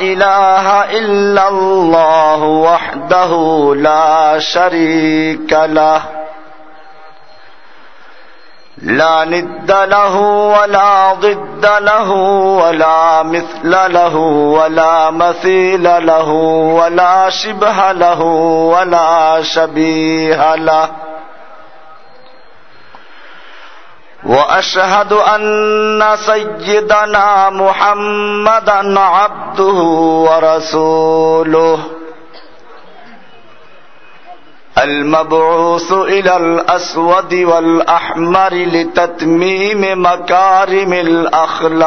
إله إلا الله وحده لا شريك له. لا ند له ولا ضد له ولا مثل له ولا مثيل له ولا شبه له ولا شبيه له. وأشهد أن سيدنا محمدا عبده ورسوله. المبعوث إلى الأسود والأحمر لتتميم مكارم الأخلاق.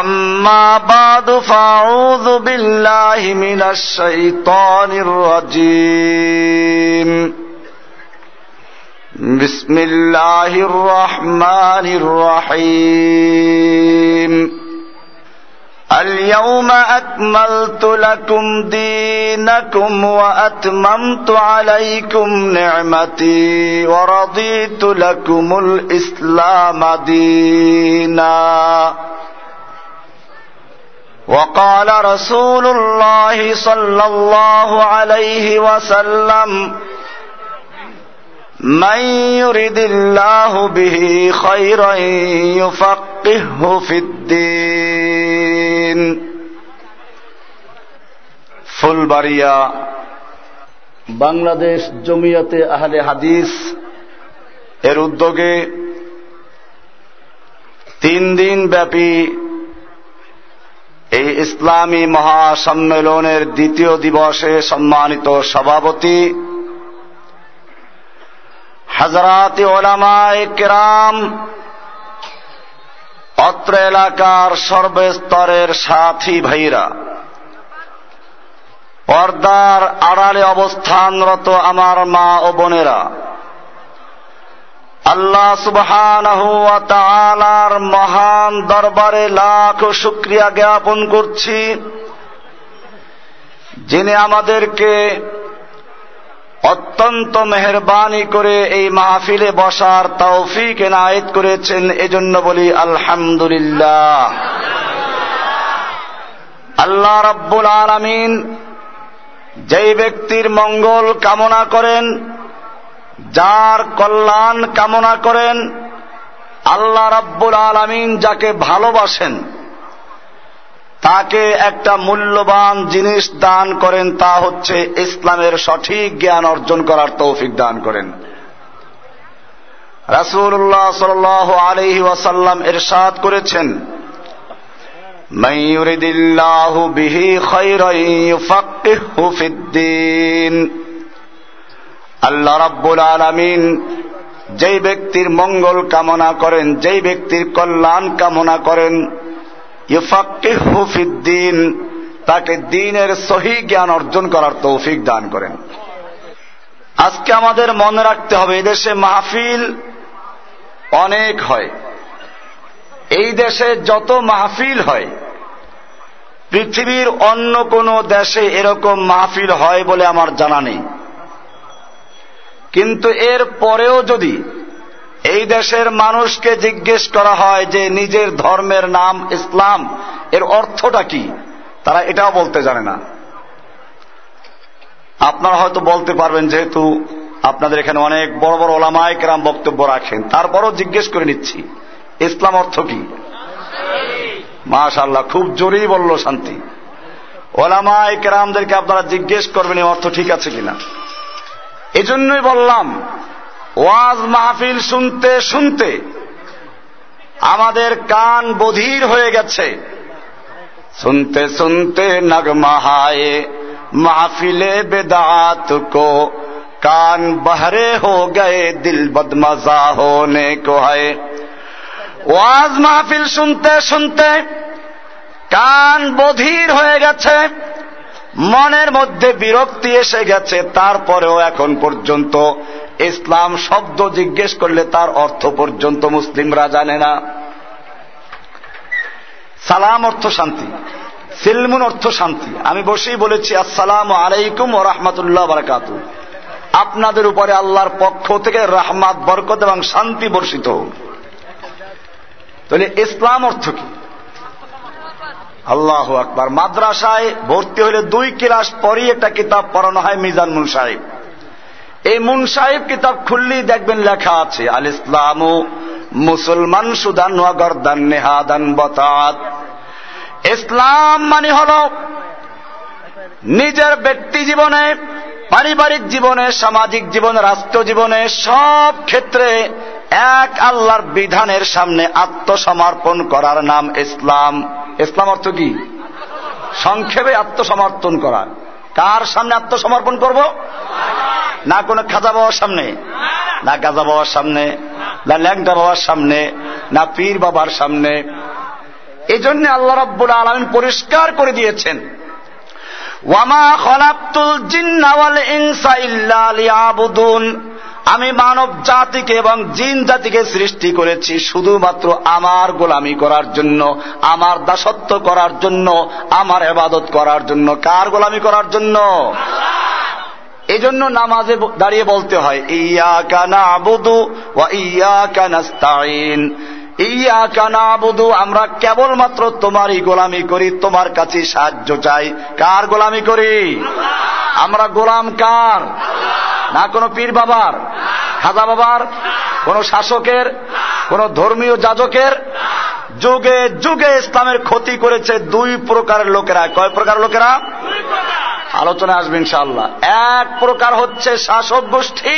أما بعد فأعوذ بالله من الشيطان الرجيم بسم الله الرحمن الرحيم اليوم أكملت لكم دينكم وأتممت عليكم نعمتي ورضيت لكم الإسلام دينا وقال رسول الله صلى الله عليه وسلم من يرد الله به خيرا يفقهه في الدين ফুলবাড়িয়া বাংলাদেশ জমিয়তে আহলে হাদিস এর উদ্যোগে তিন দিন ব্যাপী এই ইসলামী মহাসম্মেলনের দ্বিতীয় দিবসে সম্মানিত সভাপতি, হাজরাতি ওলামায় কেরাম, অত্র এলাকার সর্বস্তরের সাথী ভাইরা পর্দার আড়ালে অবস্থানরত আমার মা ও বোনেরা আল্লাহ সুবহানার মহান দরবারে লাখ শুক্রিয়া জ্ঞাপন করছি, যিনি আমাদেরকে অত্যন্ত মেহরবানি করে এই মাহফিলে বসার তৌফিক এনায়েত করেছেন, এজন্য বলি আলহামদুলিল্লাহ। আল্লাহ রব্বুল আলমিন যেই ব্যক্তির মঙ্গল কামনা করেন যার কল্যাণ কামনা করেন, আল্লাহ রাব্বুল আলমিন যাকে ভালোবাসেন, তাকে একটা মূল্যবান জিনিস দান করেন, তা হচ্ছে ইসলামের সঠিক জ্ঞান অর্জন করার তৌফিক দান করেন। রাসুল্লাহ সাল আলহি ওয়াসাল্লাম এরশাদ করেছেন মাইয়ুরিদিল্লাহু বিহি খায়রান ইউফাক্কিহু ফিদ্দিন আল্লাহ রাব্বুল আলামিন যেই ব্যক্তির মঙ্গল কামনা করেন, যেই ব্যক্তির কল্যাণ কামনা করেন, ইউফাক্কিহু ফিদ্দিন, তাকে দিনের সহি জ্ঞান অর্জন করার তৌফিক দান করেন। আজকে আমাদের মনে রাখতে হবে, এদেশে মাহফিল অনেক হয়। এই দেশে যত মাহফিল হয়, পৃথিবীর অন্য কোন দেশে এরকম মাহফিল হয় বলে আমার জানা নেই। কিন্তু এর পরেও যদি এই দেশের মানুষকে জিজ্ঞেস করা হয় যে নিজের ধর্মের নাম ইসলাম, এর অর্থটা কি? তারা এটাও বলতে জানে না। আপনারা হয়তো বলতে পারবেন যেহেতু আপনাদের এখানে অনেক বড় বড় ওলামায় কেরাম বক্তব্য রাখেন, তারপরও জিজ্ঞেস করে নিচ্ছি, ইসলাম অর্থ কি? মাশাল্লাহ খুব জোরেই বলল শান্তি। ওলামায় কেরামদেরকে আপনারা জিজ্ঞেস করবেন এই অর্থ ঠিক আছে কিনা। এজন্যই বললাম, ওয়াজ মাহফিল শুনতে শুনতে আমাদের কান বধির হয়ে গেছে। শুনতে শুনতে নগমাহায়ে মাহফিলে বেদাত কো কান বহরে হো গয়ে দিল বদমজা হোনে কো ওয়াজ মাহফিল শুনতে শুনতে কান বধির হয়ে গেছে। মনের মধ্যে বিরক্তি এসে গেছে, তারপরেও এখন পর্যন্ত ইসলাম শব্দ জিজ্ঞেস করলে তার অর্থ পর্যন্ত মুসলিমরা জানে না। সালাম অর্থ শান্তি, সিলমুন অর্থ শান্তি। আমি বসেই বলেছি, আসসালাম আলাইকুম ও রহমতুল্লাহ বারাকাতু। আপনাদের উপরে আল্লাহর পক্ষ থেকে রাহমাত, বরকত এবং শান্তি বর্ষিত হোক। তাহলে ইসলাম অর্থ কি? আল্লাহ আকবার। মাদ্রাসায় ভর্তি হলে দুই ক্লাস পরই একটা কিতাব পড়ানো হয় মিজান মুন সাহেব এই মুন সাহেব কিতাব খুললেই দেখবেন লেখা আছে আল ইসলাম মুসলমান সুদান গর্দান নেহাদান বতাত। ইসলাম মানে হল নিজের ব্যক্তি জীবনে, পারিবারিক জীবনে, সামাজিক জীবনে, রাষ্ট্র জীবনে সব ক্ষেত্রে এক আল্লাহর বিধানের সামনে আত্মসমর্পণ করার নাম ইসলাম। ইসলাম অর্থ কি? সংক্ষেপে আত্মসমর্পণ করা। কার সামনে আত্মসমর্পণ করব? না কোনো খাজা বাবার সামনে? না গাজা বাবার সামনে? না ল্যাংটা বাবার সামনে? না পীর বাবার সামনে? এই জন্য আল্লাহ রব্বুল আলমিন পরিষ্কার করে দিয়েছেন। ওয়ামা খলাপ্তুল জিন্নাওয়াল ইনসা ইল্লা লিয়াবুদুন। আমি মানব জাতিকে এবং জিন জাতিকে সৃষ্টি করেছি শুধুমাত্র আমার গোলামি করার জন্য আমার দাসত্ব করার জন্য আমার এবাদত করার জন্য। কার গোলামি করার জন্য? এই জন্য নামাজে দাঁড়িয়ে বলতে হয় ইয়া কানা আবুদু ওয়া ইয়া কানাস্তাইন ইয়া কানা আবুদু আমরা কেবলমাত্র তোমারই গোলামি করি তোমার কাছে সাহায্য চাই। কার গোলামি করি? আমরা গোলাম কার? না কোনো পীর বাবার, খাজা বাবার, কোন শাসকের, কোন ধর্মীয় যাজকের। যুগে যুগে ইসলামের ক্ষতি করেছে দুই প্রকারের লোকেরা। কয় প্রকার লোকেরা? আলোচনা আসবে ইনশাল্লাহ এক প্রকার হচ্ছে শাসক গোষ্ঠী,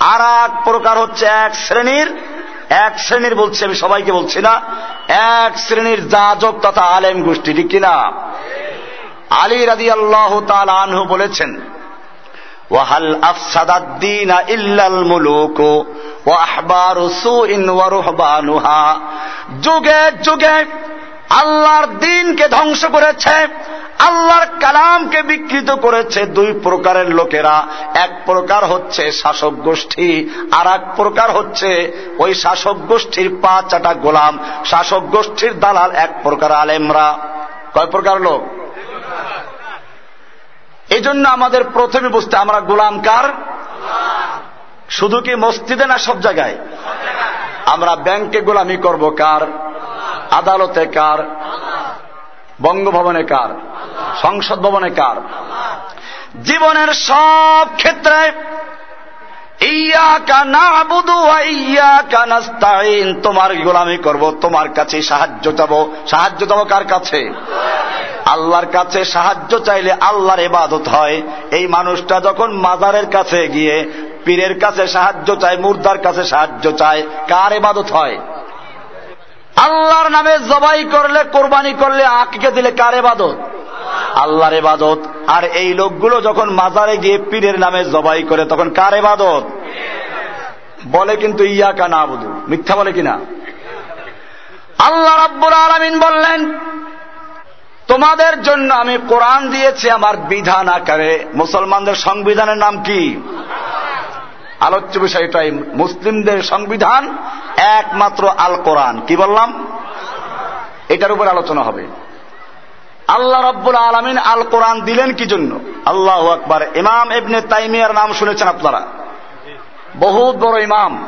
আর এক প্রকার হচ্ছে এক শ্রেণির। এক শ্রেণির বলছি আমি, সবাইকে বলছি না। এক শ্রেণির যাজক তথা আলেম গোষ্ঠী, ঠিক কিনা? আলী রাজি আল্লাহ তাল আনহু বলেছেন ওয়াহাল আফসাদাদ্দিন ইল্লাল মুলুক ও আহবার সুইন ওয়ারুহবানুহা যুগে যুগে আল্লাহর দিনকে ধ্বংস করেছে, আল্লাহর কালামকে বিকৃত করেছে দুই প্রকারের লোকেরা। এক প্রকার হচ্ছে শাসক গোষ্ঠী, আর এক প্রকার হচ্ছে ওই শাসক গোষ্ঠীর পা চাটা গোলাম। শাসক গোষ্ঠীর দালাল এক প্রকার আলেমরা। কয় প্রকার লোক? এই জন্য আমাদের প্রথমে বুঝতে, আমরা গোলাম কার? শুধু কি মসজিদে না সব জায়গায়? আমরা ব্যাংকে গোলামি করব কার? আদালতে কার? বঙ্গভবনে কার? সংসদ ভবনে কার? জীবনের সব ক্ষেত্রে তোমার গোলামি করব, তোমার কাছে সাহায্য চাব। সাহায্য চাবো কার কাছে? আল্লাহর কাছে সাহায্য চাইলে আল্লাহর এবাদত হয়। এই মানুষটা যখন মাজারের কাছে গিয়ে পীরের কাছে সাহায্য চায়, মুর্দার কাছে সাহায্য চায়, কার এবাদত হয়? আল্লাহর নামে জবাই করলে, কোরবানি করলে আঁকিকে দিলে কার এবাদত আল্লাহর এবাদত আর এই লোকগুলো যখন মাজারে গিয়ে পীরের নামে জবাই করে, তখন কার এবাদত বলে কিন্তু ইয়া কা না বুধু মিথ্যা বলে কিনা? আল্লাহ রাব্বুল আলমিন বললেন তোমাদের জন্য আমি কোরআন দিয়েছি আমার বিধান আকারে। মুসলমানদের সংবিধানের নাম কি? আলোচ্য বিষয় এটাই। মুসলিমদের সংবিধান একমাত্র আল কোরআন কি বললাম? এটার উপর আলোচনা হবে। আল্লাহ রব্বুল আলমিন আল কোরআন দিলেন কি জন্য? আল্লাহ আকবার। ইমাম এবনে তাইমিয়ার নাম শুনেছেন আপনারা? বহুত বড় ইমাম।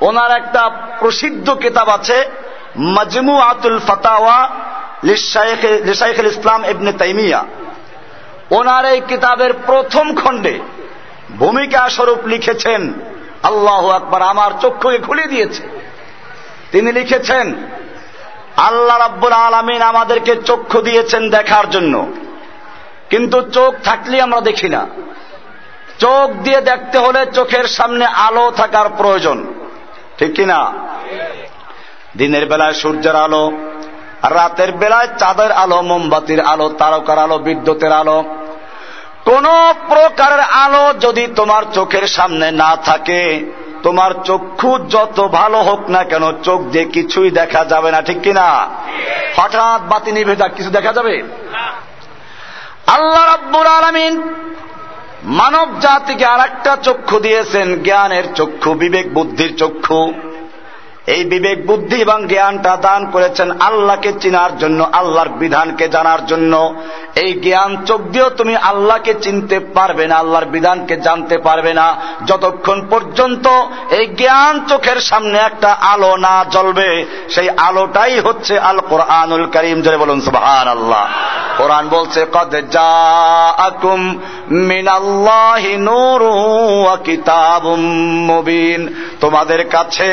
ওনার একটা প্রসিদ্ধ কিতাব আছে মজমু আতুল ফতাওয়া লিশাইখুল ইসলাম ইবনে তাইমিয়া। ওনার এই কিতাবের প্রথম খণ্ডে ভূমিকা স্বরূপ লিখেছেন, আল্লাহ আকবার, আমার চক্ষুকে খুলে দিয়েছে। তিনি লিখেছেন, আল্লাহ রাব্বুল আলমিন আমাদেরকে চক্ষু দিয়েছেন দেখার জন্য। কিন্তু চোখ থাকলে আমরা দেখি না। চোখ দিয়ে দেখতে হলে চোখের সামনে আলো থাকার প্রয়োজন। ঠিক কিনা? দিনের বেলায় সূর্যের আলো রাতের বেলায় চাঁদের আলো, মোমবাতির আলো, তারকার আলো, বিদ্যুতের আলো। কোন প্রকারের আলো যদি তোমার চোখের সামনে না থাকে, তোমার চক্ষু যত ভালো হোক না কেন চোখ দিয়ে কিছুই দেখা যাবে না, ঠিক কিনা? হঠাৎ বাতি নিভে যাক, কিছু দেখা যাবে? আল্লাহ রাব্বুল আলমিন মানব জাতিকে আর একটা চক্ষু দিয়েছেন, জ্ঞানের চক্ষু, বিবেক বুদ্ধির চক্ষু। এই বিবেক, বুদ্ধি এবং জ্ঞানটা দান করেছেন আল্লাহকে চিনার জন্য, আল্লাহর বিধানকে জানার জন্য। এই জ্ঞান চোখ দিয়েও তুমি আল্লাহকে চিনতে পারবে না, আল্লাহর বিধানকে জানতে পারবে না। যতক্ষণ পর্যন্ত এই জ্ঞান চোখের সামনে একটা আলো না জ্বলবে, সেই আলোটাই হচ্ছে আল কোরআনুল করিম। জয় বলুন সুবহান আল্লাহ কোরআন বলছে, কদ মিনাল্লাহি নূরু ওয়া কিতাবুম মুবিন। তোমাদের কাছে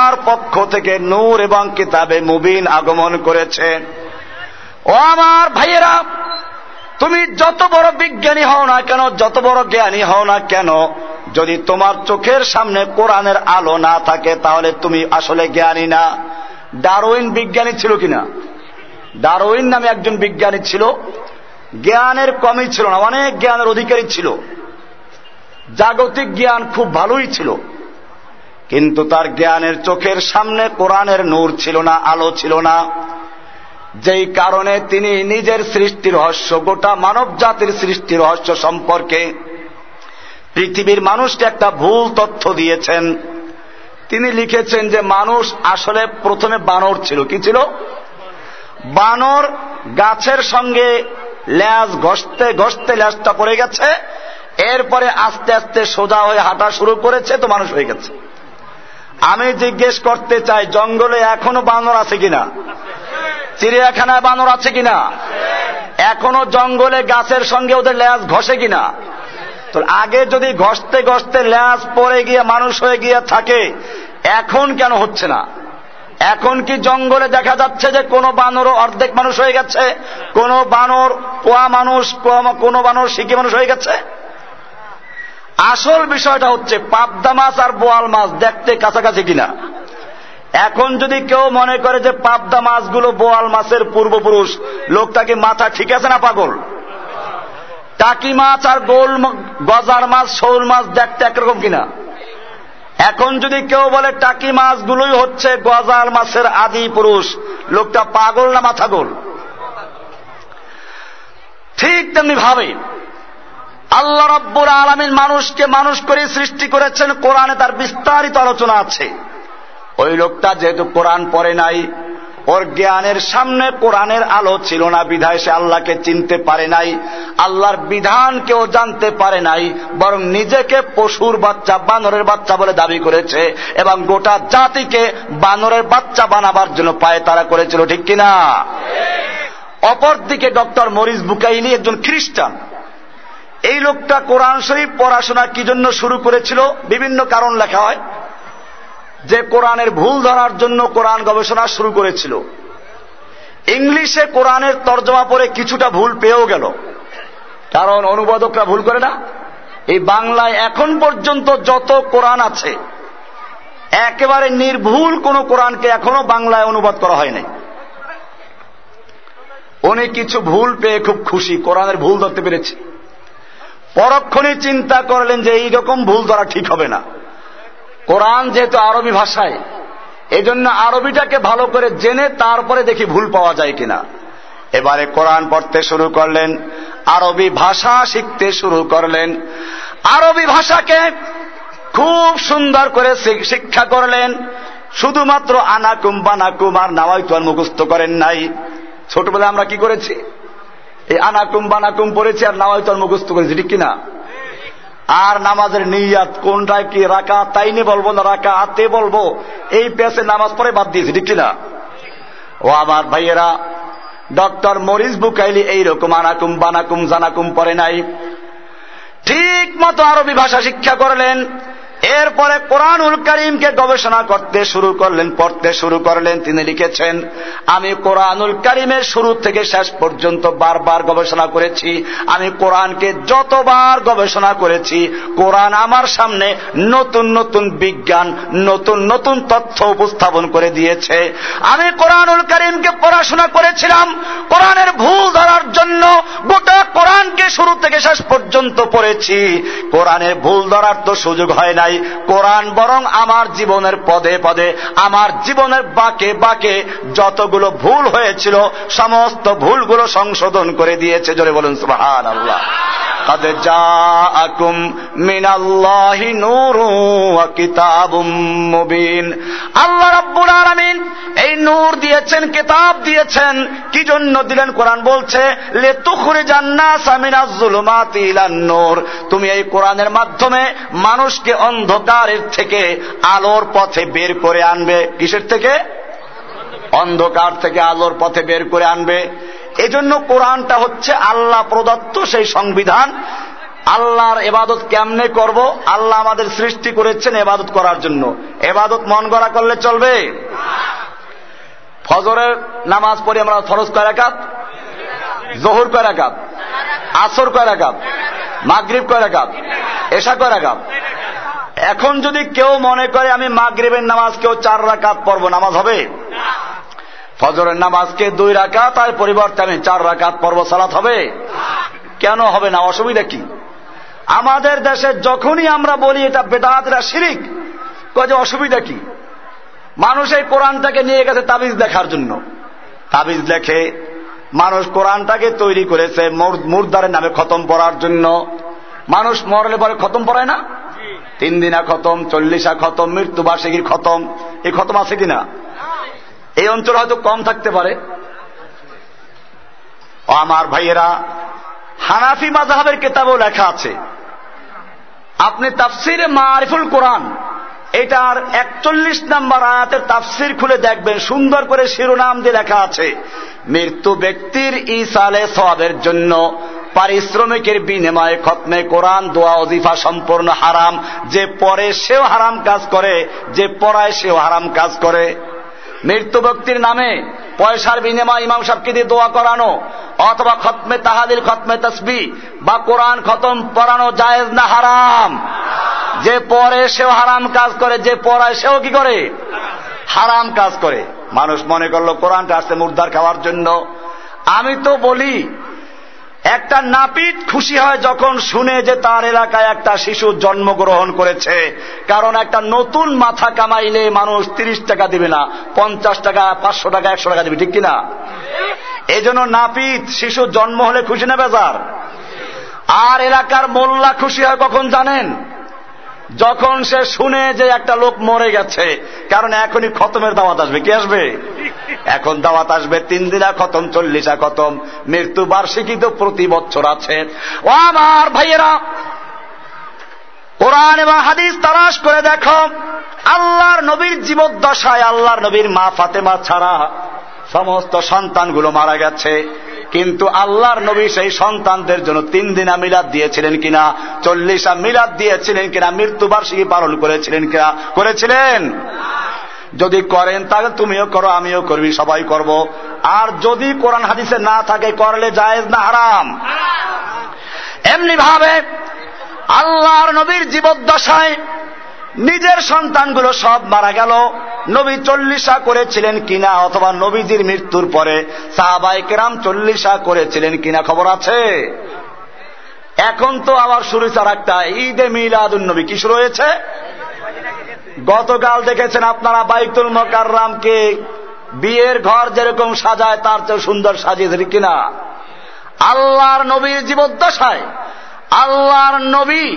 আল্লাহর পক্ষ থেকে নূর এবং কিতাবে মুবিন আগমন করেছে। ও আমার ভাইয়েরা, তুমি যত বড় বিজ্ঞানী হও না কেন, যত বড় জ্ঞানী হও না কেন, যদি তোমার চোখের সামনে কোরআনের আলো না থাকে, তাহলে তুমি আসলে জ্ঞানী না। ডারোইন বিজ্ঞানী ছিল কিনা? ডারোইন নামে একজন বিজ্ঞানী ছিল। জ্ঞানের কমই ছিল না, অনেক জ্ঞানের অধিকারী ছিল। জাগতিক জ্ঞান খুব ভালোই ছিল। কিন্তু তার জ্ঞানের চোখের সামনে কোরআনের নূর ছিল না, আলো ছিল না। যেই কারণে তিনি নিজের সৃষ্টি রহস্য, গোটা মানব জাতির সৃষ্টি রহস্য সম্পর্কে পৃথিবীর মানুষকে একটা ভুল তথ্য দিয়েছেন। তিনি লিখেছেন যে, মানুষ আসলে প্রথমে বানর ছিল। কি ছিল? বানর গাছের সঙ্গে ল্যাজ ঘষতে ঘষতে ল্যাজটা পড়ে গেছে, এরপরে আস্তে আস্তে সোজা হয়ে হাঁটা শুরু করেছে, তো মানুষ হয়ে গেছে। আমি জিজ্ঞেস করতে চাই, জঙ্গলে এখনও বানর আছে কিনা? চিড়িয়াখানায় বানর আছে কিনা? এখনও জঙ্গলে গাছের সঙ্গে ওদের ল্যাজ ঘষে কিনা? তো আগে যদি ঘষতে ঘষতে ল্যাজ পরে গিয়ে মানুষ হয়ে গিয়ে থাকে, এখন কেন হচ্ছে না? এখন কি জঙ্গলে দেখা যাচ্ছে যে কোন বানরও অর্ধেক মানুষ হয়ে গেছে? কোন বানর পোয়া মানুষ কোন বানর শিখি মানুষ হয়ে গেছে? আসল বিষয়টা হচ্ছে পাবদা মাছ আর বোয়াল মাছ দেখতে কাছাকাছি কিনা। এখন যদি কেউ মনে করে যে পাবদা মাছগুলো বোয়াল মাছের পূর্বপুরুষ, লোকটাকে মাথা ঠিক আছে না পাগল? টাকি মাছ আর গোল গজার মাছ, শৌল মাছ দেখতে একরকম কিনা? এখন যদি কেউ বলে টাকি মাছগুলোই হচ্ছে গজার মাছের আদি পুরুষ, লোকটা পাগল না মাথা গোল ঠিক তেমনি ভাবে আল্লাহ রব্বুর আলমিন মানুষকে মানুষ করে সৃষ্টি করেছেন, কোরআনে তার বিস্তারিত আলোচনা আছে। ওই লোকটা যেহেতু কোরআন পড়ে নাই, ওর জ্ঞানের সামনে কোরআনের আলো ছিল না, বিধায় সে আল্লাহকে চিনতে পারে নাই, আল্লাহর বিধান কেউ জানতে পারে নাই, বরং নিজেকে পশুর বাচ্চা, বানরের বাচ্চা বলে দাবি করেছে, এবং গোটা জাতিকে বানরের বাচ্চা বানাবার জন্য পায়ে তারা করেছিল, ঠিক কিনা? অপরদিকে ডক্টর মরিস বুকাইলি একজন খ্রিস্টান। এই লোকটা কোরআন শরীফ পড়াশোনা কি জন্য শুরু করেছিল? বিভিন্ন কারণ লেখা হয়। যে কোরআনের ভুল ধরার জন্য কোরআন গবেষণা শুরু করেছিল। ইংলিশে কোরআনের তর্জমা পরে কিছুটা ভুল পেয়েও গেল। কারণ অনুবাদকরা ভুল করে না। এই বাংলায় এখন পর্যন্ত যত কোরআন আছে, একেবারে নির্ভুল কোন কোরআনকে এখনও বাংলায় অনুবাদ করা হয়নি উনি কিছু ভুল পেয়ে খুব খুশি। কোরআনের ভুল ধরতে পেরেছে। পরক্ষণে চিন্তা করলেন যে এইরকম ভুল ধরা ঠিক হবে না। কোরআন যেহেতু আরবি ভাষায় এই জন্য আরবিটাকে ভালো করে জেনে তারপরে দেখি ভুল পাওয়া যায় কিনা। এবারে কোরআন পড়তে শুরু করলেন, আরবি ভাষা শিখতে শুরু করলেন। আরবি ভাষাকে খুব সুন্দর করে শিক্ষা করলেন। শুধুমাত্র আনাকুম বানাকুম আর নাওয়াইতু আর মুখস্থ করেন নাই। ছোটবেলায় আমরা কি করেছি? এই আনাকুম বানাকুম পড়েছি আর নামাজ আর মুখস্থ করেছি, ঠিক কিনা? আর নামাজের নিয়াত কোনটা কি রাখা তাইনি বলব না রাখা হাতে বলব। এই পেসে নামাজ পরে বাদ দিয়েছি, ঠিক কিনা? ও আমার ভাইয়েরা, ডক্টর মরিস বুকাইলি এইরকম আনাকুম বানাকুম জানাকুম পরে নাই। ঠিক মতো আরবি ভাষা শিক্ষা করলেন। এরপরে কোরআনুল করিমকে গবেষণা করতে শুরু করলেন, পড়তে শুরু করলেন, তিনি লিখেছেন, আমি কোরআনুল করিমের শুরু থেকে শেষ পর্যন্ত বারবার গবেষণা করেছি, আমি কোরআনকে যতবার গবেষণা করেছি, কোরআন আমার সামনে নতুন নতুন বিজ্ঞান, নতুন নতুন তথ্য উপস্থাপন করে দিয়েছে। আমি কোরআনুল করিমকে পড়াশোনা করেছিলাম, কোরআনের ভুল ধরার জন্য গোটা কোরআনকে শুরু থেকে শেষ পর্যন্ত পড়েছি। কোরআনের ভুল ধরার তো সুযোগ হয় নাই। কোরআন বরং আমার জীবনের পদে পদে, আমার জীবনের বাকে বাকে যতগুলো ভুল হয়েছিল, সমস্ত ভুলগুলো সংশোধন করে দিয়েছে। জোরে বলুন সুবাহ আল্লাহ قد جاءكم من الله نور وكتاب مبين আল্লাহ রাব্বুল আলামিন এই নূর দিয়েছেন কিতাব দিয়েছেন কি জন্য দিলেন কোরআন বলছে লেতুখরিজান নাস মিনাজ যুলুমাতি ইলান নূর তুমি এই কোরআনের মাধ্যমে মানুষকে অন্ধকারের থেকে আলোর পথে বের করে আনবে কিসের থেকে অন্ধকার থেকে আলোর পথে বের করে আনবে এজন্য কোরআনটা হচ্ছে আল্লাহ প্রদত্ত সেই সংবিধান। আল্লাহর এবাদত কেমনে করব? আল্লাহ আমাদের সৃষ্টি করেছেন এবাদত করার জন্য। এবাদত মন গড়া করলে চলবে? ফজরের নামাজ পড়ি আমরা ফরজ কয় রাকাত? জহুর কয় রাকাত? আসর কয় রাকাত? মাগরিব কয় রাকাত? এশা কয় রাকাত? এখন যদি কেউ মনে করে আমি মাগরিবের নামাজ কেউ চার রাকাত পড়ব, নামাজ হবে? ফজরের নামাজকে দুই রাকাত আর পরিবর্তে আমি চার রাকাত পর্ব সালাত হবে? কেন হবে না? অসুবিধা কি? আমাদের দেশে যখনই আমরা বলি এটা বেদাতরা শিরিক যে অসুবিধা কি? মানুষ এই কোরআনটাকে নিয়ে গেছে তাবিজ দেখার জন্য। তাবিজ লেখে মানুষ কোরআনটাকে তৈরি করেছে মুর্দারের নামে খতম পড়ার জন্য। মানুষ মরলে পরে খতম পড়ায় না? তিন দিনা খতম চল্লিশা খতম মৃত্যুবার্ষিকীর খতম। এই খতম আছে কিনা? এই অঞ্চল হয়তো কম থাকতে পারে। আমার ভাইয়েরা, হানাফি মাজাহের কেতাবেও লেখা আছে। আপনি তাফসিরে মারিফুল কোরআন, এটার একচল্লিশ নাম্বার আয়াতের তাফসির খুলে দেখবেন, সুন্দর করে শিরোনাম দিয়ে লেখা আছে, মৃত্যু ব্যক্তির ইসালে সবের জন্য পারিশ্রমিকের বিনিময়ে খতমে কোরআন, দোয়া অজিফা সম্পূর্ণ হারাম। যে পরে সেও হারাম কাজ করে, যে পড়ায় সেও হারাম কাজ করে। মৃত্যু ব্যক্তির নামে পয়সার বিনিময় ইমাম সাহেবকে দিয়ে দোয়া করানো, অথবা খতমে তাহাদিল, খতমে তসবি, বা কোরআন খতম পড়ানো জায়েজ না হারাম? যে পরে সেও হারাম কাজ করে, যে পড়ায় সেও কি করে? হারাম কাজ করে। মানুষ মনে করল কোরআনটা আসছে মুর্দার খাওয়ার জন্য। আমি তো বলি একটা নাপিত খুশি হয় যখন শুনে যে তার এলাকায় একটা শিশু জন্মগ্রহণ করেছে। কারণ একটা নতুন মাথা কামাইলে মানুষ তিরিশ টাকা দিবে না, পঞ্চাশ টাকা, পাঁচশো টাকা, একশো টাকা দিবে, ঠিক কিনা? এই জন্য নাপিত শিশু জন্ম হলে খুশি না বেজার? আর এলাকার মোল্লা খুশি হয় কখন জানেন? যখন সে শুনে যে একটা লোক মরে গেছে, কারণ এখনই খতমের দাওয়াত আসবে, কি আসবে? এখন দাওয়াত আসবে তিন দিনা খতম, চল্লিশা খতম। মৃত্যু বার্ষিকী তো প্রতি বছর আছে। ও আমার ভাইয়েরা, কোরআন এবং হাদিস তালাশ করে দেখো, আল্লাহর নবীর জীবদ্দশায় আল্লাহর নবীর মা ফাতেমা ছাড়া সমস্ত সন্তানগুলো মারা গেছে। কিন্তু আল্লাহর নবী সেই সন্তানদের জন্য তিন দিনা মিলাদ দিয়েছিলেন কিনা, চল্লিশা মিলাদ দিয়েছিলেন কিনা মৃত্যুবার্ষিকী পালন করেছিলেন কিনা, করেছিলেন? যদি করেন, তাহলে তুমিও করো, আমিও করবি, সবাই করব। আর যদি কোরআন হাদিসে না থাকে, করলে জায়েজ না হারাম? এমনি ভাবে আল্লাহর নবীর জীবদ্দশায় নিজের সন্তানগুলো সব মারা গেল। নবী চল্লিশা করেছিলেন কিনা অথবা নবীজির মৃত্যুর পরে সাহাবাই কেরাম চল্লিশা করেছিলেন কিনা খবর আছে? এখন তো আবার শুরু চার একটা। ঈদে মিলাদুল নবী কি শুরু হয়েছে? গতকাল দেখেছেন আপনারা বাইতুল মকাররামকে বিয়ের ঘর যেরকম সাজায়, তার চেয়ে সুন্দর সাজিয়েছে কিনা? আল্লাহর নবীর জীবদ্দশায়, আল্লাহর নবী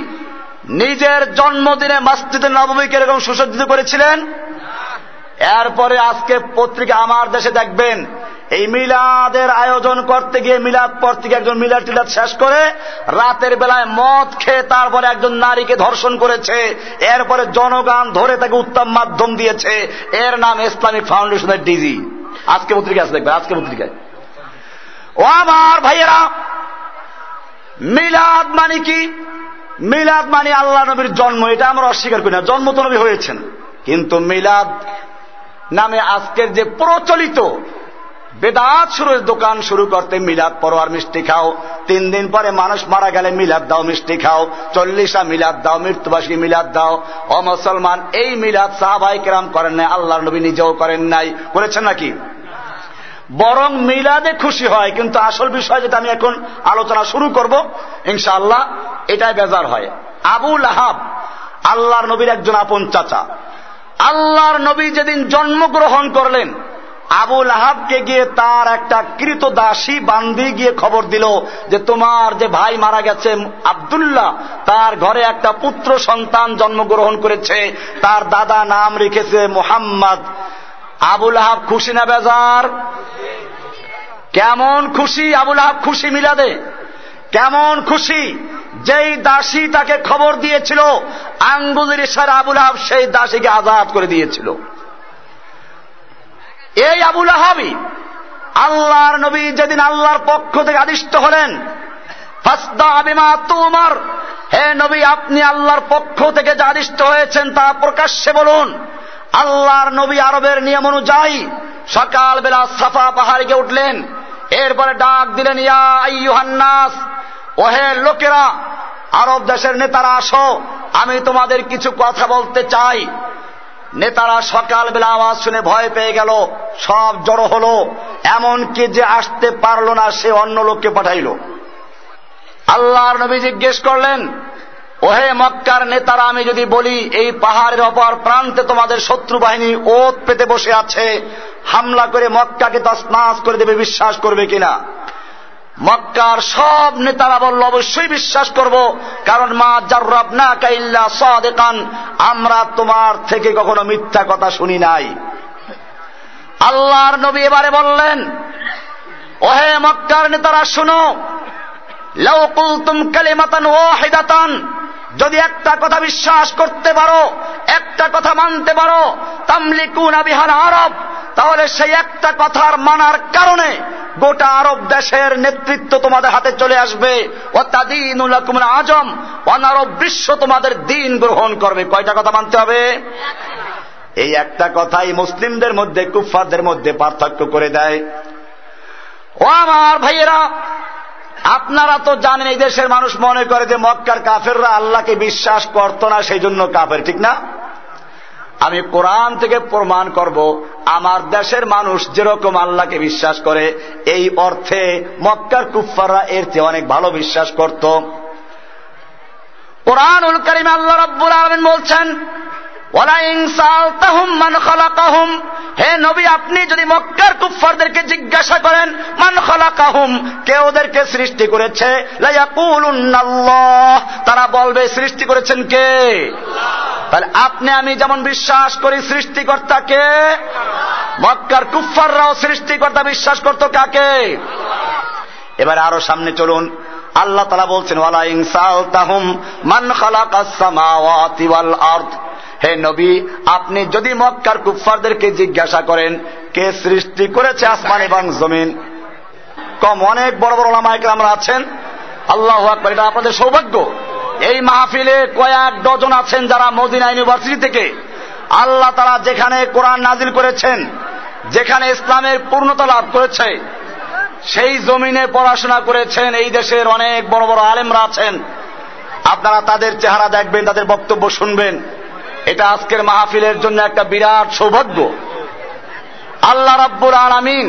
নিজের জন্মদিনে মসজিদে নবমীকে এরকম সুসজ্জিত করেছিলেন। এরপরে আজকে পত্রিকা আমার দেশে দেখবেন এই মিলাদের আয়োজন করতে গিয়ে মিলাদ পর থেকে একজন মিলাদ টিলাদ শেষ করে রাতের বেলায় মদ খেয়ে তারপরে একজন নারীকে ধর্ষণ করেছে। এরপরে জনগান ধরে তাকে উত্তম মাধ্যম দিয়েছে। এর নাম ইসলামিক ফাউন্ডেশনের ডিজি। আজকে পত্রিকা আছে দেখবে আজকে পত্রিকায়। ও আমার ভাইয়েরা, মিলাদ মানে কি? মিলাদ মানে আল্লাহ নবীর জন্ম, এটা আমরা অস্বীকার করি না। জন্ম তো নবী হয়েছেন। কিন্তু মিলাদ নামে আজকের যে প্রচলিত বেদাত শুরু দোকান শুরু করতে মিলাদ পরো আর মিষ্টি খাও। তিন দিন পরে মানুষ মারা গেলে মিলাদ দাও, মিষ্টি খাও। চল্লিশা মিলাদ দাও মৃত্যুবাসী মিলাদ দাও। ও মুসলমান, এই মিলাদ সাহাবাই কেরাম করেন নাই আল্লাহ নবী নিজেও করেন নাই। করেছেন নাকি? বরং মিলাদে খুশি হয়, কিন্তু আসল বিষয় যেটা আমি এখন আলোচনা শুরু করব, ইনশাআল্লাহ এটাই বেজার হয়। আবুল আহাব আল্লাহর নবীর একজন আপন চাচা। আল্লাহর নবী যেদিন জন্মগ্রহণ করলেন আবুল আহাবকে গিয়ে তার একটা কৃত দাসী বান্ধি গিয়ে খবর দিল যে তোমার যে ভাই মারা গেছে আবদুল্লাহ, তার ঘরে একটা পুত্র সন্তান জন্মগ্রহণ করেছে, তার দাদা নাম রেখেছে মোহাম্মদ। আবুল আহাব খুশি না বেজার? কেমন খুশি আবুল আহাব খুশি মিলাদে। কেমন খুশি? যেই দাসী তাকে খবর দিয়েছিল, আঙ্গুলের ইশারা আবুল আহাব সেই দাসীকে আজাদ করে দিয়েছিল। এই আবুল আহাবি আল্লাহর নবী যেদিন আল্লাহর পক্ষ থেকে আদিষ্ট হলেন তোমার, হে নবী, আপনি আল্লাহর পক্ষ থেকে যা আদিষ্ট হয়েছেন তা প্রকাশ্যে বলুন। আল্লাহর নবী আরবের নিয়ম অনুযায়ী সকালবেলা সাফা পাহাড়ে উঠলেন, এরপরে ডাক দিলেন, ইয়া আইয়ুহান্নাস, ওহে লোকেরা, আরব দেশের নেতারা আসো, আমি তোমাদের কিছু কথা বলতে চাই। নেতারা সকালবেলা আওয়াজ শুনে ভয় পেয়ে গেল, সব জড়ো হল, এমনকি যে আসতে পারল না সে অন্য লোককে পাঠাইল। আল্লাহর নবী জিজ্ঞেস করলেন, ওহে মক্কার নেতারা, আমি যদি বলি, এই পাহাড়ের অপর প্রান্তে তোমাদের শত্রু বাহিনী ওত পেতে বসে আছে, হামলা করে মক্কাকে তসনাস করে দেবে, বিশ্বাস করবে কিনা? মক্কার সব নেতারা বলল, অবশ্যই বিশ্বাস করব, কারণ মা জার্রাব না কাইল্লা সাদেকান। আমরা তোমার থেকে কখনো মিথ্যা কথা শুনি নাই। আল্লাহর নবী এবারে বললেন, ওহে মক্কার নেতারা, শুনো। লৌকুলতুম কালিমাতান ওয়াহিদাতান। যদি একটা কথা বিশ্বাস করতে পারো, একটা কথা মানতে পারো, তামলিকুন আবিহান আরব। তাহলে সেই একটা কথার মানার কারণে গোটা আরব দেশের নেতৃত্ব তোমাদের হাতে চলে আসবে। ও আজম, অনারব বিশ্ব তোমাদের দিন গ্রহণ করবে। কয়টা কথা মানতে হবে? এই একটা কথাই মুসলিমদের মধ্যে কুফারদের মধ্যে পার্থক্য করে দেয়। ও আমার ভাইয়েরা, আপনারা তো জানেন, এই দেশের মানুষ মনে করে যে মক্কার কাফেররা আল্লাহকে বিশ্বাস করত না, সেই জন্য কাফের, ঠিক না? আমি কোরআন থেকে প্রমাণ করব, আমার দেশের মানুষ যেরকম আল্লাহকে বিশ্বাস করে, এই অর্থে মক্কার কুফাররা এর চেয়ে অনেক ভালো বিশ্বাস করত। কোরআন উল করিম আল্লাহ রব্বুল আলমিন বলছেন হে নবী, আপনি যদি মক্কার কুফারদেরকে জিজ্ঞাসা করেন, মান খালাকাহুম, কে ওদেরকে সৃষ্টি করেছে? তারা বলবে, সৃষ্টি করেছেন কে? তাহলে আপনি, আমি যেমন বিশ্বাস করি সৃষ্টিকর্তাকে মক্কার কুফাররাও সৃষ্টিকর্তা বিশ্বাস করত কাকে? এবারে আরও সামনে চলুন। আল্লাহ তালা বলছেন ওয়ালা ইনসাল তাহুম মান খালাকাস সামাওয়াতি হে নবী, আপনি যদি মক্কার কুফারদেরকে জিজ্ঞাসা করেন, কে সৃষ্টি করেছে আসমান এবং জমিন? কম অনেক বড় বড় লামায়ক আমরা আছেন। আল্লাহ এটা আপনাদের সৌভাগ্য। এই মাহফিলে কয়েক ডজন আছেন যারা মদিনা ইউনিভার্সিটি থেকে। আল্লাহ তারা যেখানে কোরআন নাজিল করেছেন, যেখানে ইসলামের পূর্ণতা লাভ করেছে, সেই জমিনে পড়াশোনা করেছেন। এই দেশের অনেক বড় বড় আলেমরা আছেন। আপনারা তাদের চেহারা দেখবেন, তাদের বক্তব্য শুনবেন। এটা আজকের মাহফিলের জন্য একটা বিরাট সৌভাগ্য। আল্লাহ রাব্বুর আলামিন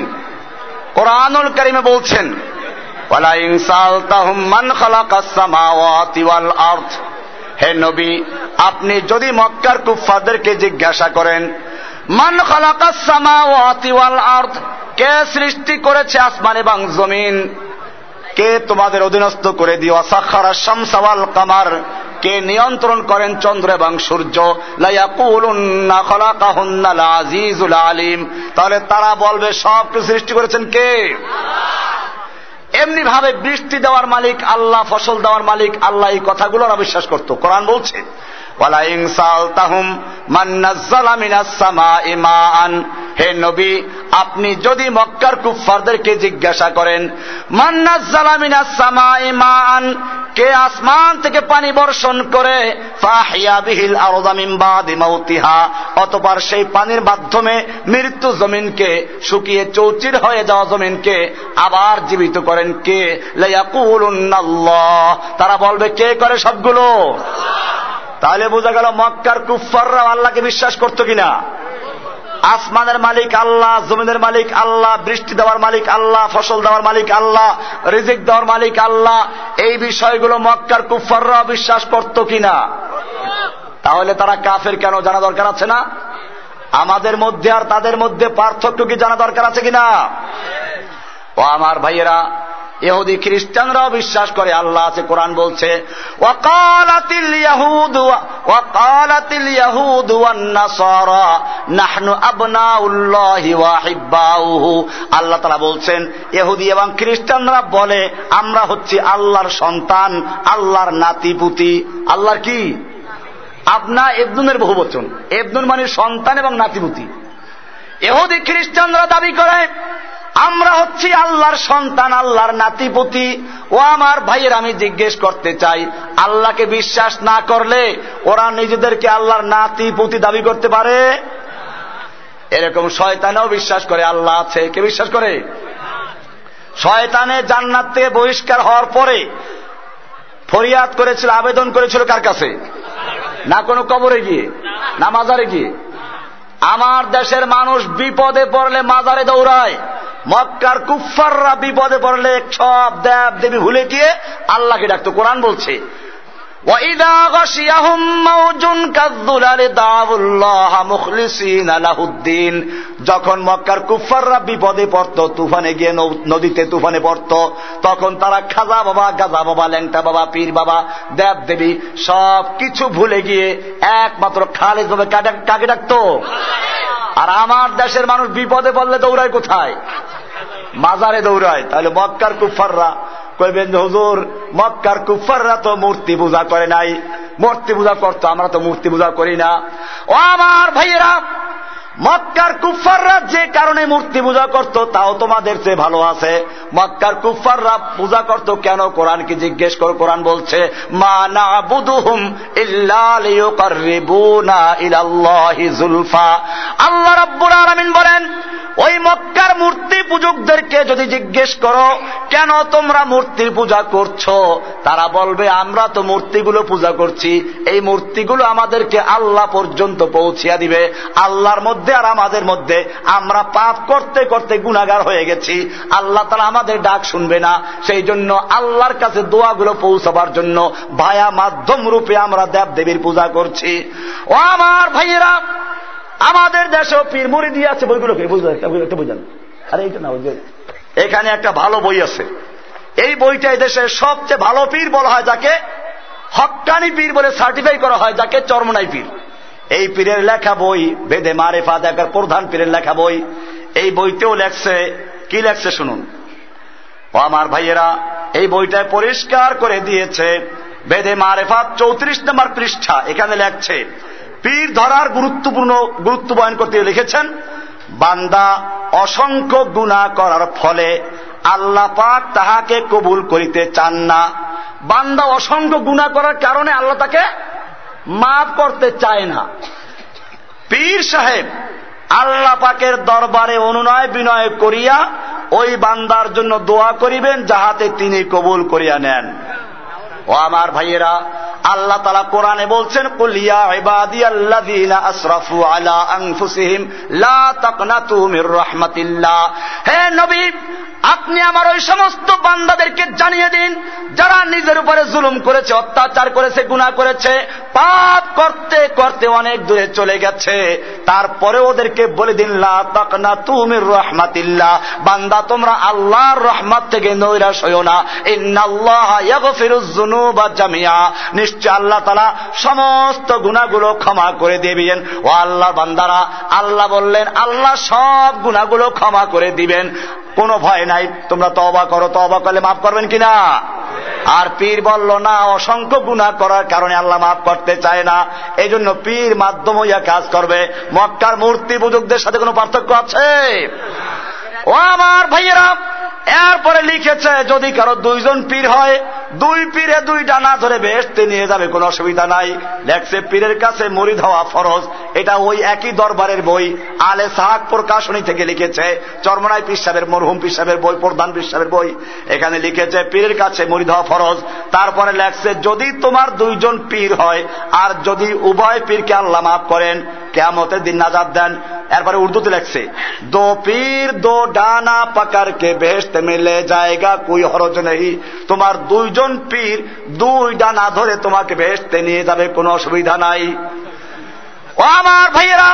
কোরআনুল করিমে বলছেন হে নবী, আপনি যদি মক্কার কুফাদেরকে জিজ্ঞাসা করেন, মান খালাকাস সামা ওয়াল আর্থ কে সৃষ্টি করেছে আসমান এবং জমিন? কে তোমাদের অধীনস্থ করে দিও? সাক্ষারা শামসাওয়াল কামার। কে নিয়ন্ত্রণ করেন চন্দ্র এবং সূর্য? আলিম। তাহলে তারা বলবে সব সৃষ্টি করেছেন কে? এমনি ভাবে বৃষ্টি দেওয়ার মালিক আল্লাহ, ফসল দেওয়ার মালিক আল্লাহ, এই কথাগুলো বিশ্বাস করত। কোরআন বলছে। হে নবী, আপনি যদি মক্কার কুফারদেরকে জিজ্ঞাসা করেন মান্নাজালামিনাসামান কে আসমান থেকে পানি বর্ষণ করে? অতবার সেই পানির মাধ্যমে মৃত্যু জমিনকে, শুকিয়ে চৌচির হয়ে যাওয়া জমিনকে আবার জীবিত করেন কে? তারা বলবে, কে করে সবগুলো? তাহলে বোঝা গেল মক্কার কুফাররা আল্লাহকে বিশ্বাস করত কিনা? আসমানের মালিক আল্লাহ, জমিনের মালিক আল্লাহ, বৃষ্টি দেওয়ার মালিক আল্লাহ, ফসল দেওয়ার মালিক আল্লাহ, রিজিক দেওয়ার মালিক আল্লাহ, এই বিষয়গুলো মক্কার কুফাররা বিশ্বাস করত কিনা? তাহলে তারা কাফের কেন জানা দরকার আছে না? আমাদের মধ্যে আর তাদের মধ্যে পার্থক্য কি জানা দরকার আছে কিনা? ও আমার ভাইয়েরা ইহুদি খ্রিস্টানরাও বিশ্বাস করে, আল্লাহ আছে, কোরআন বলছে আল্লাহ তাআলা বলছেন, ইহুদি এবং খ্রিস্টানরা বলে, আমরা হচ্ছি আল্লাহর সন্তান, আল্লাহর নাতিপুতি। আল্লাহর কি? আপনা এবদুনের বহু বচন। এবদুন মানে সন্তান এবং নাতিপুতি। এহুদি খ্রিস্টানরা দাবি করে আমরা হচ্ছি আল্লাহর সন্তান, আল্লাহর নাতিপতি। ও আমার ভাইয়ের আমি জিজ্ঞেস করতে চাই, আল্লাহকে বিশ্বাস না করলে ওরা নিজেদেরকে আল্লাহর নাতিপতি দাবি করতে পারে? এরকম শয়তানেও বিশ্বাস করে, আল্লাহ আছে, কে বিশ্বাস করে? শয়তানে জান্নাত থেকে বহিষ্কার হওয়ার পরে ফরিয়াদ করেছিল, আবেদন করেছিল কার কাছে? না কোনো কবরে গিয়ে, না মাজারে গিয়ে? আমার দেশের মানুষ বিপদে পড়লে মাজারে দৌড়ায়। মক্কার কুফাররা বিপদে পড়লে সব দেব দেবী ভুলে গিয়ে আল্লাহকে ডাকতো, কোরআন বলছে। যখন মক্কার কুফাররা বিপদে পড়ত, তুফানে গিয়ে নদীতে তুফানে পড়ত, তখন তারা খাজা বাবা, গাজা বাবা, ল্যাংটা বাবা, পীর বাবা, দেব দেবী সব কিছু ভুলে গিয়ে একমাত্র খালেদ বাবা কাকে ডাকত? আর আমার দেশের মানুষ বিপদে পড়লে দৌড়ায় কোথায়? মাজারে দৌড়ায়। তাহলে মক্কার কুফাররা কইবেন হুজুর, মক্কার কুফাররা তো মূর্তি পূজা করে নাই। মূর্তি পূজা করতো, আমরা তো মূর্তি পূজা করি না। ও আমার ভাইয়েরা মক্কার কুফাররা যে কারণে মূর্তি পূজা করত, তাও তোমাদের চেয়ে ভালো আছে। মক্কার কুফাররা পূজা করত কেন? কোরআনকে জিজ্ঞেস কর, কোরআন বলছে, মা না বুধুহুম জুলফা। আল্লাহ রাব্বুল আলামিন বলেন ওই মক্কার মূর্তি পূজকদেরকে যদি জিজ্ঞেস করো, কেন তোমরা মূর্তির পূজা করছ? তারা বলবে, আমরা তো মূর্তিগুলো পূজা করছি। এই মূর্তিগুলো আমাদেরকে আল্লাহ পর্যন্ত পৌঁছিয়া দিবে। আল্লাহর মধ্যে আর আমাদের মধ্যে। আমরা পাপ করতে করতে গুণাগার হয়ে গেছি। আল্লাহ তারা আমাদের ডাক শুনবে না। সেই জন্য আল্লাহর কাছে দোয়াগুলো পৌঁছাবার জন্য ভায়া মাধ্যম রূপে আমরা দেব দেবীর পূজা করছি। ও আমার ভাইয়েরা আমাদের দেশেও পীর মুড়ি দিয়ে আছে, বইগুলোকে বুঝতে বুঝেন আরে, এইটা না এখানে একটা ভালো বই আছে। এই বইটা দেশের সবচেয়ে ভালো পীর বলা হয় যাকে হকানি পীর বলে সার্টিফাই করা হয়, যাকে চরমনাই পীর। এই পীরের লেখা বই, বেদে মারেফা দেখার প্রধান পীরের লেখা বই, এই বইতেও লেখছে, কি লেখছে শুনুন। ও আমার ভাইয়েরা, এই বইটায় পরিষ্কার করে দিয়েছে, বেদে মারেফাত চৌত্রিশ নম্বর পৃষ্ঠা, এখানে লেখছে পীর ধরার গুরুত্বপূর্ণ, গুরুত্ব বয়ন করতে লিখেছেন, বান্দা অসংখ্য গুণা করার ফলে আল্লাহ পাক তাহাকে কবুল করিতে চান না। বান্দা অসংখ্য গুণা করার কারণে আল্লাহ তাকে মাফ করতে চায় না। পীর সাহেব, আল্লাহ পাকের দরবারে অনুনয় বিনয় করিয়া ওই বান্দার জন্য দোয়া করিবেন যাহাতে তিনি কবুল করিয়া নেন। ও আমার ভাইয়েরা, আল্লাহ তালা কোরআনে বলছেন কুলিয়া ইবাদিয়াল্লাযীনা আসরাফু আলা আনফুসিহিম লা তাকনাতু মির রাহমাতিল্লাহ। হে নবী আপনি আমার ওই সমস্ত বান্দাদেরকে জানিয়ে দিন, যারা নিজের উপরে জুলুম করেছে, অত্যাচার করেছে গুণা করেছে, পাপ করতে করতে অনেক দূরে চলে গেছে। তারপরে ওদেরকে বলে দিন না তুমি রহমাতিল্লাহ। বান্দা, তোমরা আল্লাহর রহমাত থেকে নৈরাশ হইও না। জামিয়া নিশ্চয় আল্লাহ তালা সমস্ত গুণাগুলো ক্ষমা করে দেবেন। ও আল্লাহ বান্দারা, আল্লাহ বললেন, আল্লাহ সব গুণাগুলো ক্ষমা করে দিবেন। কোনো ভয় নাই তোমরা তবা করো তবা করলে মাফ করবেন কিনা? আর পীর বলল, না, অসংখ্য গুণা করার কারণে আল্লাহ মাফ করতে চায় না। এই জন্য পীর মাধ্যম হইয়া কাজ করবে। মক্কার মূর্তি বুজুকদের সাথে কোনো পার্থক্য আছে? ও আমার ভাইয়েরা এরপরে লিখেছে, যদি কারও দুইজন পীর হয়, দুই পীরে দুই ডানা ধরে বেসতে নিয়ে যাবে, কোনো অসুবিধা নাই। লেখছে, পীরের কাছে মরিদ হওয়া ফরজ। এটা ওই একই দরবারের বই। আলে সাহাক প্রকাশনী থেকে লিখেছে, চরমনাই পিসাবের মরহুম পিসাবের বই, প্রধান পিসাবের বই। এখানে লিখেছে, পীরের কাছে মরিদ হওয়া ফরজ। তারপরে লেখছে, যদি তোমার দুইজন পীর হয়, আর যদি উভয় পীরকে আল্লাহ মাফ করেন কেমতের দিন নাজাদ দেন। এরপরে উর্দুতে লেখছে, দো পীর, দো ডানা পাকার কে বেহেস্ত মিলে জায়গা কুই হরজ নেই। তোমার দুইজন পীর, দুই ডানা ধরে তোমাকে বেহেস্তে নিয়ে যাবে, কোনো অসুবিধা নাই। ও আমার ভাইয়েরা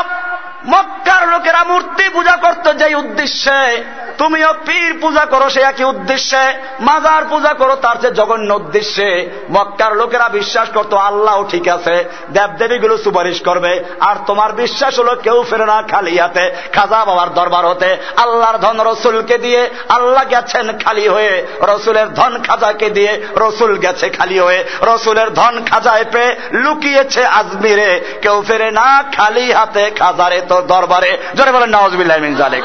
মক্কার লোকেরা মূর্তি পূজা করত যে উদ্দেশ্যে, তুমিও পীর পূজা করো সে একই উদ্দেশ্যে, মাজার পূজা করো তার যে জঘন্য উদ্দেশ্যে। মক্কার লোকেরা বিশ্বাস করতো আল্লাহ ঠিক আছে, দেবদেবীগুলো সুপারিশ করবে। আর তোমার বিশ্বাস হলো কেউ ফেরে না খালি হাতে, খাজা বাবার দরবার হতে। আল্লাহর ধন রসুলকে দিয়ে আল্লাহ গেছেন খালি হয়ে। রসুলের ধন খাজাকে দিয়ে রসুল গেছে খালি হয়ে। রসুলের ধন খাজায় পেয়ে লুকিয়েছে আজমিরে। কেউ ফেরে না খালি হাতে খাজারে দরবারে। জোরে বলেন নওয়াজ জালেক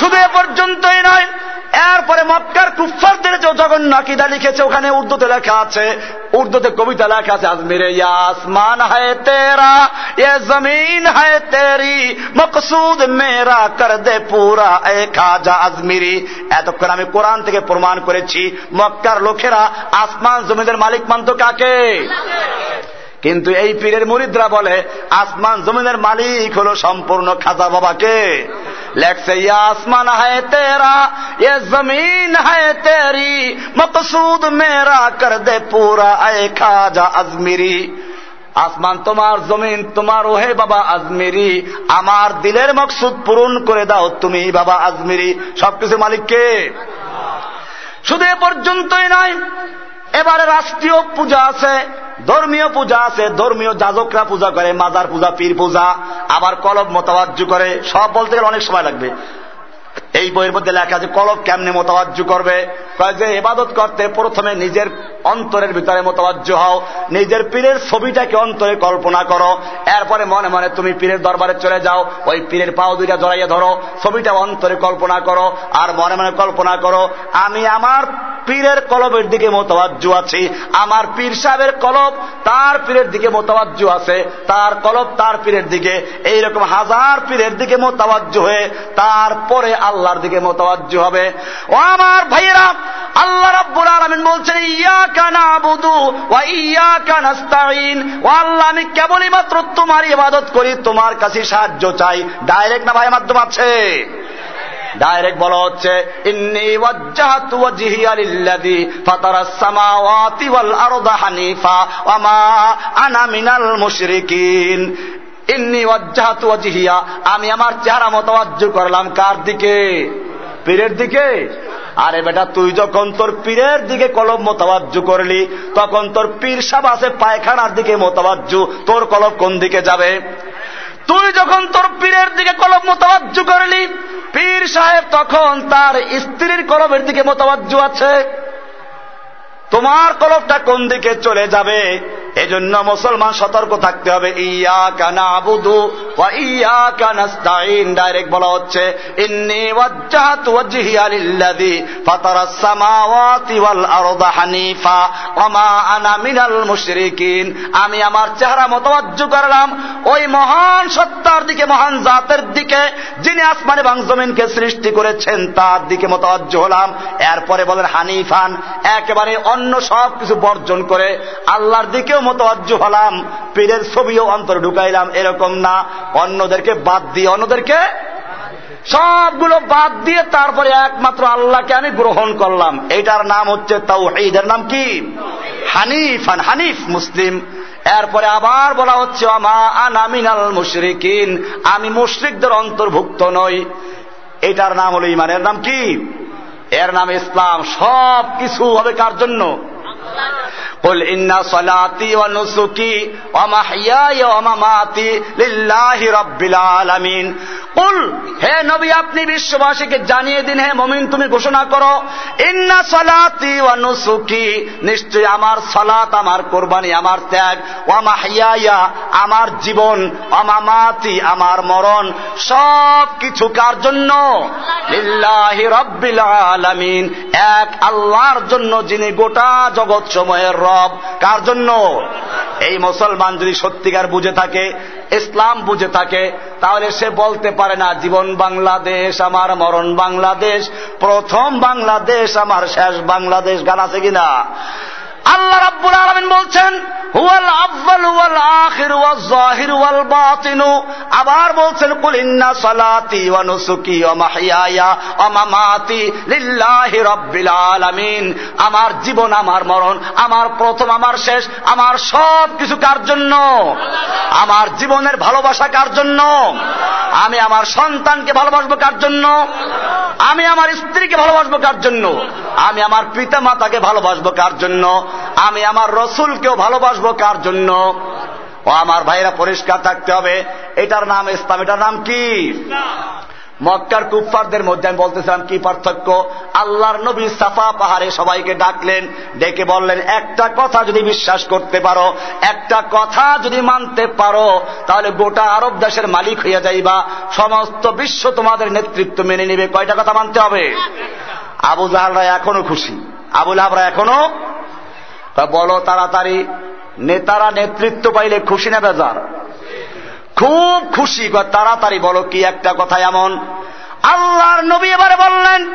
শুধু এ পর্যন্তই নয়, এরপরে মক্কার কুফারদের যে জগন্য আকিদা লিখেছে, ওখানে উর্দুতে লেখা আছে, উর্দুতে কবিতা লেখা আছে, আজমিরে আসমান হায় তেরা, এ জমিন হায় তেরি, মকসুদ মেরা কর দে পুরা এ খাজা আজমিরি। এতক্ষণ আমি কোরআন থেকে প্রমাণ করেছি, মক্কার লোকেরা আসমান জমিদের মালিক মানত কাকে? কিন্তু এই পীরের মুরিদরা বলে, আসমান জমিনের মালিক হলো সম্পূর্ণ খাজা বাবাকে। লেখছে আসমান, হায় তেরা, এ জমিন, হায় তেরি মকসুদ মেরা কর দে পুরা, আয় খাজা আজমিরি। আসমান তোমার জমিন, তোমার ওহে বাবা আজমিরি। আমার দিলের মকসুদ পূরণ করে দাও তুমি বাবা আজমিরি। সবকিছু মালিককে। শুধু এ পর্যন্তই নয় এবারে রাষ্ট্রীয় পূজা আছে, ধর্মীয় পূজা আছে, ধর্মীয় যাজকরা পূজা করে, মাজার পূজা, পীর পূজা, আবার কলব মোতাবাজ্য করে, সব বলতে গেলে অনেক সময় লাগবে। এই বইয়ের মধ্যে লেখা আছে, কলব কেমনে মোতাবাজ্য করবে? যে, এবাদত করতে প্রথমে নিজের অন্তরের ভিতরে মোতাবাজ্য হও। নিজের পীরের ছবিটাকে অন্তরে কল্পনা করো। এরপরে মনে মনে তুমি পীরের দরবারে চলে যাও। ওই পীরের পাও দুইটা জড়াইয়া ধরো। ছবিটা অন্তরে কল্পনা করো আর মনে মনে কল্পনা করো, আমি আমার পীরের কলবের দিকে মোতাবাজ্য আছি। আমার পীর সাহেবের কলব তার পীরের দিকে মোতাবাজ্য আছে। তার কলব তার পীরের দিকে। এইরকম হাজার পীরের দিকে মোতাবাজ্য হয়ে তারপরে আল্লাহর দিকে মোতাবাজ্য হবে। ও আমার ভাইয়েরা, আল্লাহ রাব্বুল আলামিন বলছেন, ইয়া আল্লাহ, আমি কেবলই মাত্র তোমার ইবাদত করি, তোমার কাছে সাহায্য চাই। ডাইরেক্ট না ভাই মাধ্যম আছে? ডাইরেক্ট বলা হচ্ছে আমি আমার চেহারা মতওয়াজ্জ করলাম কার দিকে? পীরের দিকে? আরে বেটা, তুই যখন তোর পীরের দিকে কলব মোতাবাজ্য করলি, তখন তোর পীর সাব আছে পায়খানার দিকে মোতাবাজ্য তোর কলব কোন দিকে যাবে? তুই যখন তোর পীরের দিকে কলব মোতাবাজ্য করলি, পীর সাহেব তখন তার স্ত্রীর কলমের দিকে মোতাবাজ্য আছে। তোমার কলবটা কোন দিকে চলে যাবে? এজন্য মুসলমান সতর্ক থাকতে হবে। ইয়া কানা আবুদু ইয়া কানাস্তাইন ডাইরেক্ট বলা হচ্ছে, ইন্নি ওয়াজ্জাহাতু ওয়াজহিয়া লিল্লাযী ফাতারাস সামাওয়াতি ওয়াল আরদা হানিফা ওয়া আনা মিনাল মুশরিকিন। আমি আমার চেহারা মতওয়াজ্জ করলাম। ওই মহান সত্তার দিকে, মহান জাতের দিকে, যিনি আসমান এবং জমিনকে সৃষ্টি করেছেন, তার দিকে মতওয়াজ্জ হলাম। এরপরে বলেন, হানিফান, একেবারে অন্য সব কিছু বর্জন করে আল্লাহর দিকেও মতবাজ্য হলাম, পীরের ছবিও অন্তর ঢুকাইলাম, এরকম না। অন্যদেরকে বাদ দিয়ে, অন্যদেরকে সবগুলো বাদ দিয়ে তারপরে একমাত্র আল্লাহকে আমি গ্রহণ করলাম। এটার নাম হচ্ছে তাও ঈদের নাম কি? হানিফ হানিফ মুসলিম। এরপরে আবার বলা হচ্ছে আমা মুশরিকিন। আমি মুশরিকদের অন্তর্ভুক্ত নই। এটার নাম হলো ইমানের নাম কি? এর নাম ইসলাম সব কিছু হবে কার জন্য? قل إن صلاتي ونسكي ومحياي ومماتي لله رب العالمين قل হে নবী আপনি বিশ্ববাসীকে জানিয়ে দিন হে মমিন তুমি ঘোষণা করো ইন্না সলাতি ওয়া নুসুকি নিশ্চয় আমার সলাত আমার কোরবানি আমার ত্যাগ ওয়া মাহিয়া আমার জীবন অমামাতি আমার মরণ সব কিছু কার জন্য লিল্লাহি রব্বিল আলামিন এক আল্লাহর জন্য যিনি গোটা জগৎ সময়ের রব কার জন্য? এই মুসলমান যদি সত্যিকার বুঝে থাকে, ইসলাম বুঝে থাকে, তাহলে সে বলতে পারে না, জীবন বাংলাদেশ, আমার মরণ বাংলাদেশ, প্রথম বাংলাদেশ, আমার শেষ বাংলাদেশ গান আছে কিনা? আল্লাহ রাব্বুল আলমিন বলছেন, হুয়াল আব্বাল ওয়াল আখির ওয়াল জাহির ওয়াল বাতিনু। আবার বলছেন, কুল ইন্না সালাতি ওয়া নুসুকি ওয়া মাহইয়ায়া ওয়া মামাতি লিল্লাহি রাব্বিল আলামিন। আমার জীবন, আমার মরণ, আমার প্রথম, আমার শেষ, আমার সব কিছু কার জন্য? আমার জীবনের ভালোবাসা কার জন্য? আমি আমার সন্তানকে ভালোবাসবো কার জন্য? আমি আমার স্ত্রীকে ভালোবাসবো কার জন্য? আমি আমার পিতা মাতাকে ভালোবাসবো কার জন্য? আমি আমার রসুলকেও ভালোবাসবো কার জন্য? ও আমার ভাইরা পরিষ্কার থাকতে হবে। এটার নাম ইসলাম। এটার নাম কি? মক্কার কুফফারদের মধ্যে আমি বলতেছিলাম, কি পার্থক্য? আল্লাহর নবী সাফা পাহাড়ে সবাইকে ডাকলেন, ডেকে বললেন, একটা কথা যদি বিশ্বাস করতে পারো, একটা কথা যদি মানতে পারো, তাহলে গোটা আরব দেশের মালিক হইয়া যাইবা। সমস্ত বিশ্ব তোমাদের নেতৃত্ব মেনে নিবে। কয়টা কথা মানতে হবে? আবু জাহালরা এখনও খুশি। আবুল আবরা এখনও বলো তাড়াতাড়ি। নেতারা নেতৃত্ব পাইলে খুশি না বেজার? খুব খুশি তাড়াতাড়ি বলো কি একটা কথা এমন। আল্লাহর নবী এবারে বললেন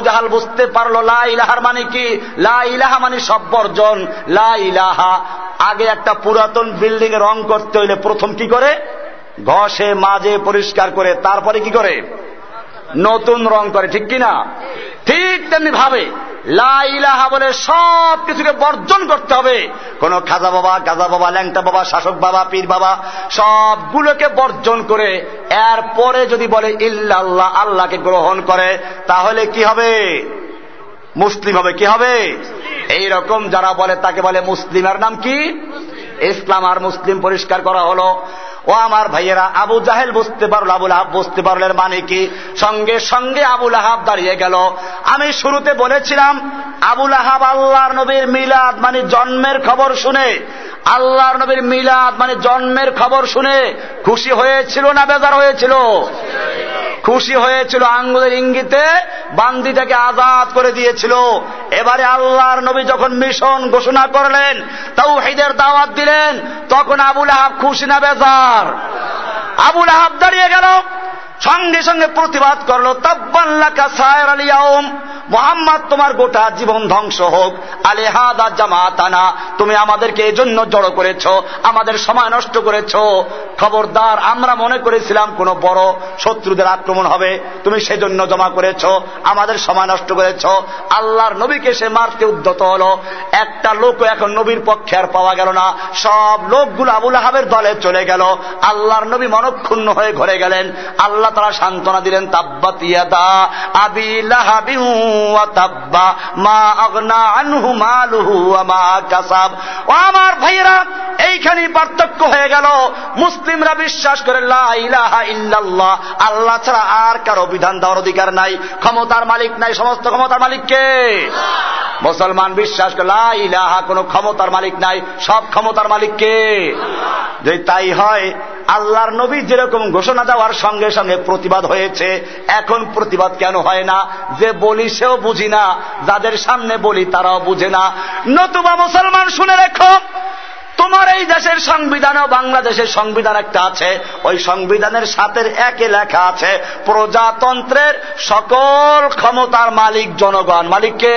জাহাল বুঝতে পারল, লা ইলাহার মানে কি? লা ইলাহা মানে সব বর্জন। লা ইলাহা, আগে একটা পুরাতন বিল্ডিং রং করতে হইলে প্রথম কি করে? ঘষে, মাঝে পরিষ্কার করে, তারপরে কি করে? নতুন রং করে, ঠিক কিনা? ঠিক তেমনি ভাবে লাইলাহা বলে সব কিছুকে বর্জন করতে হবে। কোন খাজা বাবা, গাজা বাবা, ল্যাংটা বাবা, শাসক বাবা, পীর বাবা, সবগুলোকে বর্জন করে এরপরে যদি বলে ইল্লাল্লাহ, আল্লাহকে গ্রহণ করে, তাহলে কি হবে? মুসলিম হবে, কি হবে? এই রকম যারা বলে, তাকে বলে মুসলিমের নাম কি? ইসলাম। আর মুসলিম পরিষ্কার করা হলো। ও আমার ভাইয়েরা, আবু জাহেল বুঝতে পারল, আবুল আহাব বুঝতে পারল মানে কি? সঙ্গে সঙ্গে আবুল আহাব দাঁড়িয়ে গেল। আমি শুরুতে বলেছিলাম, আবুল আহাব আল্লাহর নবীর মিলাদ মানে জন্মের খবর শুনে, আল্লাহর নবীর মিলাদ মানে জন্মের খবর শুনে খুশি হয়েছিল না বেজার হয়েছিল? খুশি হয়েছিল আঙ্গুলের ইঙ্গিতে বান্দিটাকে আজাদ করে দিয়েছিল। এবারে আল্লাহর নবী যখন মিশন ঘোষণা করলেন তাও হেদের দাওয়াত দিলেন, তখন আবুল আহাব খুশি না বেজার? আবুল আহাব। দাঁড়িয়ে গেল, সঙ্গে সঙ্গে প্রতিবাদ করল তাব্বাল্লাকা সায়ের আলিয়াউম মোহাম্মদ, তোমার গোটা জীবন ধ্বংস হোক। আলেহাদা জামাতানা, তুমি আমাদেরকে এই জন্য জড়ো করেছ, আমাদের সময় নষ্ট করেছ। খবরদার, আমরা মনে করেছিলাম কোন বড় শত্রুদের আক্রমণ হবে, তুমি সেজন্য জমা করেছ, আমাদের সময় নষ্ট করেছ। আল্লাহর নবীকে সে মারতে উদ্যত হলো। একটা লোক এখন নবীর পক্ষে আর পাওয়া গেল না। সব লোকগুলো আবুল আহাবের দলে চলে গেল। আল্লাহর নবী মনক্ষুণ্ণ হয়ে ঘরে গেলেন। আল্লাহ তারা সান্ত্বনা দিলেন আবি তাব্বা কাসাব। ও আমার ভাইয়েরা, এইখানেই পার্থক্য হয়ে গেল। মুসলিমরা বিশ্বাস করে, লা ইলাহা ইল্লাল্লাহ, আল্লাহ ছাড়া আর কারও বিধান দেওয়ার অধিকার নাই। ক্ষমতার মালিক নাই, সমস্ত ক্ষমতার মালিককে মুসলমান বিশ্বাস করে, লা ইলাহা, কোন ক্ষমতার মালিক নাই, সব ক্ষমতার মালিককে যদি তাই হয়, আল্লাহর নবী যেরকম ঘোষণা দেওয়ার সঙ্গে সঙ্গে প্রতিবাদ হয়েছে, এখন প্রতিবাদ কেন হয় না? যে বলি সেও বুঝি না, যাদের সামনে বলি তারাও বুঝে না। নতুবা মুসলমান, শুনে রেখো, তোমার এই দেশের সংবিধান ও বাংলাদেশের সংবিধান একটা আছে। ওই সংবিধানের সাথে একে লেখা আছে, প্রজাতন্ত্রের সকল ক্ষমতার মালিক জনগণ। মালিককে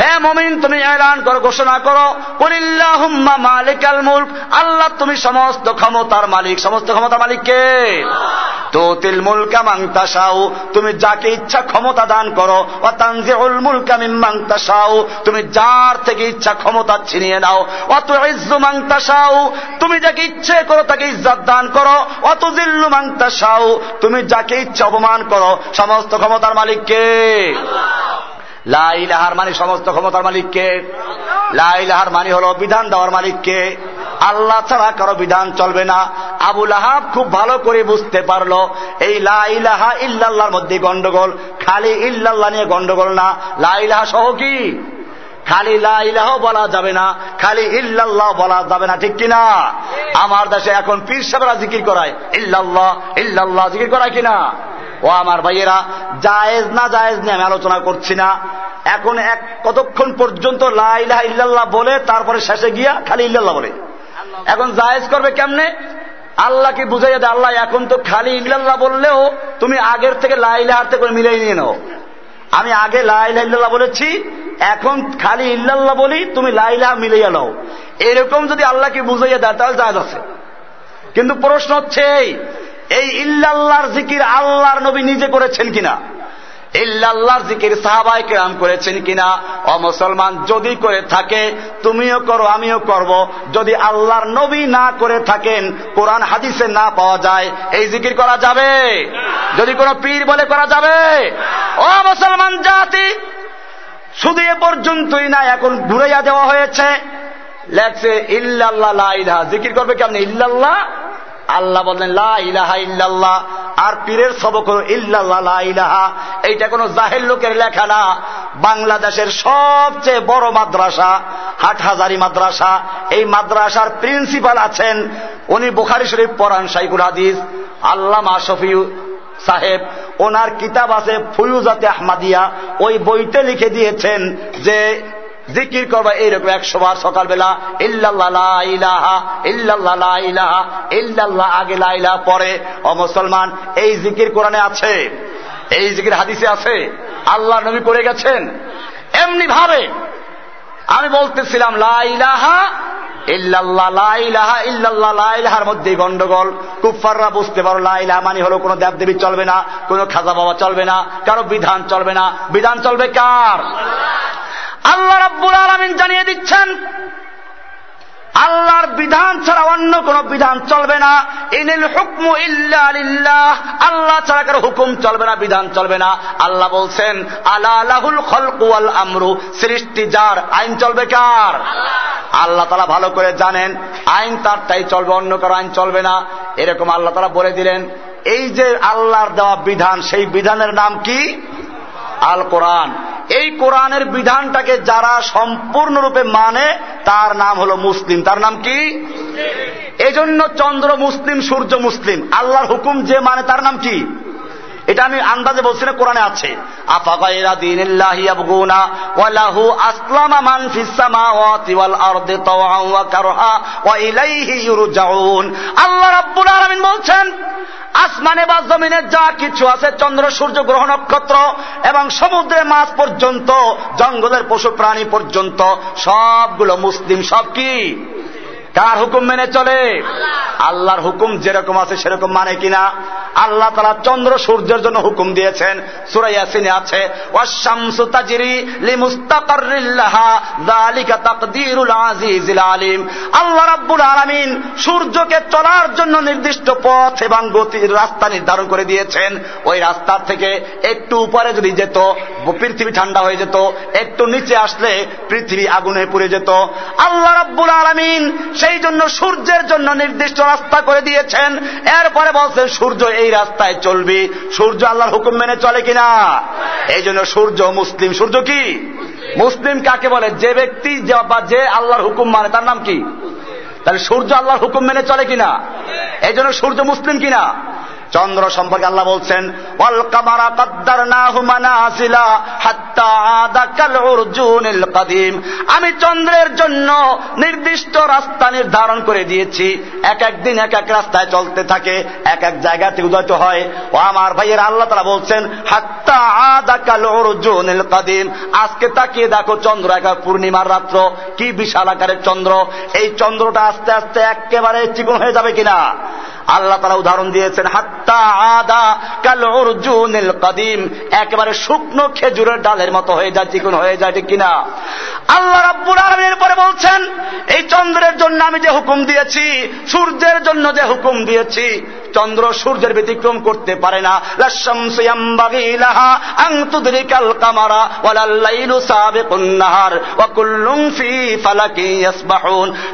হে মমিন, তুমি এলান করো, ঘোষণা করো। কলিল্লাহুম্মা মালিকাল মুলক। আল্লাহ তুমি সমস্ত ক্ষমতার মালিক। সমস্ত ক্ষমতার মালিক কে? তো তিল মুলকা মাংতাসাও তুমি যাকে ইচ্ছা ক্ষমতা দান করো। ও তানজিউল মুলকা মিম্মাংতাসাও তুমি যার থেকে ইচ্ছা ক্ষমতা ছিনিয়ে নাও। অত ইজ্জু মাংতাসাও তুমি যাকে ইচ্ছে করো তাকে ইজ্জত দান করো। অত জিল্লু মাংতাসাও তুমি যাকে ইচ্ছা অপমান করো। সমস্ত ক্ষমতার মালিক কে? লাইলাহার মানে সমস্ত ক্ষমতার মালিককে। লাইলাহার মানে হল বিধান দেওয়ার মালিককে। আল্লাহ ছাড়া কারও বিধান চলবে না। আবুল আহাব খুব ভালো করে বুঝতে পারল, এই লাইলাহা ইল্লাল্লাহর মধ্যে গন্ডগোল। খালি ইল্লাল্লাহ নিয়ে গন্ডগোল না, লাইলাহা সহ কি? খালি লাইলাহ বলা যাবে না, খালি ইল্লাল্লাহ বলা যাবে না, ঠিক কিনা? আমার দেশে এখন পীর সাহেবরা জিকির করায়, ইল্লাল্লাহ ইল্লাল্লাহ জিকির করায় কিনা? ও আমার ভাইয়েরা, জায়েজ না জায়েজ নিয়ে আমি আলোচনা করছি না। এখন এক কতক্ষণ পর্যন্ত লাইলাহ ইল্লাল্লাহ বলে, তারপরে শেষে গিয়া খালি ইল্লাল্লাহ বলে। এখন জায়েজ করবে কেমনে? আল্লাহকে বুঝাইয়া দেয়, আল্লাহ এখন তো খালি ইল্লাল্লাহ বললেও তুমি আগের থেকে লাইলাহার থেকে মিলাই নিয়ে নাও। আমি আগে লাইল্লাহ বলেছি, এখন খালি ইল্লাল্লাহ বলি, তুমি লাইলা মিলাইয়া নাও। এরকম যদি আল্লাহকে বুঝাইয়া দেয়, তাহলে জায়জ আছে। কিন্তু প্রশ্ন হচ্ছে এই ইল্লাল্লাহর জিকির আল্লাহর নবী নিজে করেছেন কিনা? ইল্লাল্লাহর জিকির সাহাবাই কেরাম করেছেন কিনা? ও মুসলমান, যদি করে থাকে, তুমিও করো, আমিও করব। যদি আল্লাহর নবী না করে থাকেন, কোরআন হাদিসে না পাওয়া যায়, এই জিকির করা যাবে? যদি কোনো পীর বলে করা যাবে? ও মুসলমান জাতি, শুধু এ পর্যন্তই না, এখন ঘুরাইয়া দেওয়া হয়েছে। লেখছে, ইল্লাল্লাহ জিকির করবে কেমন? ইল্লাল্লাহ আল্লাহ বললেন, লা ইলাহা ইল্লাল্লাহ। আর পীরের সবক ইল্লাল্লাহ ইলাহা। এইটা কোনো জাহের লোকের লেখা না। বাংলাদেশের সবচেয়ে বড় মাদ্রাসা হাটহাজারি মাদ্রাসা। এই মাদ্রাসার প্রিন্সিপাল আছেন, উনি বুখারি শরীফ পরান সাইকুল হাদিস, আল্লামা শফিউ সাহেব। ওনার কিতাব আছে ফুয়ুজাতে আহমাদিয়া। ওই বইতে লিখে দিয়েছেন যে জিকির করবা, এইরকম একশো বার সকালবেলা, ইল্লাল্লাহ ইলাহা ইল্লাল্লাহ ইলাহা, ইল্লাল্লাহ, আগে লাইলা পরে ও মুসলমান। এই জিকির কোরআনে আছে, এই জিকির হাদিসে আছে আল্লাহ নবী করে গেছেন। এমনি ভাবে আমি বলতেছিলাম লাইলাহা লাইলাহার মধ্যে গন্ডগোল। কুফাররা বুঝতে পারো লাইলাহা মানে হলো কোনো দেবদেবী চলবে না, কোনো খাজা বাবা চলবে না, কারও বিধান চলবে না। বিধান চলবে কার? আল্লাহ রাব্বুল আলমিন জানিয়ে দিচ্ছেন, আল্লাহর বিধান ছাড়া অন্য কোন বিধান চলবে না। ইনিল হুকমু ইল্লাহ আল্লাহ ছাড়া কারও হুকুম চলবে না, বিধান চলবে না। আল্লাহ বলছেন আলাহুল খলকুয়াল আমরু। সৃষ্টি যার, আইন চলবে কার? আল্লাহ তারা ভালো করে জানেন, আইন তারটাই চলবে, অন্য কারও আইন চলবে না। এরকম আল্লাহ তারা বলে দিলেন। এই যে আল্লাহর দেওয়া বিধান, সেই বিধানের নাম কি? আল কোরআন। এই কোরআনের বিধানটাকে যারা সম্পূর্ণরূপে মানে তার নাম হল মুসলিম। তার নাম কি? এজন্য চন্দ্র মুসলিম সূর্য মুসলিম। আল্লাহর হুকুম যে মানে তার নাম কি? এটা আমি আন্দাজে বলছি না, কোরআনে আছে। ইউরজাউন। আল্লাহ বলছেন, আসমানে বা জমিনে যা কিছু আছে, চন্দ্র, সূর্য, গ্রহ, নক্ষত্র এবং সমুদ্রের মাছ পর্যন্ত, জঙ্গলের পশু প্রাণী পর্যন্ত, সবগুলো মুসলিম, সব কি? কার হুকুম মেনে চলে? আল্লাহর হুকুম যেরকম আছে সেরকম মানে কিনা? আল্লাহ তারা চন্দ্র সূর্যের জন্য হুকুম দিয়েছেন। সুরাইয়াসিনে আছে ওয়াশামসু তাজরি লিমুস্তাকাররিল্লাহা যালিকা তাকদীরুল আজিজিল আলিম। আল্লাহ রাব্বুল আলামিন সূর্যকে চলার জন্য নির্দিষ্ট পথ এবং গতির রাস্তা নির্ধারণ করে দিয়েছেন। ওই রাস্তার থেকে একটু উপরে যদি যেত পৃথিবী ঠান্ডা হয়ে যেত একটু নিচে আসলে পৃথিবী আগুনে পুড়ে যেত। আল্লাহ রাব্বুল আলামিন সেই জন্য সূর্যের জন্য নির্দিষ্ট রাস্তা করে দিয়েছেন। এরপরে বলছেন, সূর্য এই রাস্তায় চলবে। সূর্য আল্লাহর হুকুম মেনে চলে কিনা? এই জন্য সূর্য মুসলিম। সূর্য কি? মুসলিম কাকে বলে? যে ব্যক্তি বা যে আল্লাহর হুকুম মানে তার নাম কি? তাহলে সূর্য আল্লাহর হুকুম মেনে চলে কিনা? এই জন্য সূর্য মুসলিম কিনা? চন্দ্র সম্পর্কে আল্লাহ বলছেন, ওয়াল কামারা কাদ্দারনাহু মানাসিলা হাত্তা আদা কাল উরজুনিল কাদিম। আমি চন্দ্রের জন্য নির্দিষ্ট রাস্তা নির্ধারণ করে দিয়েছি। এক এক দিন এক এক রাস্তায় চলতে থাকে, এক এক জায়গাতে উদয়িত হয়। ও আমার ভাইয়ের, আল্লাহ তারা বলছেন, হাত্তা আদা কাল উরজুনিল কাদিম। আজকে তাকিয়ে দেখো চন্দ্র এক পূর্ণিমার রাত্র। কি বিশাল আকারের চন্দ্র। এই চন্দ্রটা আস্তে আস্তে একেবারে চিকন হয়ে যাবে কিনা? আল্লাহ তারা উদাহরণ দিয়েছেন, হাত্তা আদা কাল অর্জুনিল কাদিম। একেবারে শুকনো খেজুরের ডালের মতো হয়ে যায়, চিকন হয়ে যায়, ঠিক কিনা? আল্লাহ রাব্বুল আলমীর পরে বলছেন, এই চন্দ্রের জন্য আমি যে হুকুম দিয়েছি, সূর্যের জন্য যে হুকুম দিয়েছি, চন্দ্র সূর্যের ব্যতিক্রম করতে পারে না।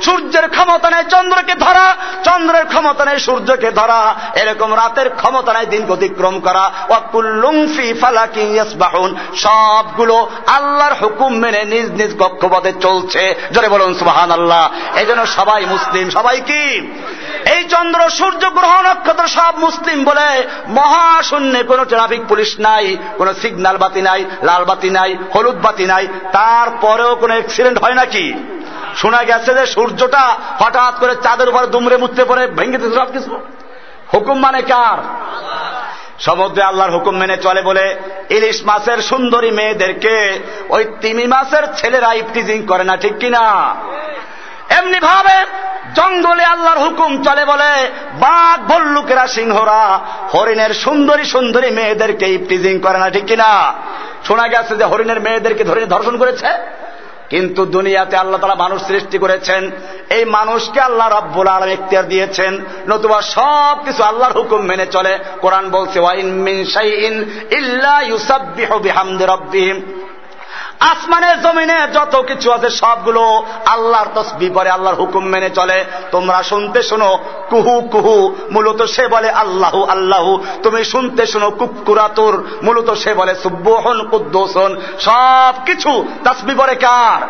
সূর্যের ক্ষমতা নেই চন্দ্রকে ধরা, চন্দ্রের ক্ষমতা নেই সূর্যকে ধরা, এরকম রাতের ক্ষমতা নাই দিন অতিক্রম করা। ওয়াকুল্লুংফি ফালাকি ইয়াসবাহুন। সবগুলো আল্লাহর হুকুম মেনে নিজ নিজ কক্ষপথে চলছে। জোরে বলুন সুবাহান আল্লাহ এই সবাই মুসলিম। সবাই কি? এই চন্দ্র, সূর্য, গ্রহ, নক্ষত্র সব মুসলিম বলে মহাশূন্যে কোন ট্রাফিক পুলিশ নাই, কোন সিগন্যাল বাতি নাই, লাল বাতি নাই, হলুদ বাতি নাই। তারপরেও কোন অ্যাক্সিডেন্ট হয় নাকি? শোনা গেছে যে সূর্যটা হঠাৎ করে চাঁদের উপরে দুমড়ে মুততে পরে ভেঙে দিতে সব কিছু হুকুম মানে কার? সমুদ্রে আল্লাহর হুকুম মেনে চলে বলে, ইলিশ মাছের সুন্দরী মেয়েদেরকে ওই তিমি মাছের ছেলেরা ইফটিজিং করে না, ঠিক কিনা? এমনি ভাবে জঙ্গলে আল্লাহর হুকুম চলে বলে, বাঘ, ভল্লুকেরা, সিংহরা, হরিণের সুন্দরী সুন্দরী মেয়েদেরকে ইফটিজিং করে না, ঠিক কিনা? শোনা গেছে যে হরিণের মেয়েদেরকে ধরে ধর্ষণ করেছে? কিন্তু দুনিয়াতে আল্লাহ তালা মানুষ সৃষ্টি করেছেন। এই মানুষকে আল্লাহ রব্বুল আলম ইখতিয়ার দিয়েছেন। নতুবা সব কিছু আল্লাহর হুকুম মেনে চলে। কোরআন বলছে, ওয়াইন মিন ইন ইল্লা ইউসাব্বিহু বিহামদি রাব্বিহিম। আসমানের জমিনে যত কিছু আছে সবগুলো আল্লাহর তসবি পরে আল্লাহর হুকুম মেনে চলে। তোমরা শুনতে শোনো, কুহু কুহু, মূলত সে বলে আল্লাহ আল্লাহ। তুমি শুনতে শোনো কুকুরাতুর মূলত সে বলে সুব্বহন কুদ্দোসন। সব কিছু তসবি পরে কার?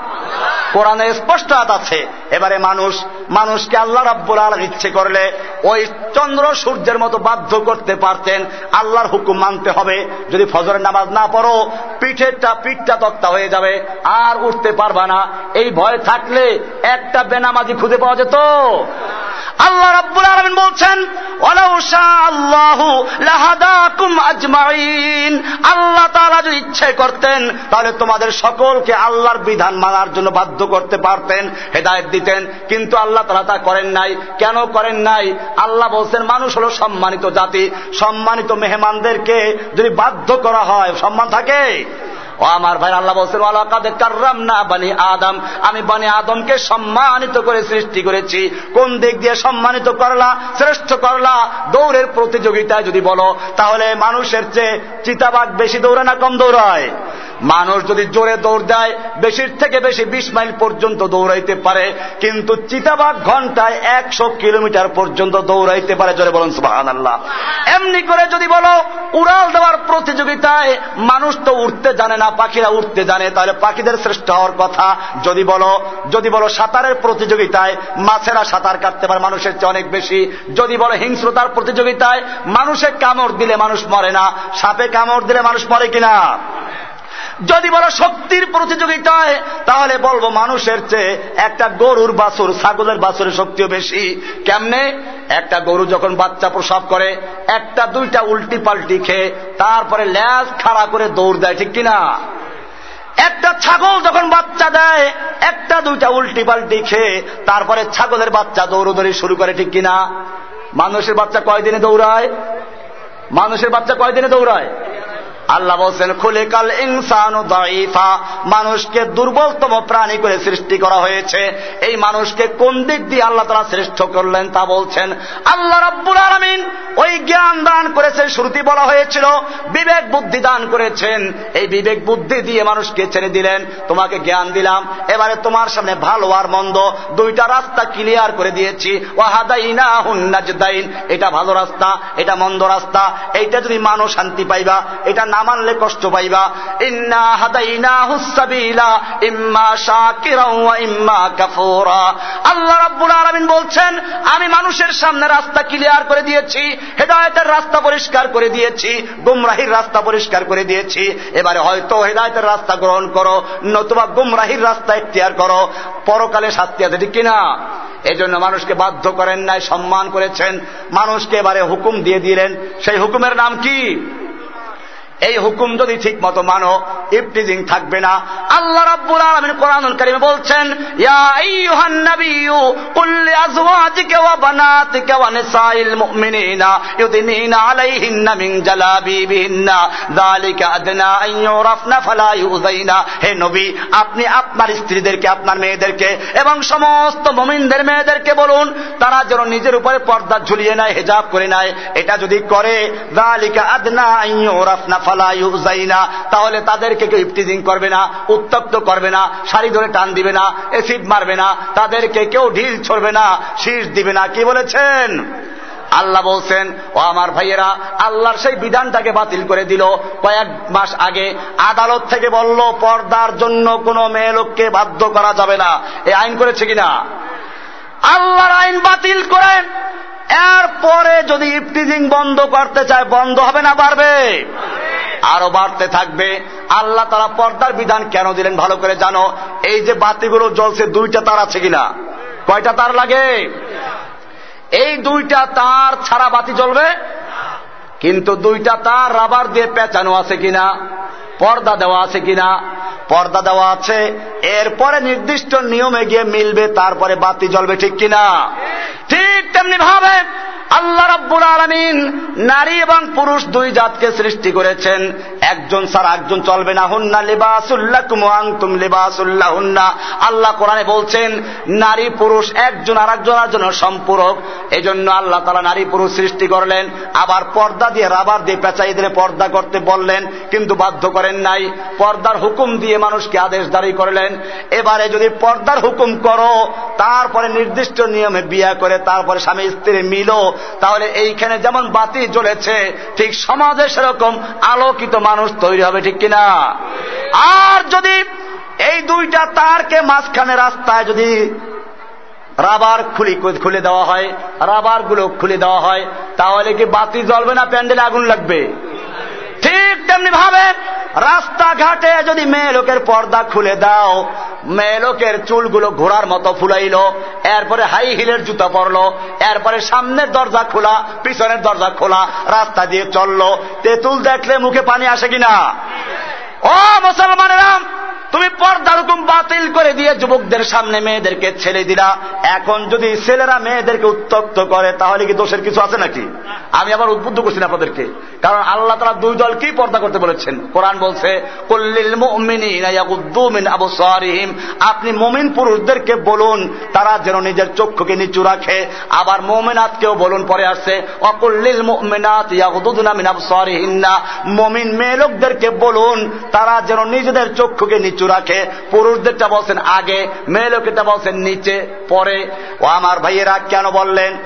কোরআনে স্পষ্ট আছে। এবারে মানুষ, মানুষকে আল্লাহ রাব্বুল আল ইচ্ছে করলে ওই চন্দ্র সূর্যের মতো বাধ্য করতে পারতেন। আল্লাহর হুকুম মানতে হবে। যদি ফজরের নামাজ না পড়ো, পিঠেরটা, পিঠটা তক্তা হয়ে যাবে, আর উঠতে পারবা না। এই ভয় থাকলে একটা বেনামাজি খুঁজে পাওয়া যেত। আল্লাহ রাব্বুল আলমিন বলছেন আল্লাহ তারা যদি ইচ্ছে করতেন, তাহলে তোমাদের সকলকে আল্লাহর বিধান মানার জন্য বাধ্য করতে পারতেন, হেদায়ত দিতেন। কিন্তু আল্লাহ তারা তা করেন নাই। কেন করেন নাই? আল্লাহ বলছেন, মানুষ হলো সম্মানিত জাতি। সম্মানিত মেহমানদেরকে যদি বাধ্য করা হয়, সম্মান থাকে? ও আমার ভাই আল্লাহ বলছেন আলাকাদে বানি আদম। আমি বানি আদমকে সম্মানিত করে সৃষ্টি করেছি। কোন দিক দিয়ে সম্মানিত করলা, শ্রেষ্ঠ করলা? দৌড়ের প্রতিযোগিতায় যদি বলো, তাহলে মানুষের চেয়ে চিতাবাগ বেশি দৌড়ে না কম দৌড়ায়? মানুষ যদি জোরে দৌড় দেয়, বেশির থেকে বেশি বিশ মাইল পর্যন্ত দৌড়াইতে পারে। কিন্তু চিতাবাগ ঘন্টায় একশো কিলোমিটার পর্যন্ত দৌড়াইতে পারে, জোরে বলুন সুবাহান আল্লাহ এমনি করে যদি বলো, উড়াল দেওয়ার প্রতিযোগিতায় মানুষ তো উঠতে জানে না পাখিরা উঠতে জানে, তাহলে পাখিদের শ্রেষ্ঠ হওয়ার কথা যদি বলো। যদি বলো সাঁতারের প্রতিযোগিতায় মাছেরা সাঁতার কাটতে পারে, মানুষের চেয়ে অনেক বেশি। যদি বলো হিংস্রতার প্রতিযোগিতায় মানুষে কামড় দিলে মানুষ মরে না, সাপে কামড় দিলে মানুষ মরে কিনা? যদি বলো শক্তির প্রতিযোগিতায়, তাহলে বলব মানুষের চেয়ে একটা গরুর বাছুর, ছাগলের বাছুরের শক্তিও বেশি। কেমনে? একটা গরু যখন বাচ্চা প্রসব করে, একটা, দুইটা উল্টি পাল্টি খেয়ে তারপরে ল্যাজ খাড়া করে দৌড় দেয়, ঠিক কিনা? একটা ছাগল যখন বাচ্চা দেয়, একটা, দুইটা উল্টি পাল্টি খেয়ে তারপরে ছাগলের বাচ্চা দৌড়দৌড়ি শুরু করে, ঠিক কিনা? মানুষের বাচ্চা কয়দিনে দৌড়ায়? মানুষের বাচ্চা কয়দিনে দৌড়ায়? আল্লাহ বলছেন খুলে কাল ইনসান মানুষকে দুর্বলতম প্রাণী করে সৃষ্টি করা হয়েছে। এই মানুষকে কোন দিক দিয়ে আল্লাহ তারা শ্রেষ্ঠ করলেন তা বলছেন, আল্লাহ রব্বুল আলমিন ওই জ্ঞান দান করেছেন, শ্রুতি বলা হয়েছিল, বিবেক বুদ্ধি দান করেছেন। এই বিবেক বুদ্ধি দিয়ে মানুষকে ছেড়ে দিলেন। তোমাকে জ্ঞান দিলাম, এবারে তোমার সামনে ভালো আর মন্দ দুইটা রাস্তা ক্লিয়ার করে দিয়েছি। ওয়াহাদাইনা হুন্নাজদাইন এটা ভালো রাস্তা, এটা মন্দ রাস্তা, এইটা যদি মানো শান্তি পাইবা, এটা না মানলে কষ্ট পাইবা। ইন্না হাদাইনা হুসাবিলা ইম্মা শাকিরা ওয়া ইম্মা কাফুরা। আল্লাহ রাব্বুল আলামিন বলছেন, আমি মানুষের সামনে রাস্তা ক্লিয়ার করে দিয়েছি, হেদায়েতের রাস্তা পরিষ্কার করে দিয়েছি, গুমরাহির রাস্তা পরিষ্কার করে দিয়েছি। এবারে হয়তো হেদায়েতের রাস্তা গ্রহণ করো, নতুবা গুমরাহির রাস্তা ইখতিয়ার করো। পরকালে শাস্তি আছে, ঠিক কিনা? এই জন্য মানুষকে বাধ্য করেন নাই, সম্মান করেছেন। মানুষকে এবারে হুকুম দিয়ে দিলেন। সেই হুকুমের নাম কি? এই হুকুম যদি ঠিক মতো মানো ইফটিজিং থাকবে না। আল্লাহ রাব্বুল আলামিন কোরআনুল কারীমে বলছেন ইউরাফনা আপনি আপনার স্ত্রীদেরকে, আপনার মেয়েদেরকে এবং সমস্ত মুমিনদের মেয়েদেরকে বলুন, তারা যেন নিজের উপরে পর্দা ঝুলিয়ে নেয়, হেজাব করে নেয়। এটা যদি করে, যালিকা আদনা আন তাহলে তাদেরকে কেউ ইফতিজিং করবে না, উত্তপ্ত করবে না শাড়ি ধরে টান দিবে না, এসিড মারবে না, তাদেরকে কেউ ঢিল ছড়বে না, শীষ দিবে না। কি বলেছেন? আল্লাহ বলছেন, ও আমার ভাইয়েরা, আল্লাহর সেই বিধানটাকে বাতিল করে দিল। কয়েক মাস আগে আদালত থেকে বলল, পর্দার জন্য কোন মেয়ে লোককে বাধ্য করা যাবে না। এই আইন করেছে কিনা? আল্লাহর আইন বাতিল করেন। এরপরে যদি ইফতিজিং বন্ধ করতে চায়, বন্ধ হবে না পারবে আরও বাড়তে থাকবে। আল্লাহ তারা পর্দার বিধান কেন দিলেন ভালো করে জানো? এই যে বাতিগুলো জ্বলছে, দুইটা তার আছে কিনা? কয়টা তার লাগে? এই দুইটা তার ছাড়া বাতি জ্বলবে? কিন্তু দুইটা তার রাবার দিয়ে পেঁচানো আছে কিনা, পর্দা দেওয়া আছে কিনা? পর্দা দেওয়া আছে, এরপরে নির্দিষ্ট নিয়মে গিয়ে মিলবে, তারপরে বাতি জ্বলবে, ঠিক কিনা? ঠিক তেমনি ভাবে আল্লাহ রাব্বুল আলমিন নারী এবং পুরুষ দুই জাতকে সৃষ্টি করেছেন। একজন ছাড়া একজন চলবে না। হুন্না লিবাসুল্লাহ কুমাং তুম লিবাসুল্লাহ হুন্না আল্লাহ কোরআনে বলছেন, নারী পুরুষ একজন আর একজনের জন্য সম্পূরক। এই জন্য আল্লাহ তালা নারী পুরুষ সৃষ্টি করলেন। আবার পর্দা দিয়ে রাবার দিয়ে পেঁচাই দিলে পর্দা করতে বললেন, কিন্তু বাধ্য করেন নাই। পর্দার হুকুম দিয়ে মানুষকে আদেশ দাঁড়ি করলেন। এবারে যদি পর্দার হুকুম করো, তারপরে নির্দিষ্ট নিয়মে বিয়া করে তারপরে স্বামী স্ত্রী মিলো, তাহলে এইখানে যেমন বাতি জ্বলেছে, ঠিক সমাজে সেরকম আলোকিত মানুষ তৈরি হবে, ঠিক কিনা? আর যদি এই দুইটা তারকে মাঝখানে রাস্তায় যদি রাবার খুলি খুলে দেওয়া হয় রাবারগুলো খুলে দেওয়া হয়। তাহলে কি বাতি জ্বলবে না প্যান্ডেলে আগুন লাগবে? ঠিক তেমনি ভাবে রাস্তাঘাটে যদি মেয়ে লোকের পর্দা খুলে দাও, মেয়ে লোকের চুলগুলো ঘোড়ার মতো ফুলাইল, এরপরে হাই হিলের জুতা পরলো, এরপরে সামনের দরজা খোলা, পিছনের দরজা খোলা, রাস্তা দিয়ে চলল, তেঁতুল দেখলে মুখে পানি আসে কিনা? ও মুসলমানেরা তুমি পর্দার হুকুম বাতিল করে দিয়ে যুবকদের সামনে মেয়েদেরকে ছেড়ে দিলা। এখন যদি ছেলেরা মেয়েদেরকে উত্তপ্ত করে, তাহলে কি দোষের কিছু আছে নাকি? আমি আবার উদ্বুদ্ধ করছি না আপনাদেরকে। কারণ আল্লাহ তারা দুই দলকেই পর্দা করতে বলেছেন? কোরআন বলছে আপনি মমিন পুরুষদেরকে বলুন, তারা যেন নিজের চক্ষুকে নিচু রাখে। আবার মোমেনাথকেও বলুন, পরে আসছে অকুল্লিল মোমেনাথ মমিন মেয়ে লোকদেরকে বলুন, তারা যেন নিজেদের চক্ষুকে নিচু রাখে, পুরুষদেরটা বলছেন আগে মেয়ে লোকেরটা বলছেন নিচে, পরে। ও আমার ভাইয়েরা কেন বললেন?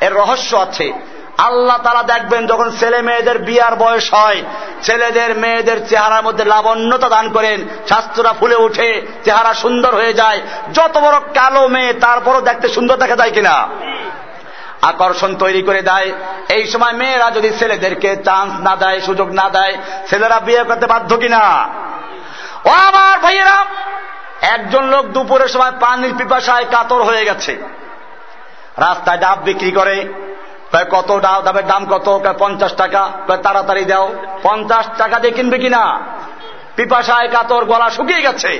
এর রহস্য আছে। আল্লাহ তারা দেখবেন যখন ছেলে মেয়েদের বিয়ার বয়স হয়, ছেলেদের মেয়েদের চেহারার মধ্যে লাবণ্যতা দান করেন স্বাস্থ্যরা ফুলে উঠে চেহারা সুন্দর হয়ে যায়। যত বড় কালো মেয়ে, তারপরও দেখতে সুন্দর দেখা যায় কিনা? আকর্ষণ তৈরি করে দেয়। এই সময় মেয়েরা যদি ছেলেদেরকে চান্স না দেয়, সুযোগ না দেয়, ছেলেরা বিয়ে করতে বাধ্য কিনা? ও আমার ভাইয়েরা, একজন লোক দুপুরের সময় পানির পিপাসায় কাতর হয়ে গেছে। রাস্তায় ডাব বিক্রি করে কত ডাব, ডাবের দাম কত পঞ্চাশ টাকা তাড়াতাড়ি দাও, পঞ্চাশ টাকা দিয়ে কিনবে কিনা? পিপাসায় কাতর গলা শুকিয়ে গেছে।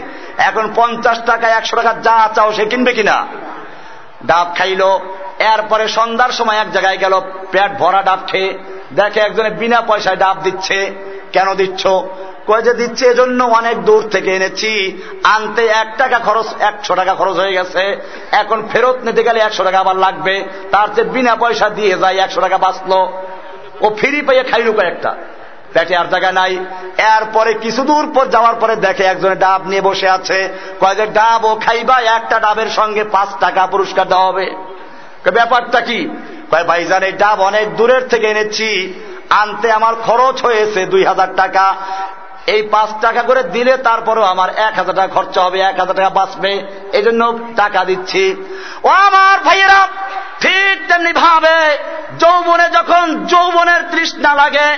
এখন পঞ্চাশ টাকা একশো টাকা যা চাও সে কিনবে কিনা? ডাব খাইল। এরপরে সন্ধ্যার সময় এক জায়গায় গেল, পেট ভরা ডাব খেয়ে। দেখে একজনে বিনা পয়সায় ডাব দিচ্ছে। কেন দিচ্ছ? কয়ে যে, দিচ্ছে এজন্য অনেক দূর থেকে এনেছি। আনতে এক টাকা খরচ, একশো টাকা খরচ হয়ে গেছে। এখন ফেরত নিতে গেলে একশো টাকা আবার লাগবে। তার চেয়ে বিনা পয়সা দিয়ে যায় একশো টাকা বাঁচলো। ও ফ্রি পাইয়ে খাইল কয়েকটা। পেটে আর জায়গা নাই। এরপরে কিছু দূর পর যাওয়ার পরে দেখে একজনে ডাব নিয়ে বসে আছে। কয় ডাব ও খাইবা, একটা ডাবের সঙ্গে পাঁচ টাকা পুরস্কার দেওয়া হবে। ব্যাপারটা কি? ভাই ভাইজান এই ডাব অনেক দূরের থেকে এনেছি। আনতে আমার খরচ হয়েছে দুই হাজার টাকা। এই পাঁচ টাকা করে দিলে তারপরেও আমার এক হাজার টাকা খরচা হবে, এক হাজার টাকা বাঁচবে। এই জন্য টাকা দিচ্ছি। ও আমার ভাইয়েরা, ঠিক তেমনি ভাবে যৌবনে যখন যৌবনের তৃষ্ণা লাগে,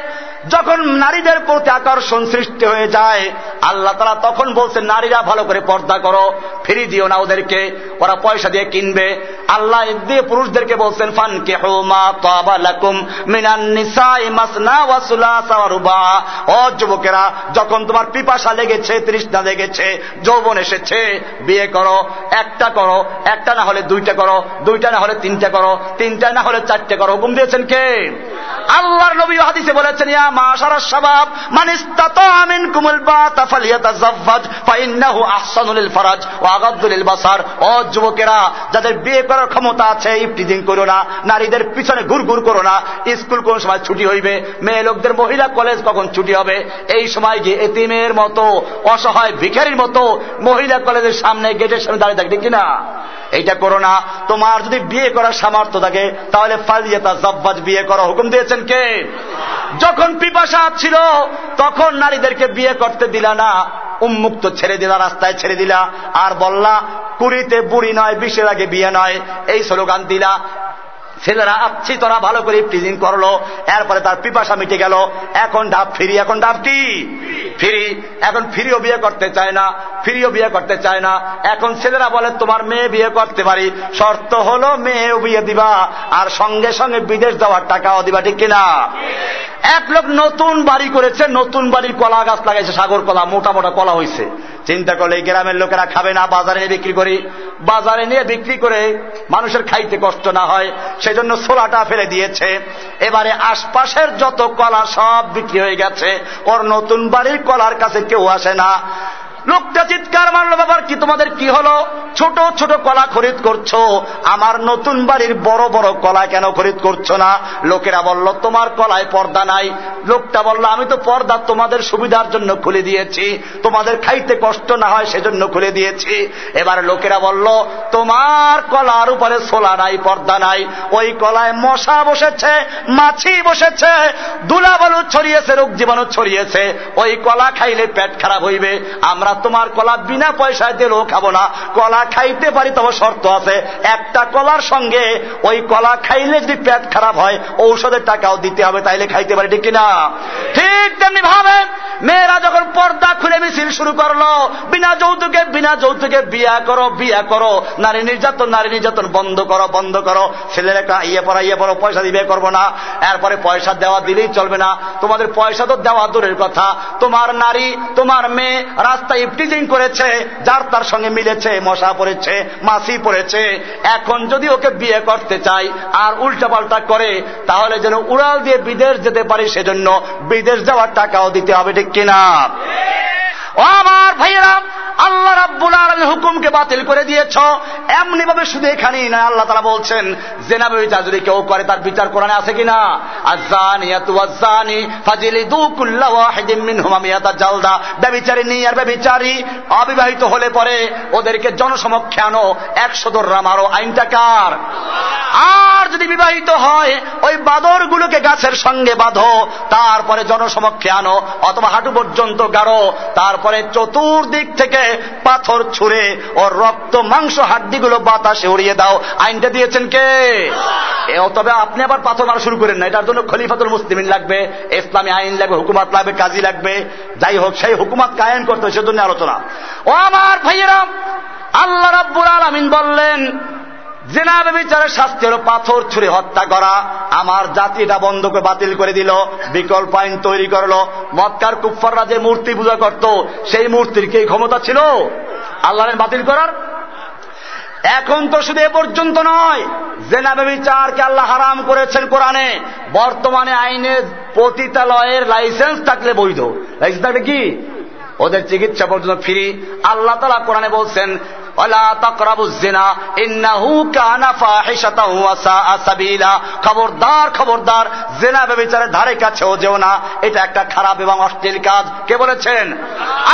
যখন নারীদের প্রতি আকর্ষণ সৃষ্টি হয়ে যায়, আল্লাহ তারা তখন বলছে নারীরা ভালো করে পর্দা করো ফিরি দিও না ওদেরকে, ওরা পয়সা দিয়ে কিনবে। আল্লাহ দিয়ে পুরুষদেরকে বলছেন ফান কে ও যুবকেরা যখন তোমার পিপাসা লেগেছে, তৃষ্ণা লেগেছে, যৌবন এসেছে, বিয়ে করো, একটা করো, একটা না হলে দুইটা করো, দুইটা না হলে তিনটা করো, তিনটা না হলে চারটে করো, হুকুম দিয়েছেন কে? আল্লাহর নবী হাদিসে বলেছেন, ইয়া মাশারাস শাবাব মান ইসতাতা মিনকুমুল বাতা ফালিয়াতাযাওয়াজ ফাইন্নাহু আহসানুল ফারাজ ওয়া আগাদ্দুল বাসার। ও যুবকেরা, যাদের বিয়ে করার ক্ষমতা আছে ইফতিজিং করো না, নারীদের পিছনে ঘুরঘুর করো না, স্কুল কোন সময় ছুটি হইবে, মেয়ে লোকদের মহিলা কলেজ কখন ছুটি হবে? এই সময় গিয়ে এতিমের মতো, অসহায় ভিখারির মতো, মহিলা কলেজের সামনে, গেটের সামনে দাঁড়িয়ে থাকবে কিনা? এইটা করো না। তোমার যদি বিয়ে করার সামর্থ্য থাকে, তাহলে ফালিয়াতা জব্বাজ বিয়ে করো হুকুম দিয়েছেন কে যখন পিপাসা ছিল, তখন নারীদেরকে বিয়ে করতে দিলা না, উন্মুক্ত ছেড়ে দিলা, রাস্তায় ছেড়ে দিলা, আর বললা, কুড়িতে বুড়ি নয়, বিশের আগে বিয়ে নয়, এই স্লোগান দিলা। ছেলেরা আপছি তোরা ভালো করে প্রিজিং করল, এরপরে তার পিপাসা মিটে গেল। এখন ডাব ফিরি, এখন ডাব কি? ফিরি। এখন ফিরিও বিয়ে করতে চায় না, ফিরিও বিয়ে করতে চায় না। এখন ছেলেরা বলে, তোমার মেয়ে বিয়ে করতে পারি। শর্ত হলো মেয়েও বিয়ে দিবা, আর সঙ্গে সঙ্গে বিদেশ দেওয়ার টাকাও দিবা, ঠিক কিনা? এক লোক নতুন বাড়ি করেছে, নতুন বাড়ির কলা গাছ লাগাইছে, সাগর কলা, মোটা মোটা কলা হয়েছে চিন্তা করলে এই গ্রামের লোকেরা খাবে না, বাজারে নিয়ে বিক্রি করি। বাজারে নিয়ে বিক্রি করে মানুষের খাইতে কষ্ট না হয়, সেজন্য ছোলাটা ফেলে দিয়েছে। এবারে আশপাশের যত কলা সব বিক্রি হয়ে গেছে, ওর নতুন বাড়ির কলার কাছে কেউ আসে না। লোকটা চিৎকার মারলো, বাবার কি তোমাদের কি হলো? ছোট ছোট কলা খরিদ করছ। আমার নতুন বাড়ির বড় বড় কলা কেন খরিদ করছ না? লোকেরা বলল, তোমার কলায় পর্দা নাই। লোকটা বলল, আমি তো পর্দা তোমাদের সুবিধার জন্য খুলে দিয়েছি। তোমাদের খাইতে কষ্ট না হয় সেজন্য খুলে দিয়েছি। এবার লোকেরা বলল, তোমার কলার উপরে সোলা নাই, পর্দা নাই। ওই কলায় মশা বসেছে, মাছি বসেছে, দুলাবালু ছড়িয়েছে, রোগ জীবাণু ছড়িয়েছে। ওই কলা খাইলে পেট খারাপ হইবে। আমরা তোমার কলা বিনা পয়সায় দিলেও খাব না। কলা খাইতে পারি, তবে শর্ত আছে। একটা কলার সঙ্গে ওই কলা খাইলে যদি পেট খারাপ হয়, ঔষধের টাকাও দিতে হবে, তাইলে খাইতে পারি, ঠিক কিনা? ঠিক তেমনি ভাবে মেয়েরা যখন পর্দা খুলে মিছিল শুরু করল, বিনা যৌতুকে বিনা যৌতুকে বিয়া করো বিয়া করো। নারী নির্যাতন নারী নির্যাতন বন্ধ করো বন্ধ করো। ছেলের একটা ইয়ে পড়া ইয়ে পড়ো, পয়সা দিবে করব না। এরপরে পয়সা দেওয়া দিলেই চলবে না। তোমাদের পয়সা তো দেওয়া দূরের কথা। তোমার নারী, তোমার মেয়ে রাস্তায় ইফটিজিং করেছে, যার তার সঙ্গে মিলেছে, মশা পড়েছে, মাসি পড়েছে। এখন যদি ওকে বিয়ে করতে চাই আর উল্টাপাল্টা করে, তাহলে যেন উড়াল দিয়ে বিদেশ যেতে পারি সেজন্য বিদেশ যাওয়ার টাকাও দিতে হবে, ঠিক কিনা? ও আমার ভাইয়েরা, আল্লাহ রাব্বুল আলমী হুকুমকে বাতিল করে দিয়েছ। এমনি ভাবে শুধু এখানেই নয়, আল্লাহ তারা বলছেন জেনা বিচার যদি কেউ করে, তার বিচার কোরআনে আছে কিনা? জালদা। ব্যবিচারিনী আর ব্যবিচারী অবিবাহিত হলে পরে ওদেরকে জনসমক্ষে আনো, একশো দোররা মারো। আইনটা কার? আর যদি বিবাহিত হয়, ওই বাদরগুলোকে গাছের সঙ্গে বাঁধো, তারপরে জনসমক্ষে আনো, অথবা হাঁটু পর্যন্ত গাড়ো, তারপরে চতুর্দিক থেকে পাথর ছুঁড়ে ও রক্ত, মাংস, হাড্ডিগুলো বাতাসে উড়িয়ে দাও। আইনটা দিয়েছেন কে? তবে আপনি আবার পাথর মারা শুরু করেন না। এটার জন্য খলিফাতুল মুসলিমিন লাগবে, ইসলামী আইন লাগবে, হুকুমাত লাগবে কাজী লাগবে। যাই হোক, সেই হুকুমাত কায়েম করতে সেজন্য আলোচনা। ও আমার ভাইয়েরা, আল্লাহ রাব্বুল আলমিন বললেন জেনাবে বিচারের শাস্তি হল পাথর ছুঁড়ে হত্যা করা। আমার জাতিটা বন্ধ করে বাতিল করে দিল, বিকল্প আইন তৈরি করল। মক্কার কুফাররা যে মূর্তি পূজা করত, সেই মূর্তির কি ক্ষমতা ছিল? আল্লাহের বাতিল করার? এখন তো শুধু এ পর্যন্ত নয়, জেনা চারকে আল্লাহ হারাম করেছেন কোরআনে, বর্তমানে আইনে পতিতালয়ের লাইসেন্স থাকলে বৈধ। লাইসেন্স থাকলে কি? ওদের চিকিৎসা পর্যন্ত ফ্রি। আল্লাহ তালা কোরআনে বলছেন খবরদার খবরদার জেনা বেবিচারের ধারে কাছেও যেও না। এটা একটা খারাপ এবং অশ্লীল কাজ। কে বলেছেন?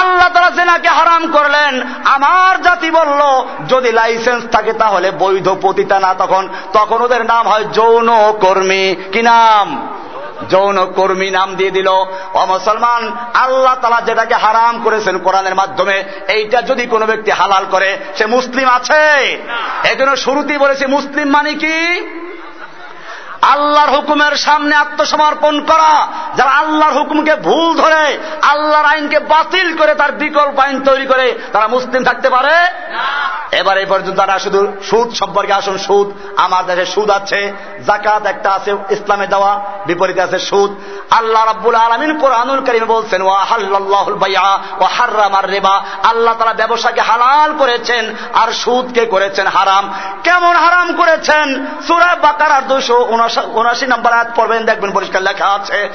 আল্লাহ তারা জেনাকে হারাম করলেন, আমার জাতি বলল, যদি লাইসেন্স থাকে তাহলে বৈধ পতিতা না তখন তখন ওদের নাম হয় যৌন কর্মী। কি নাম? যৌন কর্মী নাম দিয়ে দিল। ও মুসলমান আল্লাহ তালা যেটাকে হারাম করেছেন কোরআনের মাধ্যমে এইটা যদি কোনো ব্যক্তি হালাল করে সে মুসলিম আছে? এই জন্য শুরুতেই বলেছে মুসলিম মানে কি? আল্লাহর হুকুমের সামনে আত্মসমর্পণ করা যারা আল্লাহর হুকুমকে ভুল ধরে আল্লাহর আইনকে বাতিল করে তার বিকল্প আইন তৈরি করে তারা মুসলিম থাকতে পারে? এবার এই পর্যন্ত তারা শুধু সুদ সম্পর্কে আসুন সুদ। আমার দেশে সুদ আছে জাকাত একটা আছে ইসলামে দেওয়া বিপরীতে আছে সুদ। আল্লাহ রাব্বুল আলমিন কোরআনুল করিম বলছেন ও হাল্লাহুল বাইয়া ও হার্রামার রেবা। আল্লাহ তারা ব্যবসাকে হালাল করেছেন আর সুদকে করেছেন হারাম। কেমন হারাম করেছেন? সুরায় বাকারার দুশো উনাশি নম্বর আয়াত পড়বেন, দেখবেন পরিষ্কার লেখা আছে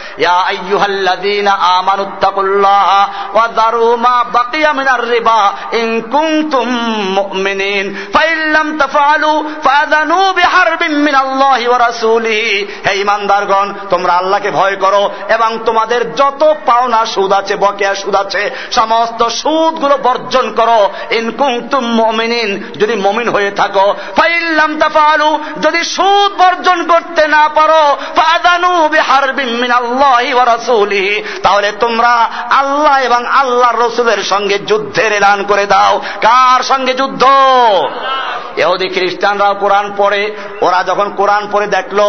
তোমরা আল্লাহকে ভয় করো এবং তোমাদের যত পাওনা সুদ আছে, বকেয়া সুদ আছে, সমস্ত সুদগুলো বর্জন করো। ইন কুনতুম মুমিনিন, যদি মুমিন হয়ে থাকো। ফাইন লাম তাফআলু, যদি সুদ বর্জন করতে না পারো তাহলে তোমরা আল্লাহ এবং আল্লাহ রসুলের সঙ্গে যুদ্ধের এলান করে দাও। কার সঙ্গে যুদ্ধ? এহুদি খ্রিস্টানরাও কোরআন পড়ে। ওরা যখন কোরআন পড়ে দেখল,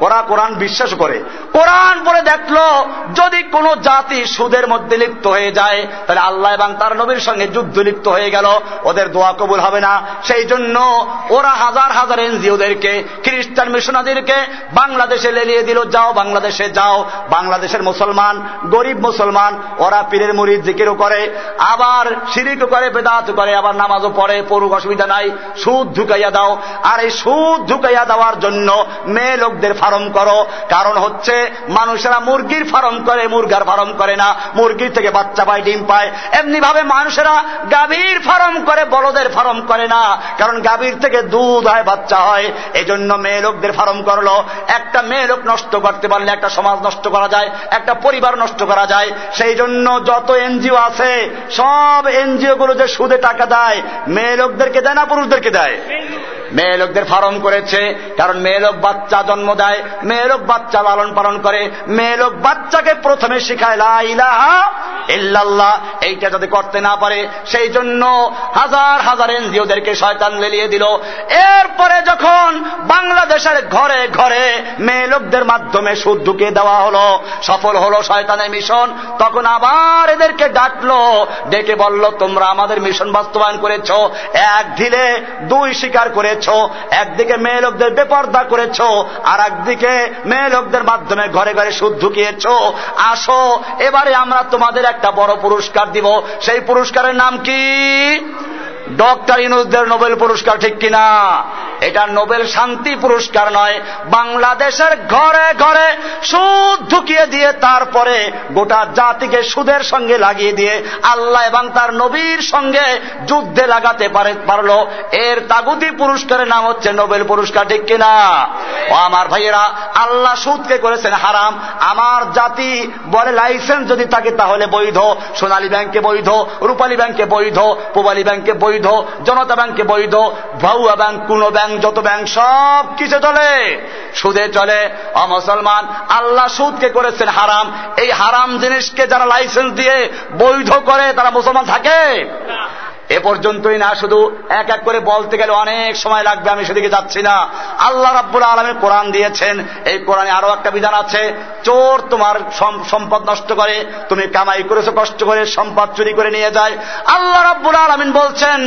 ওরা কোরআন বিশ্বাস করে। কোরআন পরে দেখল, যদি কোন জাতি সুদের মধ্যে লিপ্ত হয়ে যায়, তাহলে আল্লাহ এবং তার নবীর সঙ্গে যুদ্ধ লিপ্ত হয়ে গেল, ওদের দোয়া কবুল হবে না। সেই জন্য ওরা হাজার হাজার এনজিওদেরকে, খ্রিস্টান মিশনাদেরকে বাংলাদেশে লেলিয়ে দিল, যাও বাংলাদেশে যাও। বাংলাদেশের মুসলমান, গরিব মুসলমান, ওরা পীরের মুড়ির জিকিরও করে, আবার সিরিকও করে, বেদাত করে, আবার নামাজও পড়ে, পড়ুক, অসুবিধা নাই। সুদ ঢুকাইয়া দাও। আর এই সুদ ঢুকাইয়া দেওয়ার জন্য মেয়ে লোকদের ফার্ম করো। কারণ হচ্ছে মানুষেরা মুরগির ফার্ম করে, মুরগার ফার্ম করে না। মুরগির থেকে বাচ্চা পায়, ডিম পায়। এমনি ভাবে মানুষেরা গাভীর ফার্ম করে, বলদের ফার্ম করে না। কারণ গাভীর থেকে দুধ হয়, বাচ্চা হয়। এজন্য মেয়ে লোকদের ফার্ম করল। একটা মেয়ে লোক নষ্ট করতে পারলে একটা সমাজ নষ্ট করা যায়, একটা পরিবার নষ্ট করা যায়। সেই জন্য যত এনজিও আছে, সব এনজিও গুলো যে সুদে টাকা দেয়, মেয়ে লোকদেরকে দেয় না পুরুষদেরকে দেয়? মেয়ে লোকদের ফার্ম করেছে, কারণ মেয়ে লোক বাচ্চা জন্ম দেয় মেয়ে লোক বাচ্চা লালন পালন করে মেয়ে লোক বাচ্চাকে প্রথমে শিখায় লাইলাহা এইটা যদি করতে না পারে, সেই জন্য হাজার হাজার এনজিওদেরকে শয়তান লেলিয়ে দিল। এরপরে যখন বাংলাদেশের ঘরে ঘরে মেয়ে লোকদের মাধ্যমে সুদ ঢুকিয়ে দেওয়া হলো, সফল হলো শয়তানের মিশন, তখন আবার এদেরকে ডাকলো, ডেকে বলল, তোমরা আমাদের মিশন বাস্তবায়ন করেছ। এক ঢিলে দুই স্বীকার করেছ, একদিকে মেয়ে লোকদের বেপর্দা করেছ আর একদিকে মেয়ে লোকদের মাধ্যমে ঘরে ঘরে সুদ ঢুকিয়েছ। আসো, এবারে আমরা তোমাদের একটা বড় পুরস্কার দিব। সেই পুরস্কারের নাম কি? ডক্টর ইনুজদের নোবেল পুরস্কার ঠিক কিনা? এটা নোবেল শান্তি পুরস্কার নয়, বাংলাদেশের ঘরে ঘরে সুদ ঢুকিয়ে দিয়ে তারপরে গোটা জাতিকে সুদের সঙ্গে লাগিয়ে দিয়ে আল্লাহ এবং তার নবীর সঙ্গে যুদ্ধে লাগাতে পারে, পারল। এর তাগুতি পুরস্কারের নাম হচ্ছে নোবেল পুরস্কার ঠিক কিনা? ও আমার ভাইয়েরা, আল্লাহ সুদকে করেছেন হারাম। আমার জাতি বলে লাইসেন্স যদি থাকে তাহলে বৈধ। সোনালী ব্যাংকে বৈধ, রূপালী ব্যাংকে বৈধ, পুবালী ব্যাংকে বৈধ। জনতা ব্যাংকে বৈধ ভাউয়া ব্যাংক কোন ব্যাংক যত ব্যাংক সব কিছু চলে? সুদে চলে। অমুসলমান আল্লাহ সুদকে করেছেন হারাম। এই হারাম জিনিসকে যারা লাইসেন্স দিয়ে বৈধ করে তারা মুসলমান থাকে? এ পর্যন্তই না শুধু এক এক করে বলতে গেলে অনেক সময় লাগবে আমি সেদিকে যাচ্ছি না। আল্লাহ রাব্বুল আলমী কোরআন দিয়েছেন। এই কোরআনে আরও একটা বিধান আছে, চোর তোমার সম্পদ নষ্ট করে, তুমি কামাই করেছ, কষ্ট করে সম্পদ চুরি করে নিয়ে যায়। আল্লাহ রাব্বুল আলমিন বলছেন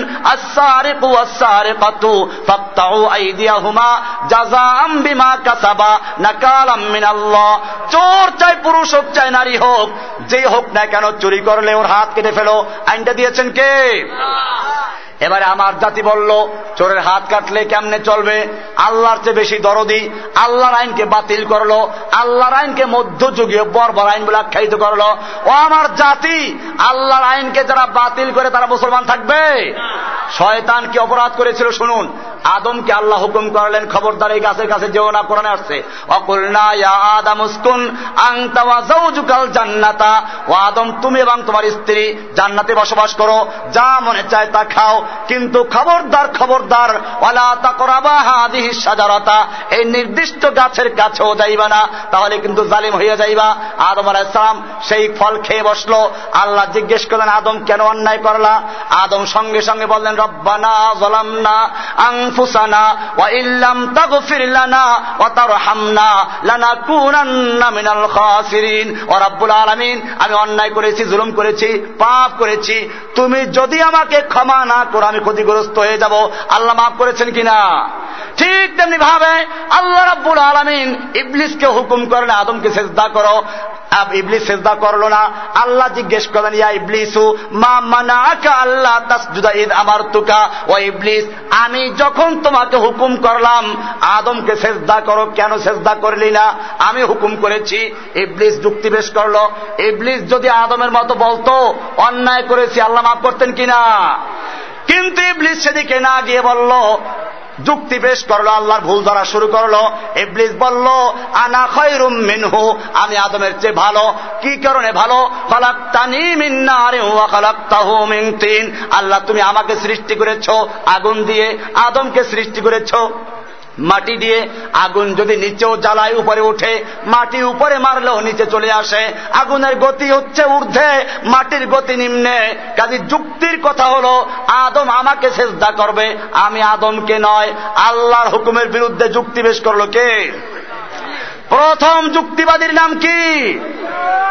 চোর চাই পুরুষ হোক, চাই নারী হোক, যেই হোক না কেন চুরি করলে ওর হাত কেটে ফেলো। আইনটা দিয়েছেন কে? এবারে আমার জাতি বলল, চোরের হাত কাটলে কেমনে চলবে? আল্লাহর চেয়ে বেশি দরদি, আল্লাহর আইনকে বাতিল করল, আল্লাহর আইনকে মধ্যযুগীয় বর্বর আইন বলে আখ্যায়িত করল। ও আমার জাতি, আল্লাহর আইনকে যারা বাতিল করে তারা মুসলমান থাকবে? শয়তান কি অপরাধ করেছিল শুনুন, আদমকে আল্লাহ হুকুম করলেন, খবরদার এই গাছের কাছে যেও না, কোরআনে আসছে, অকুলনা ইয়া আদম উসকুন ওয়া জান্নাতা, ও আদম তুমি এবং তোমার স্ত্রী জান্নাতে বসবাস করো, যা মনে চায় তা খাও কিন্তু খবরদার খবরদার সাজারাতা এই নির্দিষ্ট গাছের কাছেও যাইবা না, তাহলে কিন্তু জালিম হইয়া যাইবা। আদম আলাইহিস সালাম সেই ফল খেয়ে বসল। আল্লাহ জিজ্ঞেস করলেন, আদম, কেন অন্যায় করলা? আদম সঙ্গে সঙ্গে বললেন, রব্বানা ওয়া ইল্লাম মিনাল খাসিরিন। আলামিন, আমি অন্যায় করেছি, জুলুম করেছি, পাপ করেছি। তুমি যদি আমাকে ক্ষমা না করো আমি ক্ষতিগ্রস্ত হয়ে যাব। আল্লাহ মাফ করেছেন কিনা? ঠিক তেমনি ভাবে আল্লাহ রাব্বুল আলামিন ইবলিসকে হুকুম করেন আদমকে সেজদা করো। ইবলিস সেজদা করল না। আল্লাহ জিজ্ঞেস করেন ইয়া ইবলিসু, মা মানাকা আল্লাহ তাসজুদা ইদ আমার তুকা ও ইবলিস, আমি যখন তোমাকে হুকুম করলাম, আদমকে সেজদা করো, কেন সেজদা করলি না? আমি হুকুম করেছি। ইবলিস যুক্তি পেশ করল। ইবলিস যদি আদমের মতো বলতো, অন্যায় করেছি, আল্লাহ মাফ করতেন কিনা? কিন্তু ইবলিস সেদিকে না গিয়ে বলল, যুক্তি পেশ করল, আল্লাহর ভুল ধরা শুরু করল। ইবলিস বলল, আনা খয়রুম মিনহু, আমি আদমের চেয়ে ভালো। কি কারণে ভালো? খলাক্তানি মিন্নারে ওয়া খলাক্তাহু মিন তিন। আল্লাহ, তুমি আমাকে সৃষ্টি করেছ, আগুন দিয়ে আদমকে সৃষ্টি করেছ। মাটি দিয়ে আগুন যদি নিচেও জ্বালায়, উপরে উঠে, মাটি উপরে মারলেও নিচে চলে আসে। আগুনের গতি হচ্ছে ঊর্ধ্বে, মাটির গতি নিম্নে। কাজে যুক্তির কথা হলো, আদম আমাকে চেষ্টা করবে, আমি আদমকে নয়। আল্লাহর হুকুমের বিরুদ্ধে যুক্তি পেশ করল কে? প্রথম যুক্তিবাদীর নাম কি?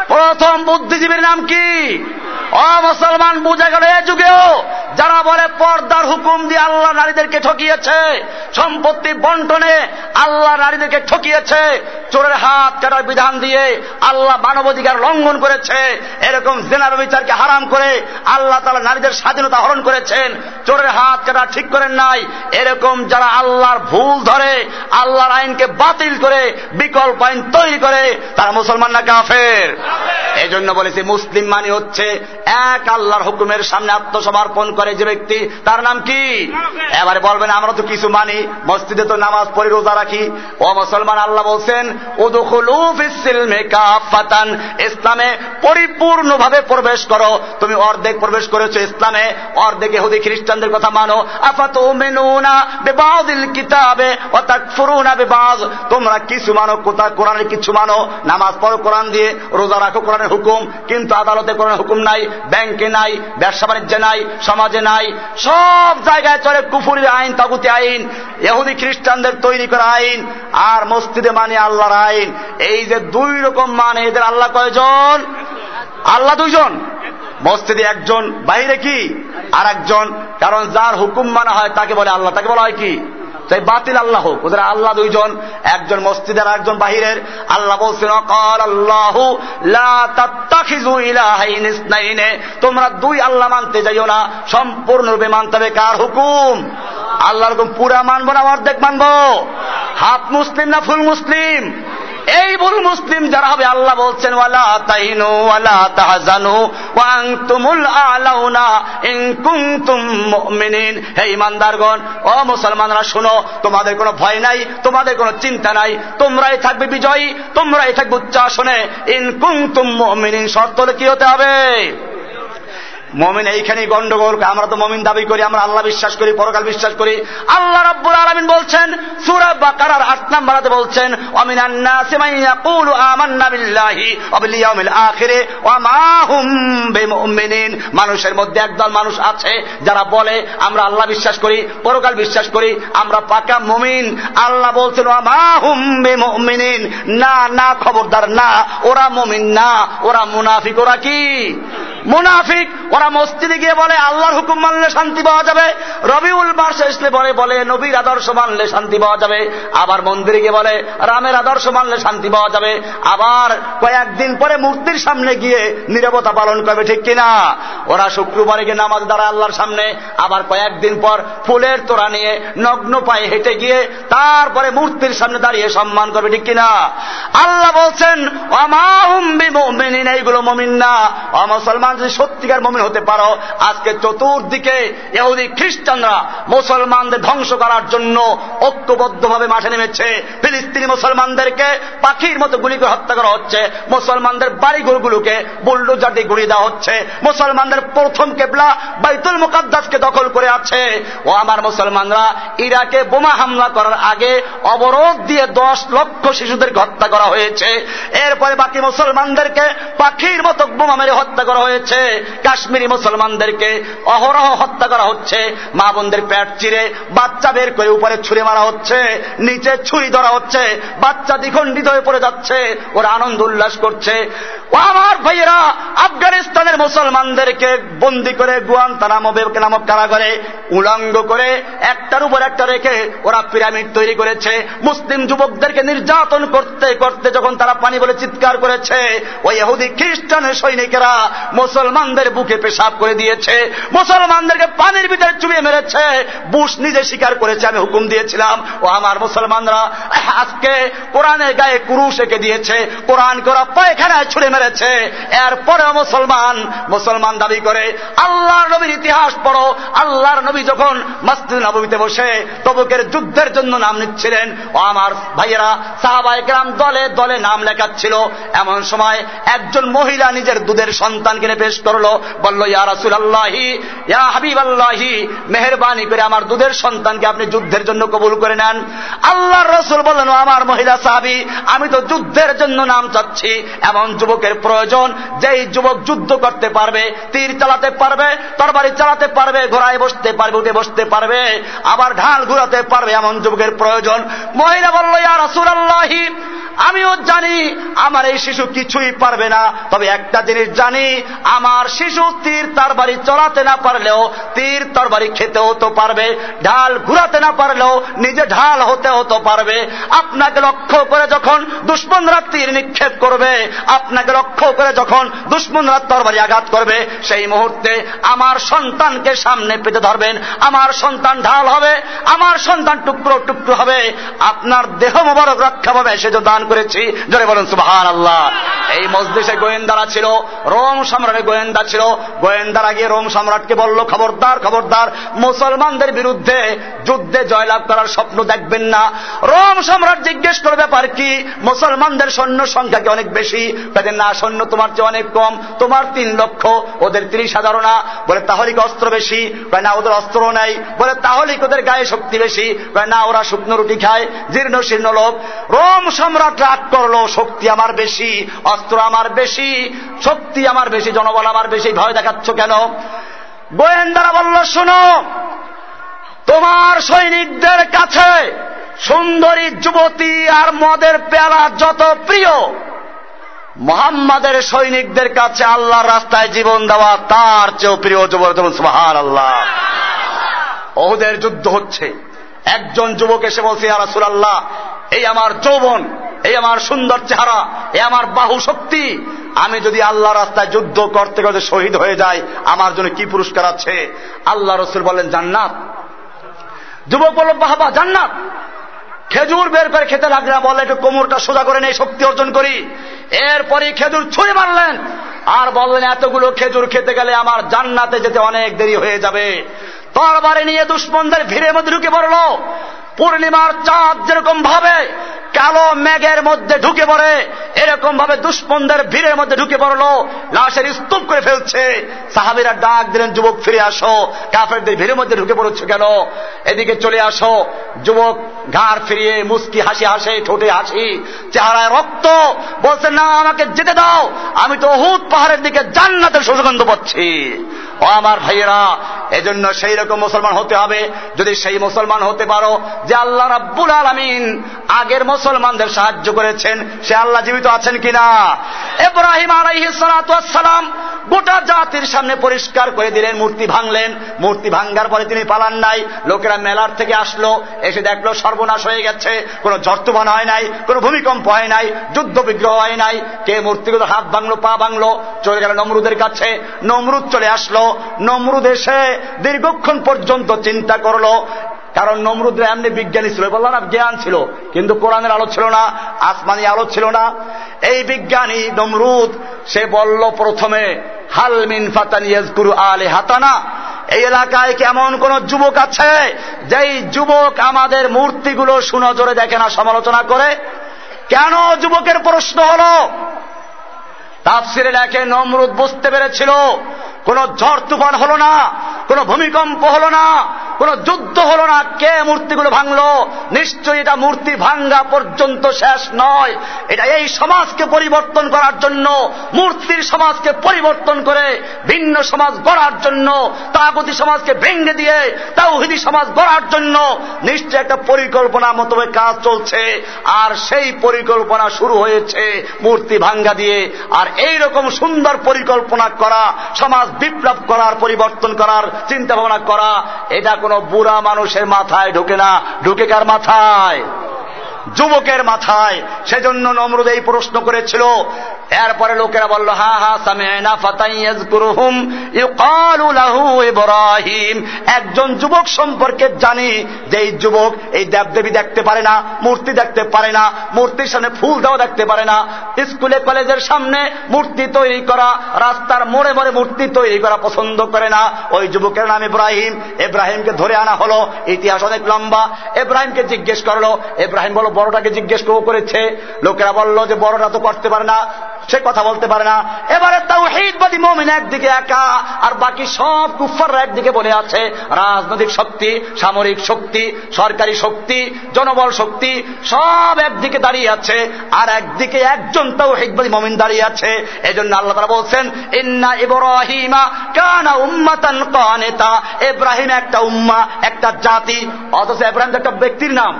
প্রথম বুদ্ধিজীবীর নাম কি? অ মুসলমান, বুঝে গেল এ যুগেও যারা বলে পর্দার হুকুম দিয়ে আল্লাহ নারীদেরকে ঠকিয়েছে, সম্পত্তি বন্টনে আল্লাহ নারীদেরকে ঠকিয়েছে চোরের হাত কাটার বিধান দিয়ে আল্লাহ মানবাধিকার লঙ্ঘন করেছে। এরকম জেনার বিচারকে হারাম করে আল্লাহ তালা নারীদের স্বাধীনতা হরণ করেছেন। চোরের হাত কাটা ঠিক করেন নাই। এরকম যারা আল্লাহর ভুল ধরে আল্লাহর আইনকে বাতিল করে বিকল্প আইন তৈরি করে তারা মুসলমান না কাফের? এই জন্য বলেছি মুসলিম মানে হচ্ছে এক আল্লাহর হুকুমের সামনে আত্মসমর্পণ করে যে ব্যক্তি তার নাম কি? এবারে বলবেন আমরা তো কিছু মানি। মসজিদে তো নামাজ পড়ি রোজা রাখি। ও মুসলমান আল্লাহ বলছেন ইসলামে পরিপূর্ণভাবে প্রবেশ করো। তুমি অর্ধেক প্রবেশ করেছ ইসলামে, অর্ধেক হুদি খ্রিস্টানদের কথা মানো। আফাত কিতাবে তোমরা কিছু মানো, কোথা কোরআনের কিছু মানো? নামাজ পড়ো কোরআন দিয়ে, রোজা রাখো কোরআনের হুকুম। কিন্তু আদালতে কোরআনের হুকুম নাই, ব্যাংকে নাই, ব্যবসা বাণিজ্যে নাই, সমাজে নাই। সব জায়গায় চলে কুফুরি আইন, তাগুতি আইন এহুদি খ্রিস্টানদের তৈরি করা আইন। আর মসজিদে মানে আল্লাহর আইন। এই যে দুই রকম মান এদের আল্লাহ কয়জন? আল্লাহ দুজন মসজিদে একজন, বাইরে কি? আর একজন কারণ যার হুকুম মানা হয় তাকে বলে আল্লাহ। তাকে বলা হয় কি? তাই বাতিল আল্লাহ ওদের আল্লাহ দুইজন, একজন মসজিদের একজন বাহিরের। আল্লাহ বলছেন তোমরা দুই আল্লাহ মানতে যাইও না, সম্পূর্ণরূপে মানতে হবে কার হুকুম? আল্লাহ হুকুম পুরা মানবো না অর্ধেক মানবো? হাফ মুসলিম না ফুল মুসলিম? এই ভুল মুসলিম যারা হবে, আল্লাহ বলছেন, ওয়ালা তাইনু ওয়ালা তাহজানু, ওয়াং তুমুল আলাউনা ইন কুনতুম মুমিনিন। হে ইমানদারগণ, ও মুসলমানরা, শুনো, তোমাদের কোনো ভয় নাই, তোমাদের কোনো চিন্তা নাই, তোমরাই থাকবে বিজয়ী, তোমরাই থাকবে উচ্চাসনে। ইন কুনতুম মুমিনিন, শর্ত হলে কি হতে হবে? মমিন এইখানেই গন্ডগোল, আমরা তো মমিন দাবি করি, আমরা আল্লাহ বিশ্বাস করি, পরকাল বিশ্বাস করি। আল্লাহ রব্বুল আলমিন বলছেন, সুরা বাকারার আট নাম্বারাতে বলছেন অমিনান্না সিমাইয়া কুলু আমান্না বিল্লাহি অবিল ইয়াউমিল আখিরে ওয়া মা হুম বিমুমিনিন। মানুষের মধ্যে একদল মানুষ আছে, যারা বলে, আমরা আল্লাহ বিশ্বাস করি, পরকাল বিশ্বাস করি, আমরা পাকা মুমিন। আল্লাহ বলছেন, ওয়া মা হুম বিমুমিনিন। না না, খবরদার, না, ওরা মুমিন না, ওরা মুনাফিক, ওরা কি? মুনাফিক, ওরা মসজিদে গিয়ে বলে, আল্লাহর হুকুম মানলে শান্তি পাওয়া যাবে। রবিউল মাস এসলে পরে বলে, নবীর আদর্শ মানলে শান্তি পাওয়া যাবে। আবার মন্দিরে গিয়ে বলে, রামের আদর্শ মানলে শান্তি পাওয়া যাবে। আবার কয়েকদিন পরে মূর্তির সামনে গিয়ে নিরবতা পালন করবে, ঠিক কিনা? ওরা শুক্রবারে গিয়ে নামাজ দ্বারা আল্লাহর সামনে। আবার কয়েকদিন পর ফুলের তোরা নিয়ে নগ্ন পায়ে হেঁটে গিয়ে তারপরে মূর্তির সামনে দাঁড়িয়ে সম্মান করবে, ঠিক কিনা? আল্লাহ বলছেন এইগুলো মমিন না। মুসলমান যদি সত্যিকার মমিন হতে পারো, আজকে চতুর্দিকে এহুদি খ্রিস্টানরা মুসলমানদের ধ্বংস করার জন্য ঐক্যবদ্ধভাবে মাঠে নেমেছে। ফিলিস্তিনি মুসলমানদেরকে পাখির মতো গুলি করে হত্যা করা হচ্ছে। মুসলমানদের বাড়িঘরগুলোকে বুলডোজার দিয়ে গুড়িয়ে দেওয়া হচ্ছে। মুসলমানদের প্রথম কেবলা বাইতুল মুকাদ্দাসকে দখল করে আছে। ও আমার মুসলমানরা, ইরাকে বোমা হামলা করার আগে অবরোধ দিয়ে দশ লক্ষ শিশুদেরকে হত্যা করা হয়েছে। এরপরে বাকি মুসলমানদেরকে পাখির মতো বোমা মেরে হত্যা করা হয়েছে। কাশ্মীরি মুসলমানদেরকে অহরহ হত্যা করা হচ্ছে, মা বোনদের পেট চিরে বাচ্চা বের করে উপরে ছুঁড়ে মারা হচ্ছে, নিচে ছুরি ধরা হচ্ছে, বাচ্চা দ্বিখণ্ডিত হয়ে পড়ে যাচ্ছে, ওরা আনন্দ উল্লাস করছে। ও আমার ভাইয়েরা, আফগানিস্তানের মুসলমানদেরকে বন্দি করে গুয়ান তারা নামক কারাগারে উলঙ্গ করে একটার উপর একটা রেখে ওরা পিরামিড তৈরি করেছে। মুসলিম যুবকদেরকে নির্যাতন করতে করতে যখন তারা পানি বলে চিৎকার করেছে ওই এহুদি খ্রিস্টানের সৈনিকেরা মুসলমানদের বুকে পেশাব করে দিয়েছে, মুসলমানদেরকে পানির ভিতরে চুবিয়ে মেরেছে, বুশ নিজে স্বীকার করেছে, আমি হুকুম দিয়েছিলাম, ও আমার মুসলমানরা, আজকে কোরআনের গায়ে কুরুশ এঁকে দিয়েছে কোরআন করা পায়খানায় ছুড়ে মেরেছে এরপরে মুসলমান মুসলমান দাবি করে, আল্লাহর নবীর ইতিহাস পড়ো, আল্লাহর নবী যখন মসজিদ নবীতে বসে তবুকের যুদ্ধের জন্য নাম নিচ্ছিলেন, ও আমার ভাইয়েরা সাহাবাইকরাম দলে দলে নাম লেখাচ্ছিল, এমন সময় একজন মহিলা নিজের দুধের সন্তান কিনে পেশ করল, বলল, ইয়া রাসুল আল্লাহি ইয়া হাবিব আল্লাহি মেহরবানি করে আমার দুধের সন্তানকে আপনি যুদ্ধের জন্য কবুল করে নেন। আল্লাহর রসুল বললেন আমার মহিলা সাহাবি, আমি তো যুদ্ধের জন্য নাম চাচ্ছি। এমন যুবকের প্রয়োজন, যেই যুবক যুদ্ধ করতে পারবে, তীর চালাতে পারবে, তরবারি চালাতে পারবে, ঘোড়ায় বসতে পারবে, উঠে বসতে পারবে, আবার ঢাল ঘুরাতে পারবে, এমন যুবকের প্রয়োজন। মহিলা বলল, ইয়া রাসুল আল্লাহি আমিও জানি, আমার এই শিশু কিছুই পারবে না, তবে একটা জিনিস জানি আমার শিশু তীর তার বাড়ি চলাতে না পারলেও তীর তার বাড়ি খেতেও তো পারবে, ঢাল ঘুরাতে না পারলেও নিজে ঢাল হতে হতে পারবে। আপনাকে লক্ষ্য করে যখন দুশ্মনরা তীর নিক্ষেপ করবে, আপনাকে লক্ষ্য করে যখন দুশ্মনরা তরবারি আঘাত করবে, সেই মুহূর্তে আমার সন্তানকে সামনে পেতে ধরবেন। আমার সন্তান ঢাল হবে, আমার সন্তান টুকরো টুকরো হবে। আপনার দেহ মোবারক রক্ষা পাবে সে দান করেছি। জোরে বলুন সুবাহান আল্লাহ এই মসজিদে গোয়েন্দারা ছিল, রোম সম্রাটের গোয়েন্দা ছিল। গোয়েন্দারা গিয়ে রোম সম্রাটকে বলল, খবরদার খবরদার, মুসলমানদের বিরুদ্ধে যুদ্ধে জয়লাভ করার স্বপ্ন দেখবেন না। রোম সম্রাট জিজ্ঞেস করে ব্যাপার কি? মুসলমানদের সৈন্য সংখ্যা কি অনেক বেশি? তাদের না, সৈন্য তোমার চেয়ে অনেক কম। তোমার তিন লক্ষ, ওদের ত্রিশ হাজার না। বলে, তাহলে অস্ত্র বেশি? না, ওদের অস্ত্র নাই। বলে, তাহলে ওদের গায়ে শক্তি বেশি? না, ওরা শুকনো রুটি খায়, জীর্ণ, শীর্ণ লোক রোম সম্রাট রাগ করল, শক্তি আমার বেশি, অস্ত্র আমার বেশি, শক্তি আমার বেশি জনবল আমার বেশি ভয় দেখাচ্ছ কেন? গোয়েন্দারা বলল, শোনো, তোমার সৈনিকদের কাছে সুন্দরী যুবতী আর মদের পেয়ালা যত প্রিয়, মোহাম্মদের সৈনিকদের কাছে আল্লাহর রাস্তায় জীবন দেওয়া তার চেয়েও প্রিয় যুবক। যেমন সুহার আল্লাহ ওদের যুদ্ধ হচ্ছে। একজন যুবক এসে বলছে রাসুল আল্লাহ এই আমার যৌবন এই আমার সুন্দর চেহারা, এই আমার বাহু শক্তি। আমি যদি আল্লাহ রাস্তায় যুদ্ধ করতে করতে শহীদ হয়ে যাই, আমার জন্য কি পুরস্কার আছে? আল্লাহ রসুল বলেন, জান্নাত। যুবক বলল বাহবা জান্নাত। খেজুর বের করে খেতে লাগলে বলে, একটু কোমরটা সোজা করে নেই শক্তি অর্জন করি। এরপরে খেজুর ছুঁড়ে মারলেন। আর বললেন, এতগুলো খেজুর খেতে গেলে আমার জান্নাতে যেতে অনেক দেরি হয়ে যাবে। তরবারে নিয়ে দুশ্মনদের ভিড়ের মধ্যে ঢুকে পড়ল। পূর্ণিমার চাঁদ যেরকম ভাবে কালো মেঘের মধ্যে ঢুকে পড়ে, এরকম ভাবে দুশ্মনদের ভিড়ের মধ্যে ঢুকে পড়ল, লাশের স্তূপ করে ফেলছে। সাহাবিরা ডাক দিলেন, যুবক, ফিরে আসো। কাফেরদের ভিড়ের মধ্যে ঢুকে পড়ছে কেন? এদিকে চলে আসো। যুবক ঘাড় ফিরিয়ে মুস্কি হাসি হাসে, ঠোঁটে হাসি, চেহারায় রক্ত। বলছে, না, আমাকে যেতে দাও। আমি তো অহুত পাহাড়ের দিকে জান্নাতের সুগন্ধ পাচ্ছি। ও আমার ভাইয়েরা, এজন্য সেই রকম মুসলমান হতে হবে। যদি সেই মুসলমান হতে পারো যে আল্লাহ রাব্বুল আলমিন আগের মুসলমানদের সাহায্য করেছেন, সে আল্লাহ জীবিত আছেন কিনা? এব্রাহিম আলাইহি সালাম গোটা জাতির সামনে পরিষ্কার করে দিলেন, মূর্তি ভাঙলেন। মূর্তি ভাঙ্গার পরে তিনি পালান নাই। লোকেরা মেলার থেকে আসলো, এসে দেখল সর্বনাশ হয়ে গেছে। কোনো জর্তুবান হয় নাই, কোনো ভূমিকম্প হয় নাই, যুদ্ধ বিগ্রহ হয় নাই। কে মূর্তিগুলো হাত ভাঙলো, পা ভাঙলো, চলে গেল নমরুদের কাছে। নমরুদ চলে আসলো। নমরুদ এসে দীর্ঘক্ষণ পর্যন্ত চিন্তা করল, কারণ নমরুদ্রা এমনি বিজ্ঞানী ছিল বললাম না জ্ঞান ছিল, কিন্তু কোরআনের আলো ছিল না, আসমানি আলো ছিল না। এই বিজ্ঞানী নমরুদ, সে বলল প্রথমে হালমিন ফাতানিয়াজকুরু আলে হাতানা এই এলাকায় কেমন কোন যুবক আছে, যেই যুবক আমাদের মূর্তিগুলো সুনজরে দেখে না, সমালোচনা করে? কেন যুবকের প্রশ্ন হল? তাফসিরে লেখে নমরুদ বুঝতে পেরেছিল, কোন ঝড় তুফান হল না, কোন ভূমিকম্প হল না, কোন যুদ্ধ হল না, কে মূর্তিগুলো ভাঙলো, নিশ্চয়ই এটা মূর্তি ভাঙ্গা পর্যন্ত শেষ নয়। এটা এই সমাজকে পরিবর্তন করার জন্য, মূর্তির সমাজকে পরিবর্তন করে, ভিন্ন সমাজ গড়ার জন্য, তাগতি সমাজকে ভেঙে দিয়ে, তাওহিদি সমাজ গড়ার জন্য নিশ্চয় একটা পরিকল্পনা মতো কাজ চলছে। আর সেই পরিকল্পনা শুরু হয়েছে মূর্তি ভাঙ্গা দিয়ে, আর এই রকম সুন্দর পরিকল্পনা করা, সমাজ বিপ্লব করার, পরিবর্তন করার চিন্তা ভাবনা করা, এটা কোন বুড়া মানুষের মাথায় ঢুকে না। ঢুকে কার মাথায়? যুবকের মাথায়। সেজন্য নমরুদ এই প্রশ্ন করেছিল। এরপরে লোকেরা বলল, হা হা সামিনা একজন যুবক সম্পর্কে জানি যে এই যুবক এই দেবদেবী দেখতে পারে না, মূর্তি দেখতে পারে না, মূর্তির সামনে ফুল দেওয়া দেখতে পারে না। স্কুলে, কলেজের সামনে মূর্তি তৈরি করা, রাস্তার মোড়ে মোড়ে মূর্তি তৈরি করা পছন্দ করে না। ওই যুবকের নাম ইব্রাহিম। ইব্রাহিমকে ধরে আনা হলো। ইতিহাস অনেক লম্বা। ইব্রাহিমকে জিজ্ঞেস করল, ইব্রাহিম বলো বড়টাকে জিজ্ঞেস করেছে। লোকেরা বলল যে বড়টা তো করতে পারে না, সে কথা বলতে পারে না। এবারে তাও হেদবাদী মমিন একদিকে একা, আর বাকি সব কুফাররা একদিকে বলে আছে। রাজনৈতিক শক্তি, সামরিক শক্তি, সরকারি শক্তি, জনবল শক্তি, সব একদিকে দাঁড়িয়ে আছে। আর একদিকে একজন তাও হেদবাদী মমিন দাঁড়িয়ে আছে। এই জন্য আল্লাহ তারা বলছেন, ইন্না ইব্রাহিমা কানা উম্মাতান কানেতা। ইব্রাহিম একটা উম্মা, একটা জাতি, অথচ ইব্রাহিম একটা ব্যক্তির নাম।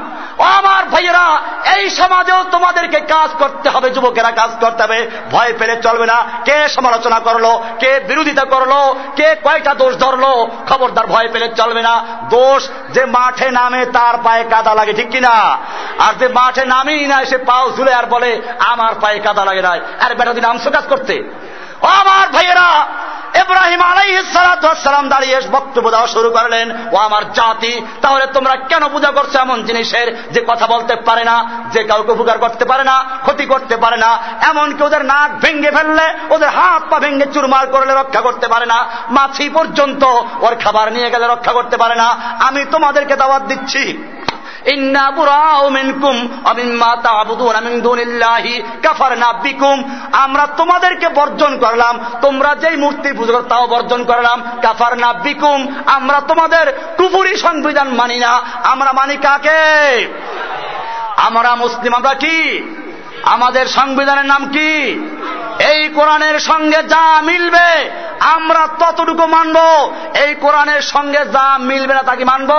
আমার ভাইয়েরা, এই সমাজেও তোমাদেরকে কাজ করতে হবে, যুবকেরা কাজ করতে হবে। ভয় পেলে চলবে না। কে সমালোচনা করল? কে বিরোধিতা করল? কে কয়টা দোষ ধরলো? খবরদার ভয় পেলে চলবে না। দোষ যে মাঠে নামে তার পায়ে কাদা লাগে, ঠিক কিনা? আর যে মাঠে নামেই না, সে পাও ঝুলে আর বলে, আমার পায়ে কাদা লাগে নাই। আর বেটা দিন আমসো কাজ করতে? ও আমার ভাইয়েরা এব্রাহিম আলাইসালাম দাঁড়িয়ে বক্তব্য দেওয়া শুরু করলেন। ও আমার জাতি, তাহলে তোমরা কেন পূজা করছ এমন জিনিসের? যে কথা বলতে পারে না, যে কাউকে উপকার করতে পারে না, ক্ষতি করতে পারে না এমনকি ওদের নাক ভেঙে ফেললে, ওদের হাত পা ভেঙ্গে চুরমার করলে রক্ষা করতে পারে না, মাছি পর্যন্ত ওর খাবার নিয়ে গেলে রক্ষা করতে পারে না। আমি তোমাদেরকে দাওয়াত দিচ্ছি। আমরা তোমাদেরকে বর্জন করলাম, তোমরা যেই মূর্তির পুজো তাও বর্জন করলাম কাফার বিকুম। আমরা তোমাদের কুপুরি সংবিধান মানি না, আমরা মানি কাকে? আমরা মুসলিম, আমরা কি? আমাদের সংবিধানের নাম কি? এই কোরআনের সঙ্গে যা মিলবে আমরা ততটুকু মানব, এই কোরআনের সঙ্গে যা মিলবে না তাকে মানব?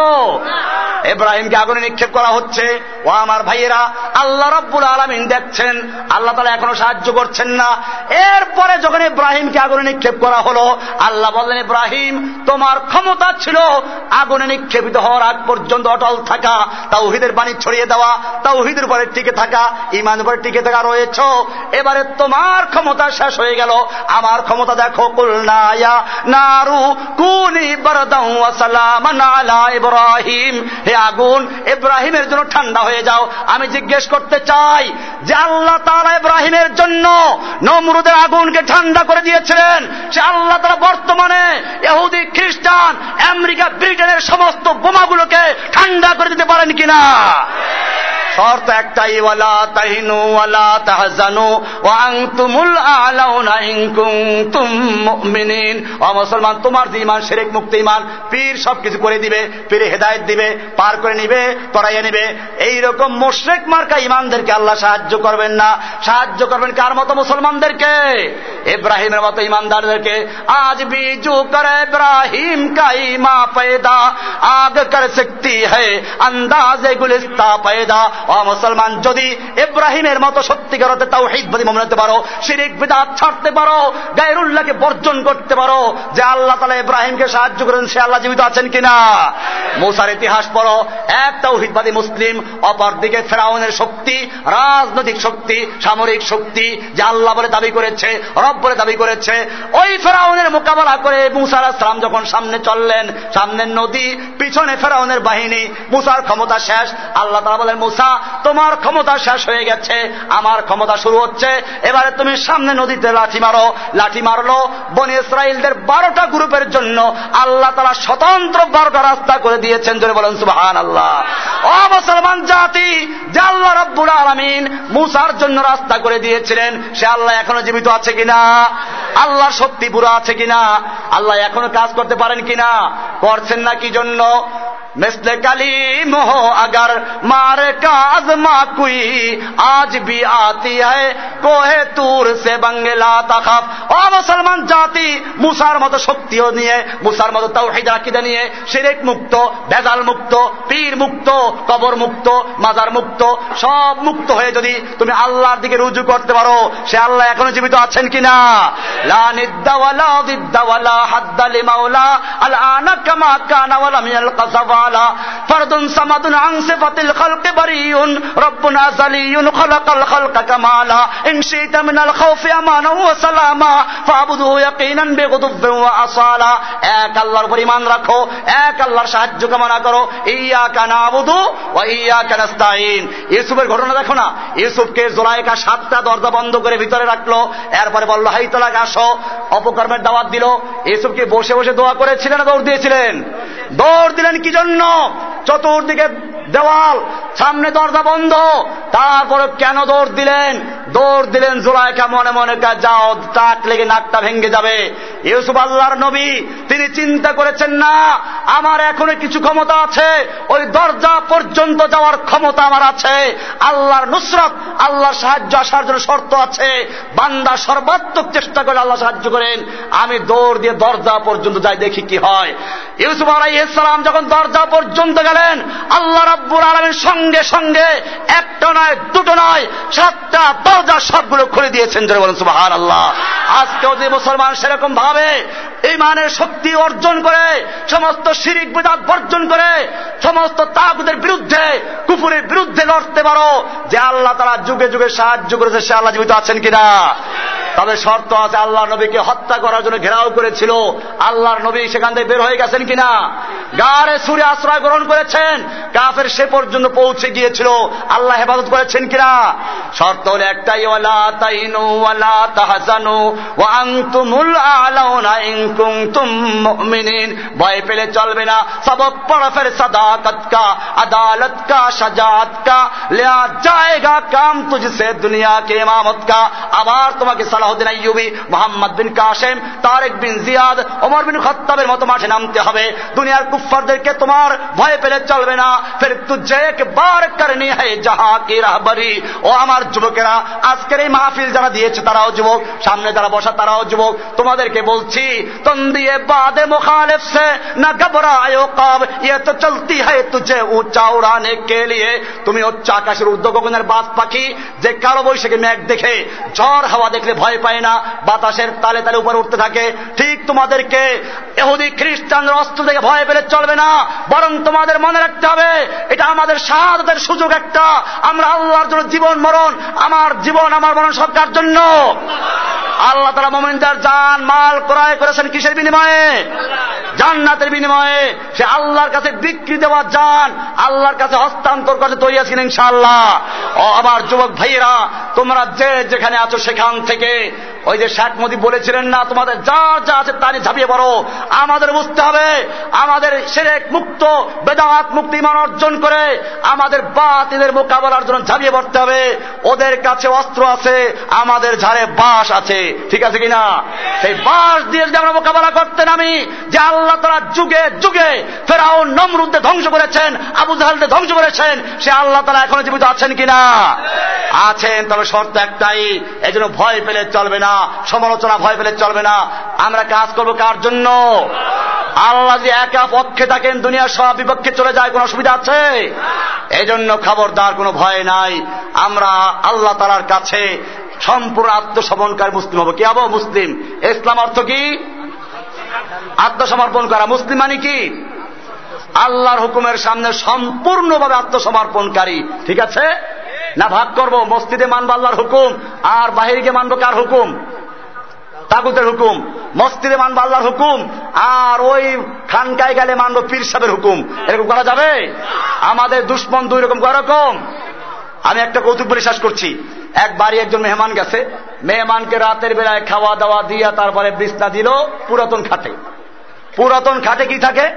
এব্রাহিমকে আগুনে নিক্ষেপ করা হচ্ছে। ও আমার ভাইয়েরা, আল্লাহ রব্বুল আলমিন দেখছেন, আল্লাহ তালা এখনও সাহায্য করছেন না। এরপরে যখন ইব্রাহিমকে আগুনে নিক্ষেপ করা হলো, আল্লাহ বললেন, ইব্রাহিম, তোমার ক্ষমতা ছিল আগুনে নিক্ষেপিত হওয়ার আগ পর্যন্ত অটল থাকা, তাওহিদের বাণী ছড়িয়ে দেওয়া, তাওহিদের উপরে টিকে থাকা ইমান উপরে টিকে থাকা রয়েছ। এবারে তোমার ক্ষমতা শেষ হয়ে গেল। আমার ক্ষমতা দেখো ইব্রাহিম হে আগুন ইব্রাহিমের জন্য ঠান্ডা হয়ে যাও আমি জিজ্ঞেস করতে চাই যে আল্লাহ তারা ইব্রাহিমের জন্য নমরুদের আগুনকে ঠান্ডা করে দিয়েছিলেন সে আল্লাহ তারা বর্তমানে এহুদি খ্রিস্টান আমেরিকা ব্রিটেনের সমস্ত বোমাগুলোকে ঠান্ডা করে দিতে পারেন কিনা শর্ত একটাই, ওয়ালা তাহিনু, ওয়ালা তাহজানু ওয়াংতুমুল আলাউনা ইনকুম তুম মুমিনিন। ও মুসলমান, তোমার যে ইমান শেরেক মুক্তি ইমান পীর সবকিছু করে দিবে, পীরে হেদায়ত দিবে, পার করে নিবে, তরাইয়ে নিবে। এই রকম মোশরেক মার্কা ইমানদেরকে আল্লাহ সাহায্য করবেন না। সাহায্য করবেন কার মতো? মুসলমানদেরকে। ইব্রাহিমের মতো ইমানদারদেরকে আজ বিজু করে ইব্রাহিম কাই মা পেদা আগ কর সকতি হ্যায় আন্দাজে গুলিস্তা পেদা ও মুসলমান, যদি ইব্রাহিমের মতো সত্যিকার অর্থে তাও হিকবাদী মনে হতে পারো, শিরিক, বিদাত ছাড়তে পারো, গায়রুল্লাহকে বর্জন করতে পারো, যে আল্লাহ তালা ইব্রাহিমকে সাহায্য করেন, সে আল্লাহ জীবিত আছেন কিনা? মৌসার ইতিহাস পড়ো, এক তাওহিদবাদী মুসলিম, অপর দিকে ফেরাউনের শক্তি, রাজনৈতিক শক্তি, সামরিক শক্তি, যে আল্লাহ বলে দাবি করেছে, রব বলে দাবি করেছে। ওই ফেরাউনের মোকাবেলা করে মুসার আসলাম যখন সামনে চললেন, সামনের নদী, পিছনে ফেরাউনের বাহিনী, মুসার ক্ষমতা শেষ, আল্লাহ তারা বলেন, মুসা তোমার ক্ষমতা শেষ হয়ে গেছে, আমার ক্ষমতা শুরু হচ্ছে। এবারে তুমি সামনে নদীতে লাঠি মারো, লাঠি মারলো, বন ইসরায়েলদের বারোটা গ্রুপের জন্য আল্লাহ তারা স্বতন্ত্র বারোটা রাস্তা করে দিয়েছেন, জোরে বলেন সুবাহান আল্লাহ অ মুসলমান জাতি, যে আল্লাহ রব্বুল আলমিন মুসার জন্য রাস্তা করে দিয়েছিলেন, সে আল্লাহ এখনও জীবিত আছে কিনা? আল্লাহ সত্যি পুরো আছে কিনা? আল্লাহ এখনও কাজ করতে পারেন কিনা? করছেন না কি জন্য? মেসলে কালি মোহ আগার মার কা आजमा कुई आज भी आती है। कोहे तूर से बंगला तखफ মুসলমান জাতি মুসার মতো শক্তিও নিয়ে মুসার মতো তাওহিদ আকিদা নিয়ে শিরেক মুক্ত ভেজাল মুক্ত পীর মুক্ত কবর মুক্ত মাজার মুক্ত সব মুক্ত হয়ে যদি তুমি আল্লাহর দিকে রুজু করতে পারো, সে আল্লাহ এখনও জীবিত আছেন কিনা? আল কানা ওয়ালা কাসাওয়ালা সামাদুন الخلق بريء ربنا زلي خلق الخلق كمالا إن شئت من الخوف أمانا وسلاما فاعبده يقينا بغضب وأصالا এক আল্লাহর উপর ইমান রাখো এক আল্লাহর সাহায্য কামনা করো ইয়া কানা আবুদু ও ইয়া কানাস্তাইন ইউসুফের ঘটনা দেখো না ইউসুফকে জোলাইকা সাতটা দরজা বন্ধ করে ভিতরে রাখলো এরপরে বললো হাই তোলাকে আসো অপকর্মের দাওয়াত দিল ইউসুফকে বসে বসে দোয়া করেছিলেন দৌড় দিয়েছিলেন দৌড় দিলেন কি জন্য চতুর্দিকে দেওয়াল সামনে দরজা বন্ধ। তারপরে কেন দৌড় দিলেন? দৌড় দিলেন জোলাইকা মনে মনে যাও টাক লেগে নাকটা ভেঙে যাবে। ইউসুফ আল্লাহর নবী, তিনি চিন্তা করেছেন, না, আমার এখনও কিছু ক্ষমতা আছে। ওই দরজা পর্যন্ত যাওয়ার ক্ষমতা আমার আছে। আল্লাহর নুসরত, আল্লাহর সাহায্য আসার জন্য শর্ত আছে। বান্দা সর্বাত্মক চেষ্টা করে আল্লাহ সাহায্য করেন। আমি দৌড় দিয়ে দরজা পর্যন্ত যাই, দেখি কি হয়। ইউসুফ আলাই ইসলাম যখন দরজা পর্যন্ত গেলেন, আল্লাহ রাব্বুর আলমের সঙ্গে সঙ্গে সঙ্গে একটা নয়, দুটো নয়, সাতটা দরজা সবগুলো খুলে দিয়েছেন যারা বলেন সুবাহান আল্লাহ আজকেও যে মুসলমান সেরকম ভাবে ইমানের শক্তি অর্জন করে, সমস্ত শিরিক বিদাত বর্জন করে, সমস্ত তাগুদের বিরুদ্ধে কুপুরের বিরুদ্ধে লড়তে পারো, যে আল্লাহ তারা যুগে যুগে সাহায্য করেছে, সে আল্লাহ জীবিত আছেন কিনা? তবে শর্ত আছে আল্লাহ নবীকে হত্যা করার জন্য ঘেরাও করেছিল। আল্লাহর নবী সেখান থেকে বের হয়ে গেছেন কিনা? গারে সুরে আশ্রয় গ্রহণ করেছেন। কাফের সে পর্যন্ত পৌঁছে গিয়েছিল। আল্লাহ হেফাজত করেছেন কিনা? শর্ত হলো একটাই, ওয়ালা তাইনু, ওয়ালা তাহাজানু, ওয়া আনতুমুল আলাউনা ইন কুনতুম মুমিনিন। ভয় পেলে চলবে না। সবক পড়া ফের সাদাকত কা, আদালত কা, সাজাত কা। লিয়া জায়েগা কাম তুঝসে দুনিয়া কে ইমামত কা। আবার তোমাকে সালাহুদ্দিন আইয়ুবি মোহাম্মদ বিন কাসেম তারেক বিন জিয়াদ, ওমর বিন খত্তাবের মতো মাঠে নামতে হবে। দুনিয়ার কুফফারদেরকে তোমার ভয় পেলে চলবে না। ফের তুঝে একবার করনি হে জাহা কি রাহবরি। ও আমার যুবকেরা, আজকের এই মাহফিল যারা দিয়েছে তারাও যুবক, সামনে যারা বসা তারাও যুবক। তোমাদেরকে বলছি তুম দিয়ে বাদে মুখালিফ সে না ঘবরায়ো কব ইয়ে তো চলতি है तुझे ऊंचा उड़ाने के लिए তুমি হচ্ছে আকাশের উদ্যোগনের বাস পাখি যে কালো বৈশাখী মেঘ দেখে ঝড় হাওয়া দেখলে ভয় পায় না বাতাসের তালে তালে উপরে উঠতে থাকে ঠিক তোমাদেরকে এহুদি খ্রিস্টানদের অস্ত্র থেকে ভয় পেলে চলবে না বরং তোমাদের মনে রাখতে হবে এটা আমাদের সাহায্যের সুযোগ একটা আমরা আল্লাহর জন্য জীবন মরণ আমার জীবন আমার মরণ সবকার জন্য আল্লাহ তারা মোমিনদার জান মাল ক্রয় করেছেন কিসের বিনিময়ে? জান্নাতের বিনিময়ে। সে আল্লাহর কাছে বিক্রি দেওয়া যান আল্লাহর কাছে হস্তান্তর করতে তৈরি আছেন ইনশাআল্লাহ। আবার যুবক ভাইয়েরা, তোমরা যে যেখানে আছো সেখান থেকে ওই যে শেখ মোদী বলেছিলেন না, তোমাদের যা যা আছে তারই ঝাঁপিয়ে পড়ো। আমাদের বুঝতে হবে, আমাদের সেরেক মুক্ত, বেদাত মুক্তি মান অর্জন করে আমাদের বাতিলের মোকাবেলার জন্য ঝাঁপিয়ে পড়তে হবে। ওদের কাছে অস্ত্র আছে, আমাদের ঝাড়ে বাঁশ আছে। ঠিক আছে কিনা? সেই বাঁশ দিয়ে যদি আমরা মোকাবেলা করতে নামি, যে আল্লাহ তারা যুগে যুগে ফেরাও নমরুদ্দে ধ্বংস করেছেন, আবু জাহালকে ধ্বংস করেছেন, সে আল্লাহ তারা এখনও জীবিত আছেন কিনা? আছেন, তবে শর্ত একটাই এই জন্য ভয় পেলে চলবে না। সমালোচনা ভয় পেলে চলবে না। আমরা কাজ করব কার জন্য? আল্লাহ যে একা পক্ষে থাকেন, দুনিয়ার সব বিপক্ষে চলে যায়, কোনো অসুবিধা আছে? এই জন্য খবরদার কোনো ভয় নাই। আমরা আল্লাহ তালার কাছে সম্পূর্ণ আত্মসমর্পণকারী মুসলিম হব। কি হব? মুসলিম। ইসলাম অর্থ কি? আত্মসমর্পণ করা। মুসলিম মানে কি? আল্লাহর হুকুমের সামনে সম্পূর্ণভাবে আত্মসমর্পণকারী। ঠিক আছে? না ভাগ করব, মসজিদে মানবো আল্লাহর হুকুম, আর বাহিরকে মানবো কার হুকুম? তাগুতের হুকুম। মসজিদে মানবো আল্লাহর হুকুম, আর ওই খানকায় গেলে মানবো পীর সাহেবের হুকুম। এরকম করা যাবে? আমাদের দুশ্মন দুই রকম রকম? আমি একটা কৌতুক শেষ করছি। এক বাড়ি একজন মেহমান গেছে। মেহমানকে রাতের বেলায় খাওয়া দাওয়া দিয়া তারপরে বিছনা দিল পুরাতন খাটে। পুরাতন খাটে কি থাকে?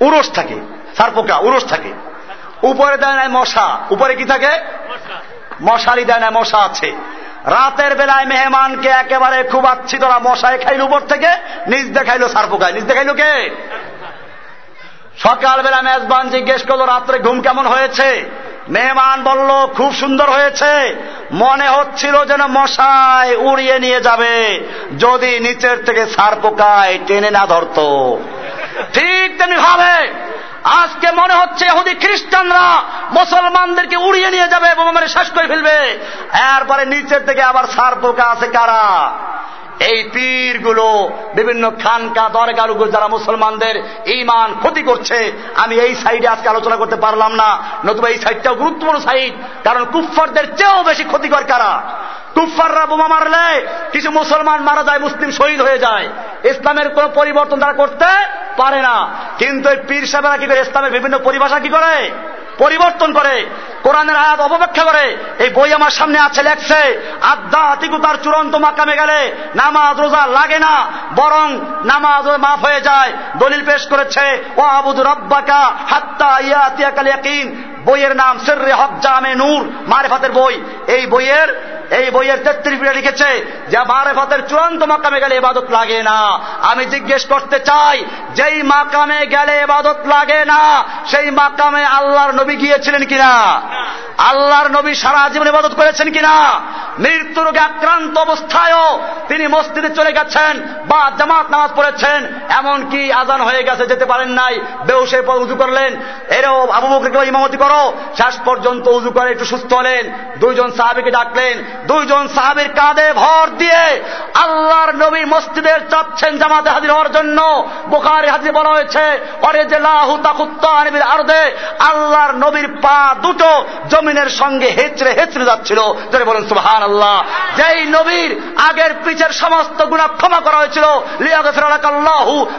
উরস থাকে, সারপোকা, উরস থাকে। উপরে দেয় নাই মশা। উপরে কি থাকে? মশারি দেয় নাই মশা আছে। রাতের বেলায় মেহমানকে একেবারে খুব আচ্ছি তোরা মশায় খাইল উপর থেকে নিজ দেখাইলো সারপোকায় নিজ দেখাইলো কে? সকালবেলা মেজবান জিজ্ঞেস করল রাত্রে ঘুম কেমন হয়েছে? মেহমান বলল খুব সুন্দর হয়েছে। মনে হচ্ছিল যেন মশায় উড়িয়ে নিয়ে যাবে যদি নিচের থেকে সার পোকায় টেনে না ধরত। ঠিক তেমনি ভাবে আজকে মনে হচ্ছে এহুদি খ্রিস্টানরা মুসলমানদেরকে উড়িয়ে নিয়ে যাবে এবং মানে শেষ করে ফেলবে। এরপরে নিচের থেকে আবার সার পোকা আছে কারা? এই পীরগুলো বিভিন্ন খানকা দরগারুগুলো যারা মুসলমানদের ইমান ক্ষতি করছে, আমি এই সাইডে আজকে আলোচনা করতে পারলাম না। নতুবা এই সাইডটাও গুরুত্বপূর্ণ সাইড, কারণ কুফফারদের চেয়েও বেশি ক্ষতিকর কারা? কুফাররা বোমা মারলে কিছু মুসলমান মারা যায়, মুসলিম শহীদ হয়ে যায়। ইসলামের কোন পরিবর্তন তারা করতে পারে না। কিন্তু এই পীর সাহেবেরা কি করে ইসলামের বিভিন্ন পরিভাষা কি করে? পরিবর্তন করে। কোরআনের আয়াত অপব্যাখ্যা করে। এই বই আমার সামনে আছে, লেখছে আধ্যাত্মিকতার চূড়ান্ত মাকামে গেলে নামাজ রোজা লাগে না, বরং নামাজ মাফ হয়ে যায়। দলিল পেশ করেছে, ও আবুদ রব্বাকা হাত্তা ইয়াতিয়াকাল ইয়াকিন। বইয়ের নাম সেররে হক জামে নূর, মারেফাতের বই। এই বইয়ের এই বইয়ের তেত্রিশ পিঠে লিখেছে, যে মারেফাতের চূড়ান্ত মাকামে গেলে এবাদত লাগে না। আমি জিজ্ঞেস করতে চাই, যেই মাকামে গেলে এবাদত লাগে না, সেই মাকামে আল্লাহর নবী গিয়েছিলেন কিনা? আল্লাহর নবী সারা জীবন ইবাদত করেছেন কিনা? মৃত্যু রোগে আক্রান্ত অবস্থায়ও তিনি মসজিদে চলে গেছেন, বা জামাত নামাজ পড়েছেন এমন কি আজান হয়ে গেছে, যেতে পারেন নাই। বেউসে পর উজু করলেন। এরও আবু বকরকে ইমামতি করো। শেষ পর্যন্ত উজু করে, একটু সুস্থ হলেন। দুইজন সাহাবিকে ডাকলেন। দুইজন সাহাবির কাঁধে ভর দিয়ে আল্লাহর নবী মসজিদের চাচ্ছেন জামাতে হাজির হওয়ার জন্য। বোখারি হাজির বলা হয়েছে অরে যে লাহু তাকুত্তানিবির আরদে। আল্লাহর নবীর পা দুটো জমিনের সঙ্গে হেচড়ে হেচড়ে যাচ্ছিল। যেটা বলেন সুবহান আল্লাহ যেই নবীর আগের পিছের সমস্ত গুণা ক্ষমা করা হয়েছিল।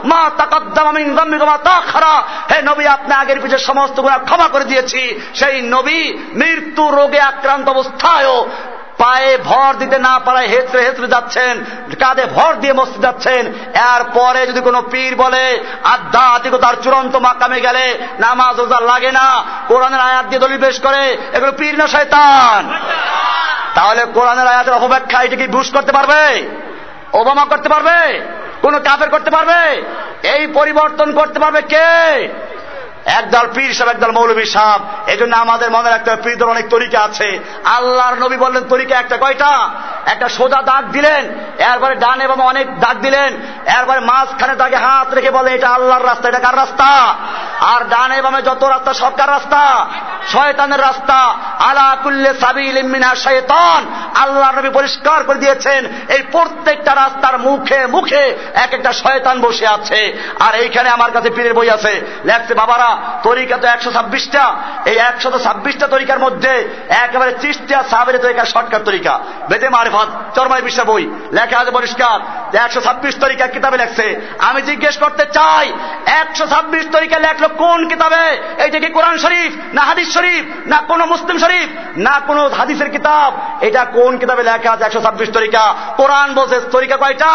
মা তাকাদ্দামা মিন যামবিকা মা তাখারা। হে নবী, আপনি আগের পিছের সমস্ত গুণা ক্ষমা করে দিয়েছি। সেই নবী মৃত্যু রোগে আক্রান্ত অবস্থায়ও পায়ে ভর দিতে না পারায় হেঁচড়ে হেঁচড়ে যাচ্ছেন, কাঁধে ভর দিয়ে মসজিদ যাচ্ছেন। এরপরে যদি কোনো পীর বলে, আধ্যাত্মিকতার চূড়ান্ত মাকামে গেলে নামাজ রোজা লাগে না, কোরআনের আয়াত দিয়ে দলিল পেশ করে, এগুলো পীর না শয়তান? তাহলে কোরআনের আয়াতের অপব্যাখ্যা এটা কি বুশ করতে পারবে? ওবামা করতে পারবে? কোন কাফের করতে পারবে? এই পরিবর্তন করতে পারবে কে? একদল পীর সাহেব একদল মৌলবী সাহেব। এই জন্য আমাদের মনে রাখতে হবে, পীরদের অনেক তরিকা আছে। আল্লাহর নবী বললেন, তরিকা একটা কয়টা? একটা সোজা দাগ দিলেন, এরপরে ডান এবং অনেক দাগ দিলেন, এরপরে মাঝখানে তাকে হাত রেখে বলে, এটা আল্লাহর রাস্তা, এটা কার রাস্তা? আর ডান এবং যত রাস্তা সবকার রাস্তা? শয়তানের রাস্তা। আলা কুল্লে সাবিল মিনা শয়তান। আল্লাহ নবী পরিষ্কার করে দিয়েছেন, এই প্রত্যেকটা রাস্তার মুখে মুখে এক একটা শয়তান বসে আছে। আর এইখানে আমার কাছে পীরের বই আছে। লেখছে, বাবারা তরিকা তো একশো ছাব্বিশটা। এই একশত ছাব্বিশটা তরিকার মধ্যে একেবারে ত্রিশটা সাবের তরিকা, শর্টকাট তরিকা। বেদে মারফত চরমাই বিশ্ব বই, লেখা আছে পরিষ্কার। একশো ছাব্বিশ তরিকা কিতাবে লেখছে। আমি জিজ্ঞেস করতে চাই, একশো ছাব্বিশ তরিকা লেখলো কোন কিতাবে? এইটা কি কোরআন শরীফ, না হাদিস শরীফ, না কোন মুসলিম শরীফ, না কোন হাদিসের কিতাব? এটা কোন কিতাবে লেখা আছে একশো ছাব্বিশ তরিকা? কোরআন বলছে, তরিকা কয়টা?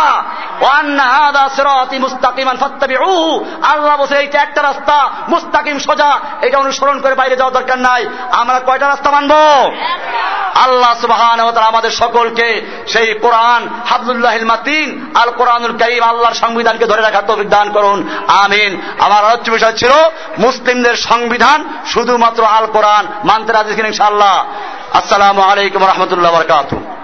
আল্লাহ বলছে, এইটা একটা রাস্তা মুস্তাকিম সোজা, এটা অনুসরণ করে বাইরে যাওয়ার দরকার নাই। আমরা কয়টা রাস্তা মানব? আল্লাহ সুবাহান আমাদের সকলকে সেই কোরআন হাবদুল্লাহ মাতিন আল কোরআনুল করিম, আল্লাহর সংবিধানকে ধরে রাখার তৌফিক দান করুন। আমিন। আমার আলোচ্য বিষয় ছিল মুসলিমদের সংবিধান শুধুমাত্র আল কোরআন মানতে রাজি ইনশাআল্লাহ? আসসালামু আলাইকুম রহমতুল্লাহ বরকাতুহ।